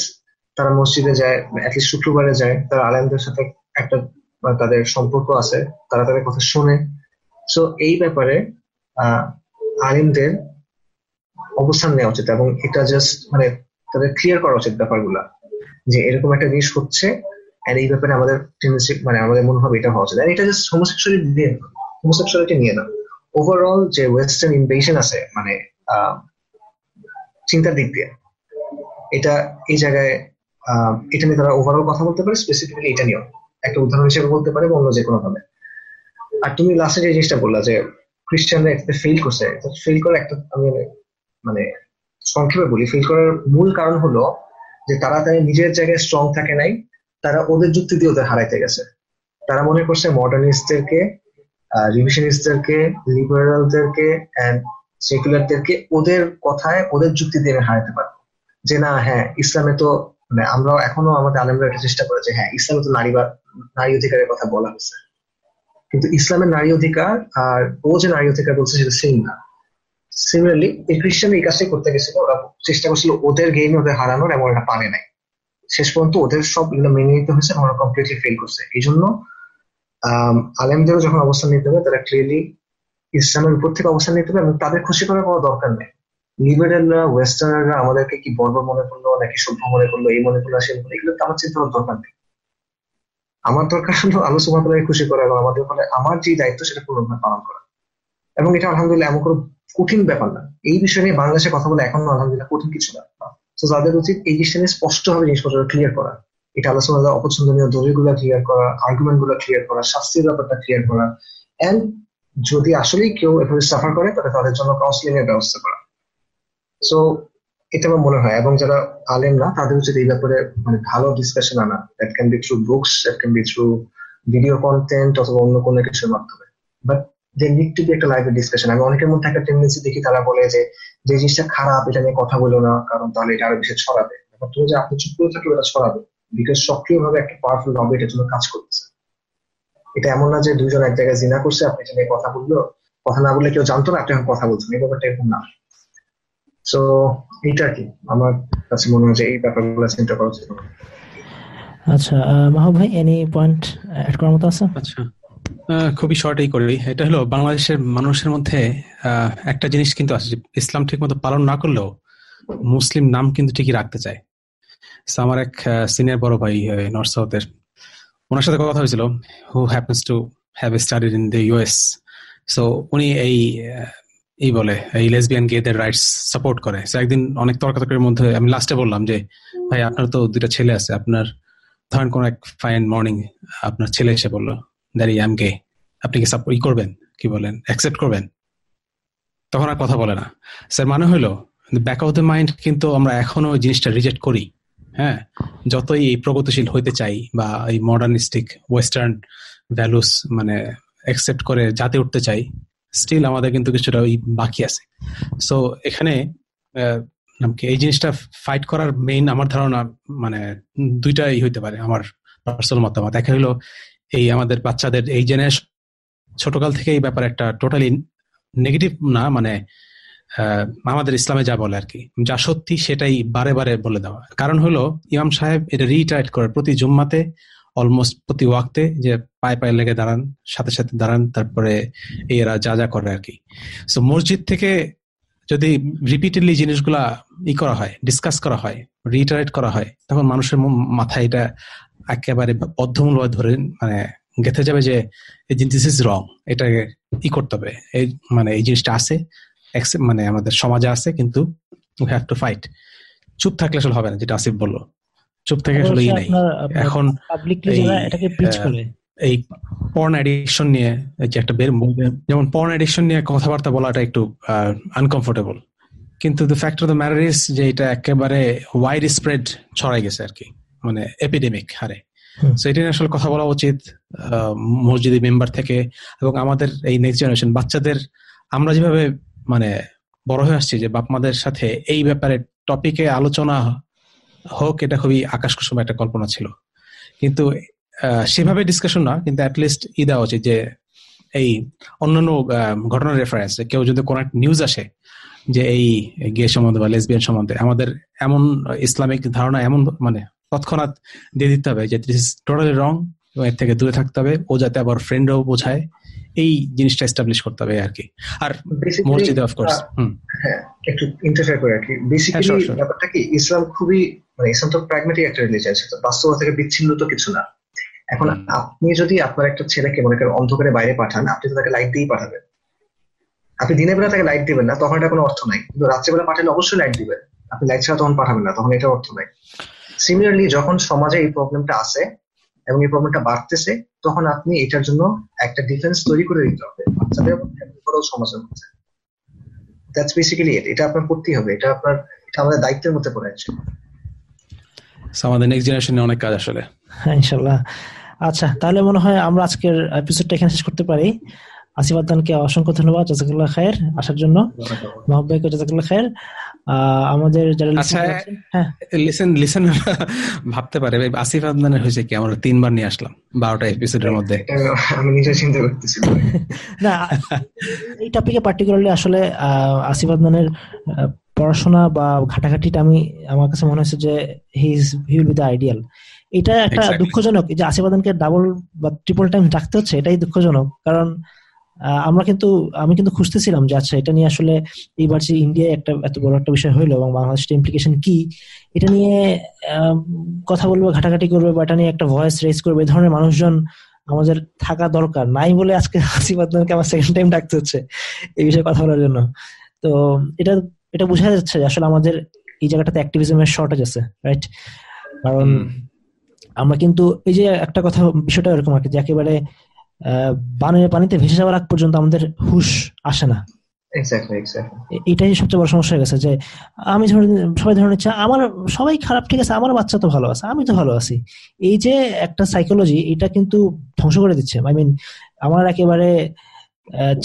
তারা মসজিদে যায় অ্যাটলিস্ট শুক্রবারে যায়, তারা আলেমদের সাথে একটা তাদের সম্পর্ক আছে, তারা তাদের কথা শুনে। সো এই ব্যাপারে আলিমদের অবস্থান নেওয়া উচিত এবং এটা জাস্ট মানে তাদের ক্লিয়ার করা উচিত ব্যাপারগুলা, যে এরকম একটা জিনিস হচ্ছে আর এই ব্যাপারে আমাদের মানে আমাদের মনোভাব এটা হওয়া উচিত। এটা জাস্ট হোমোসেক্সুয়ালিটি নিয়ে হোমোসেক্সুয়ালিটি নিয়ে না। ওভারঅল যে ওয়েস্টার্ন ইনভেশন আছে মানে চিন্তার দিক দিয়ে, এটা এই জায়গায় এটা নিয়ে তারা ওভারঅল কথা বলতে পারে স্পেসিফিক্যালি এটা নিয়েও। একটা উদাহরণ হিসেবে বলতে পারে অন্য যে কোনো ভাবে। আর তুমি লাস্টে যে জিনিসটা বললা যে খ্রিস্টানরা ফেল করছে ফেল করার একটা আমি মানে সংক্ষেপে বলি ফেল করার মূল কারণ হলো যে তারা তাদের নিজের জায়গায় স্ট্রং থাকে নাই, তারা ওদের যুক্তি দিয়ে ওদের হারাইতে গেছে। তারা মনে করছে মডার্নিস্টদেরকে রিভিশনিস্টদেরকে লিবারালদেরকে অ্যান্ড সেকুলারদেরকে ওদের কথায়, ওদের যুক্তি দিয়ে হারাতে পারব। যে না হ্যাঁ ইসলামে তো মানে আমরা এখনও আমাদের আলমরা একটা চেষ্টা করে যে হ্যাঁ ইসলামে তো নারী বা, নারী অধিকারের কথা বলা হয়েছে। কিন্তু ইসলামের নারী অধিকার আর ও যে নারী অধিকার বলছে সেটা সেম না। সিমিলারলি এই খ্রিস্টান এই কাজটাই করতে গেছিল। ওরা চেষ্টা করছিল ওদের গেমে ওদের হারানোর এবং ওরা পারে নাই। শেষ পর্যন্ত ওদের সব এগুলো মেনে নিতে হয়েছে এবং ওরা কমপ্লিটলি ফেল করছে। এই জন্য আলেমদেরও যখন অবস্থান নিতে হবে, তারা ক্লিয়ারলি ইসলামের উপর থেকে অবস্থান নিতে হবে এবং তাদের খুশি করার কোনো দরকার নেই। লিবারেলরা ওয়েস্টার্নাররা আমাদেরকে কি বর্ব মনে করল নাকি সভ্য মনে করল, এই মনে করল সে মনে এগুলো তো আমার চিন্তা দরকার নেই। আমার দরকার হলো আলোচনা করে, খুশি করা এবং আমাদের ফলে আমার যে দায়িত্ব সেটা পূর্ণভাবে পালন করা। এবং এটা আলহামদুলিল্লাহ এমন কোনো কঠিন ব্যাপার না। এই বিষয় নিয়ে বাংলাদেশে কথা বলে এখনও আলহামদুলিল্লাহ কঠিন কিছু না। তো যাদের উচিত এই জিনিসটা নিয়ে স্পষ্টভাবে জিনিসপত্র ক্লিয়ার করা। এটা আলোচনা অপছন্দনীয়, দলিলগুলো ক্লিয়ার করা আর্গুমেন্টগুলো ক্লিয়ার করা, শাস্তির ব্যাপারটা ক্লিয়ার করা। এন্ড যদি আসলেই কেউ এভাবে সাফার করে, তাহলে তাদের জন্য কাউন্সিলিং এর ব্যবস্থা করা। সো এটা আমার মনে হয়, এবং যারা আলেম না তাদের উচিত এই ব্যাপারে মানে ভালো ডিসকাশন আনা। That can be through books that can be through video content অথবা অন্য কোনো কিছুর মাধ্যমে। But they need to be একটা লাইভের ডিসকাশন আমি অনেকের মধ্যে একটা টেন্ডেন্সি দেখি, তারা বলে যে যে জিনিসটা খারাপ, এটা নিয়ে কথা বলো না, কারণ তাহলে এটা আরও বেশি ছড়াবে। তুমি যে আপনি চুপ করে থাকলে ওটা ছড়াবে বিকজ সক্রিয়ভাবে একটা পাওয়ারফুল লবি এটার জন্য কাজ করতেছে। এটা এমন না যে দুজন এক জায়গায় জিনা করছে, আপনি এটা নিয়ে কথা বলল, কথা না বললে কেউ জানতো না, আপনি এখন কথা বলছেন। এই ব্যাপারটা এরকম না। সো এইটা কি। আমার কাছে মনে হয় যে এই ব্যাপারগুলো চিন্তা করা উচিত। আচ্ছা মাহবুব ভাই এনি পয়েন্ট অ্যাড করার মতো আছে? আচ্ছা খুবই শর্টই করি। এটা হলো বাংলাদেশের মানুষের মধ্যে একটা জিনিস কিন্তু আছে ইসলাম ঠিক মতো পালন না করলেও মুসলিম নাম কিন্তু ঠিকই রাখতে চায়। আমার এক সিনিয়র বড় ভাই নর্থ সাউথের ওনার সাথে কথা হয়েছিল who happens to have studied in the US so উনি এই এই বলে, এই লেসবিয়ান গেদের রাইটস সাপোর্ট করে। একদিন অনেক তর্কাতর্কের মধ্যে আমি লাস্টে বললাম যে, ভাই, আপনার তো দুইটা ছেলে আছে, আপনার ধরেন কোন এক ফাইন মর্নিং আপনার ছেলে এসে বলল দ্যারি আম গে আপনি কি সাপোর্ট করবেন, কি বলেন অ্যাকসেপ্ট করবেন। তখন আর কথা বলে না। স্যার মানে হলো ব্যাক অফ দ্য মাইন্ড কিন্তু আমরা এখনও ওই জিনিসটা রিজেক্ট করি। হ্যাঁ? যতই এই প্রগতিশীল হইতে চাই বা এই মডার্নিস্টিক ওয়েস্টার্ন ভ্যালুস মানে অ্যাকসেপ্ট করে যাতে উঠতে চাই স্টিল আমাদের কিন্তু কিছুটা ওই বাকি আছে। সো এখানে এই জিনিসটা ফাইট করার মেইন আমার ধারণা মানে দুইটাই হইতে পারে, আমার পার্সোনাল মতামত। একটা হলো এই আমাদের বাচ্চাদের, এই জেনারেশন ছোটকাল থেকে এই ব্যাপারে একটা টোটালি নেগেটিভ না মানে আমাদের ইসলামে যা বলে আর কি যা সত্যি সেটাই বারে বারে বলে দেওয়া। কারণ হলো, ইমাম সাহেব এটা রিটাইট করে প্রতি জুম্মাতে অলমোস্ট প্রতি ওয়াক্তে যে পায়ে পায়ে লেগে দাঁড়ান, সাথে সাথে দাঁড়ান, তারপরে এরা যা যা করে আর কি। সো মসজিদ থেকে যদি রিপিটেডলি জিনিসগুলা ই করা হয় ডিসকাস করা হয় রিটারেট করা হয়, তখন মানুষের মাথায় এটা একেবারে বদ্ধমূলভাবে ধরে মানে গেথে যাবে যে, এই দিস ইজ রং এটাকে ই করতে হবে। এই মানে এই জিনিসটা আছে মানে আমাদের সমাজে আছে, কিন্তু উই হ্যাভ টু ফাইট চুপ থাকলে আসলে হবে না, যেটা আসিফ বলল। চুপ থেকে আসলে ই নাই। এখন এই পর্ন এডিকশন নিয়ে যে একটা বের যেমন পর্ন এডিকশন নিয়ে কথাবার্তা বলাটা একটু আনকমফোর্টেবল কিন্তু the fact of the matter is যে এটা একেবারে ওয়াইড স্প্রেড ছড়াই গেছে আর কি মানে এপিডেমিক হারে। সো এটা নিয়ে আসলে কথা বলা উচিত মসজিদি মেম্বার থেকে এবং আমাদের এই নেক্সট জেনারেশন বাচ্চাদের আমরা যেভাবে মানে বড় হয়ে আসছি যে বাপ মাদের সাথে এই ব্যাপারে টপিকে আলোচনা হোক এটা খুবই আকাশ কুসুম একটা কল্পনা ছিল। কিন্তু সেভাবে ডিসকাশন না কিন্তু অ্যাটলিস্ট ই দেওয়া উচিত যে এই অন্যান্য ঘটনার রেফারেন্স কেউ যদি কোনো একটা নিউজ আসে যে এই গে সম্বন্ধে বা লেসবিয়ান সম্বন্ধে আমাদের এমন ইসলামিক ধারণা এমন মানে তৎক্ষণাৎ দিয়ে দিতে হবে যে দিস টোটালি রং এবং এর থেকে দূরে থাকতে হবে ও যাতে আবার ফ্রেন্ডও বোঝায় এই জিনিসটা এস্টাবলিশ করতে হবে আর কি। আর মসজিদে অফকোর্স হ্যাঁ একটু ইন্টারফেয়ার করে আর কি। বেসিক্যালি ব্যাপারটা কি ইসলাম খুবই মানে ইসলাম তো প্র্যাগমেটিক একটা রিলিজিয়ান সেটা বাস্তবতা থেকে বিচ্ছিন্ন তো কিছু না। এখন আপনি যদি আপনার একটা ছেলেকে মনে করেন অন্ধকারে বাইরে পাঠান আপনি তো তাকে লাইট দিয়েই পাঠাবেন। আপনি দিনের বেলা তাকে লাইট দিবেন না তখন এটা কোনো অর্থ নাই। কিন্তু রাত্রেবেলা পাঠালে অবশ্যই লাইট দিবেন। আপনি লাইট ছাড়া তখন পাঠাবেন না তখন এটা অর্থ নাই। সিমিলারলি যখন সমাজে এই প্রবলেমটা আছে এবং এই প্রবলেমটা বাড়তেছে তখন আপনি এটার জন্য একটা ডিফেন্স তৈরি করে দিতে হবে। বাচ্চাদের মধ্যে সমাজের মধ্যে। দ্যাটস বেসিক্যালি এটা আপনার করতেই হবে। এটা আপনার এটা আমাদের দায়িত্বের মধ্যে পড়ে আছে। আমাদের নেক্সট জেনারেশনে অনেক কাজ আসলে। হ্যাঁ ইনশাল্লাহ। আচ্ছা তাহলে মনে হয় আমরা আজকের এপিসোডটা এখানে শেষ করতে পারি। আসিফ আদানকে অসংখ্য ধন্যবাদ জাজাকুল্লাহ খায়ের আসার জন্য। মোহাম্মদ ভাইকে জাজাকুল্লাহ খায়ের। আমাদের যারা আচ্ছা হ্যাঁ। লিসেন লিসেন ভাবতে পারে আসিফ আদনানের হয়েছে কি? আমরা তিনবার নিয়ে আসলাম বারোটা এপিসোডের মধ্যে। আমি নিজে চিন্তা করতেছি। না এই টপিকে পার্টিকুলারলি আসলে আসিফ আদনানের পড়াশোনা বা ঘাটাঘাটিটা আমি আমার কাছে মনে হচ্ছে যে he is he will be the ideal এটা একটা দুঃখজনক যে আসিফ আদনকে ডাবল বা ট্রিপল টাইম ডাকতে হচ্ছে এটাই দুঃখজনক। কারণ আমরা কিন্তু আমি কিন্তু খুঁজতেছিলাম যে আচ্ছা এটা নিয়ে আসলে এইবার যে ইন্ডিয়ায় একটা এত বড় একটা বিষয় হইল এবং বাংলাদেশের ইমপ্লিকেশন কি এটা নিয়ে কথা বলবে ঘাটাঘাটি করবে বা এটা নিয়ে একটা ভয়েস রেজ করবে এই ধরনের মানুষজন আমাদের থাকা দরকার। নাই বলে আজকে হাসি বাদনাকে আমার সেকেন্ড টাইম ডাকতে হচ্ছে এই বিষয়ে কথা বলার জন্য। তো এটা এটা বোঝা যাচ্ছে যে আসলে আমাদের এই জায়গাটাতে অ্যাক্টিভিজমের শর্টেজ আছে রাইট কারণ আমরা কিন্তু এই যে একটা কথা বিষয়টা এরকম আর কি যে একেবারে বানের পানিতে ভেসে যাওয়ার আগ পর্যন্ত আমাদের হুশ আসে না। এটাই সবচেয়ে বড় সমস্যা হয়ে গেছে যে আমি সবাই ধরে নিচ্ছে আমার সবাই খারাপ ঠিক আছে আমার বাচ্চা তো ভালো আছে আমি তো ভালো আছি। এই যে একটা সাইকোলজি এটা কিন্তু ধ্বংস করে দিচ্ছে। আই মিন আমার একেবারে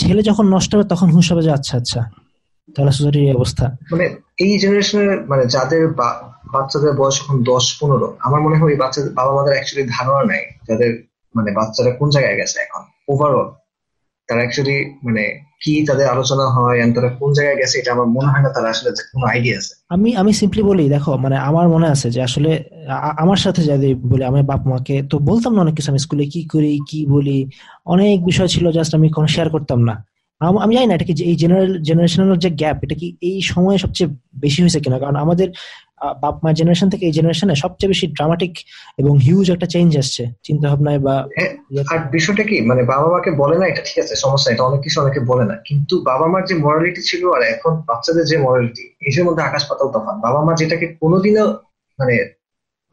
ছেলে যখন নষ্ট হবে তখন হুশ হবে যে আচ্ছা আচ্ছা তাহলে সোসাইটির অবস্থা। মানে এই জেনারেশনের মানে যাদের বাচ্চাদের বয়স এখন দশ পনেরো আমার মনে হয় বাচ্চাদের বাবা মাদের অ্যাকচুয়ালি ধারণা নাই যাদের মানে বাচ্চারা কোন জায়গায় গেছে এখন? ওভারঅল তারা অ্যাকচুয়ালি মানে কি তাদের আলোচনা হয় তারা কোন জায়গায় গেছে এটা আমার মনে হয় না তারা আসলে কোনো আইডিয়া আছে। আমি আমি সিম্পলি বলি, দেখো মানে আমার মনে আছে যে আসলে আমার সাথে যদি বলি আমার বাপ মাকে, তো বলতাম না অনেক কিছু, আমি স্কুলে কি করি, কি বলি, অনেক বিষয় ছিল জাস্ট আমি কোনো শেয়ার করতাম না। আমি জানি না এটা কি এই জেনারেল জেনারেশনাল যে গ্যাপ এটা কি এই সময়ে সবচেয়ে বেশি হয়েছে কিনা? কারণ আমাদের বাপ মা জেনারেশন থেকে এই জেনারেশনে সবচেয়ে বেশি ড্রামাটিক এবং হিউজ একটা চেঞ্জ আসছে চিন্তা ভাবনায় বা হ্যাঁ, আর বিষয়টা কি? মানে বাবা মাকে বলে না এটা ঠিক আছে সমস্যা এটা অনেক কিছু অনেকে বলে না। কিন্তু বাবা মার যে মরালিটি ছিল আর এখন বাচ্চাদের যে মরালিটি এসের মধ্যে আকাশ পাতাল তফাৎ। বাবা মা যেটাকে কোনোদিনও মানে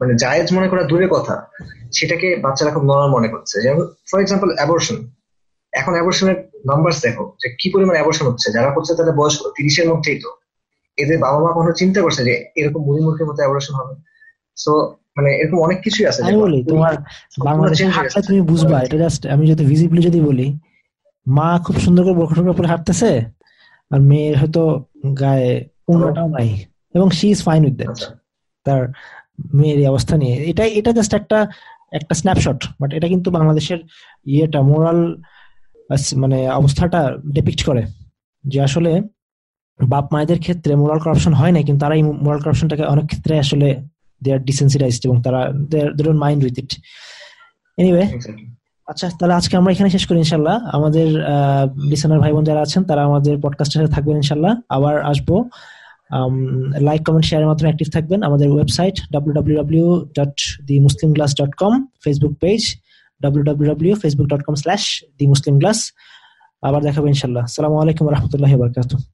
মানে জায়েজ মনে করা দূরের কথা সেটাকে বাচ্চারা খুব নরম মনে করছে। যেমন ফর এক্সাম্পল অ্যাবর্শন এখন অ্যাবর্শনের নাম্বার দেখো যে কি পরিমাণ অ্যাবর্শন হচ্ছে? যারা করছে তাদের বয়স তিরিশের মধ্যেই তো। এদের বাবা মা কোনো চিন্তা করছে যে এরকম মুড়িমুখের মতো অ্যাবর্শন হবে? সো মানে এরকম অনেক কিছুই আছে আমি বলি তোমার বাংলাদেশে হাঁটলে তুমি বুঝবা এটা জাস্ট আমি যদি ভিজিবলি যদি বলি মা খুব সুন্দর করে টোকা পরে হাঁটতেছে আর মেয়ের হয়তো গায়ে পূর্ণটাও নাই এবং she is fine with that তার মেয়ের অবস্থা নিয়ে। এটা এটা জাস্ট একটা একটা স্ন্যাপশট বাট এটা কিন্তু বাংলাদেশের ইয়েটা মোরাল মানে অবস্থাটা ডেপিক্ট করে যে আসলে বাপ মায়েদের ক্ষেত্রে মোরাল কারাপশন হয় না কিন্তু তারা এই মোরাল কারাপশনটাকে অনেক ক্ষেত্রে আসলে দে আর ডিসেন্সিটাইজড এবং তারা they don't mind with it anyway আচ্ছা তাহলে আজকে আমরা এখানে শেষ করি ইনশাল্লাহ আমাদের লিসনার ভাই বোন যারা আছেন তারা আমাদের পডকাস্টের সাথে থাকবেন ইনশাল্লাহ আবার আসব। লাইক কমেন্ট শেয়ারের মাধ্যমে অ্যাক্টিভ থাকবেন। আমাদের website W W W dot the Muslim glass dot com Facebook page W W W Facebook dot com slash the Muslim glass আবার দেখাবো ইনশাল্লাহ সালামু আলাইকুম রহমতুল্লাহ বারকাত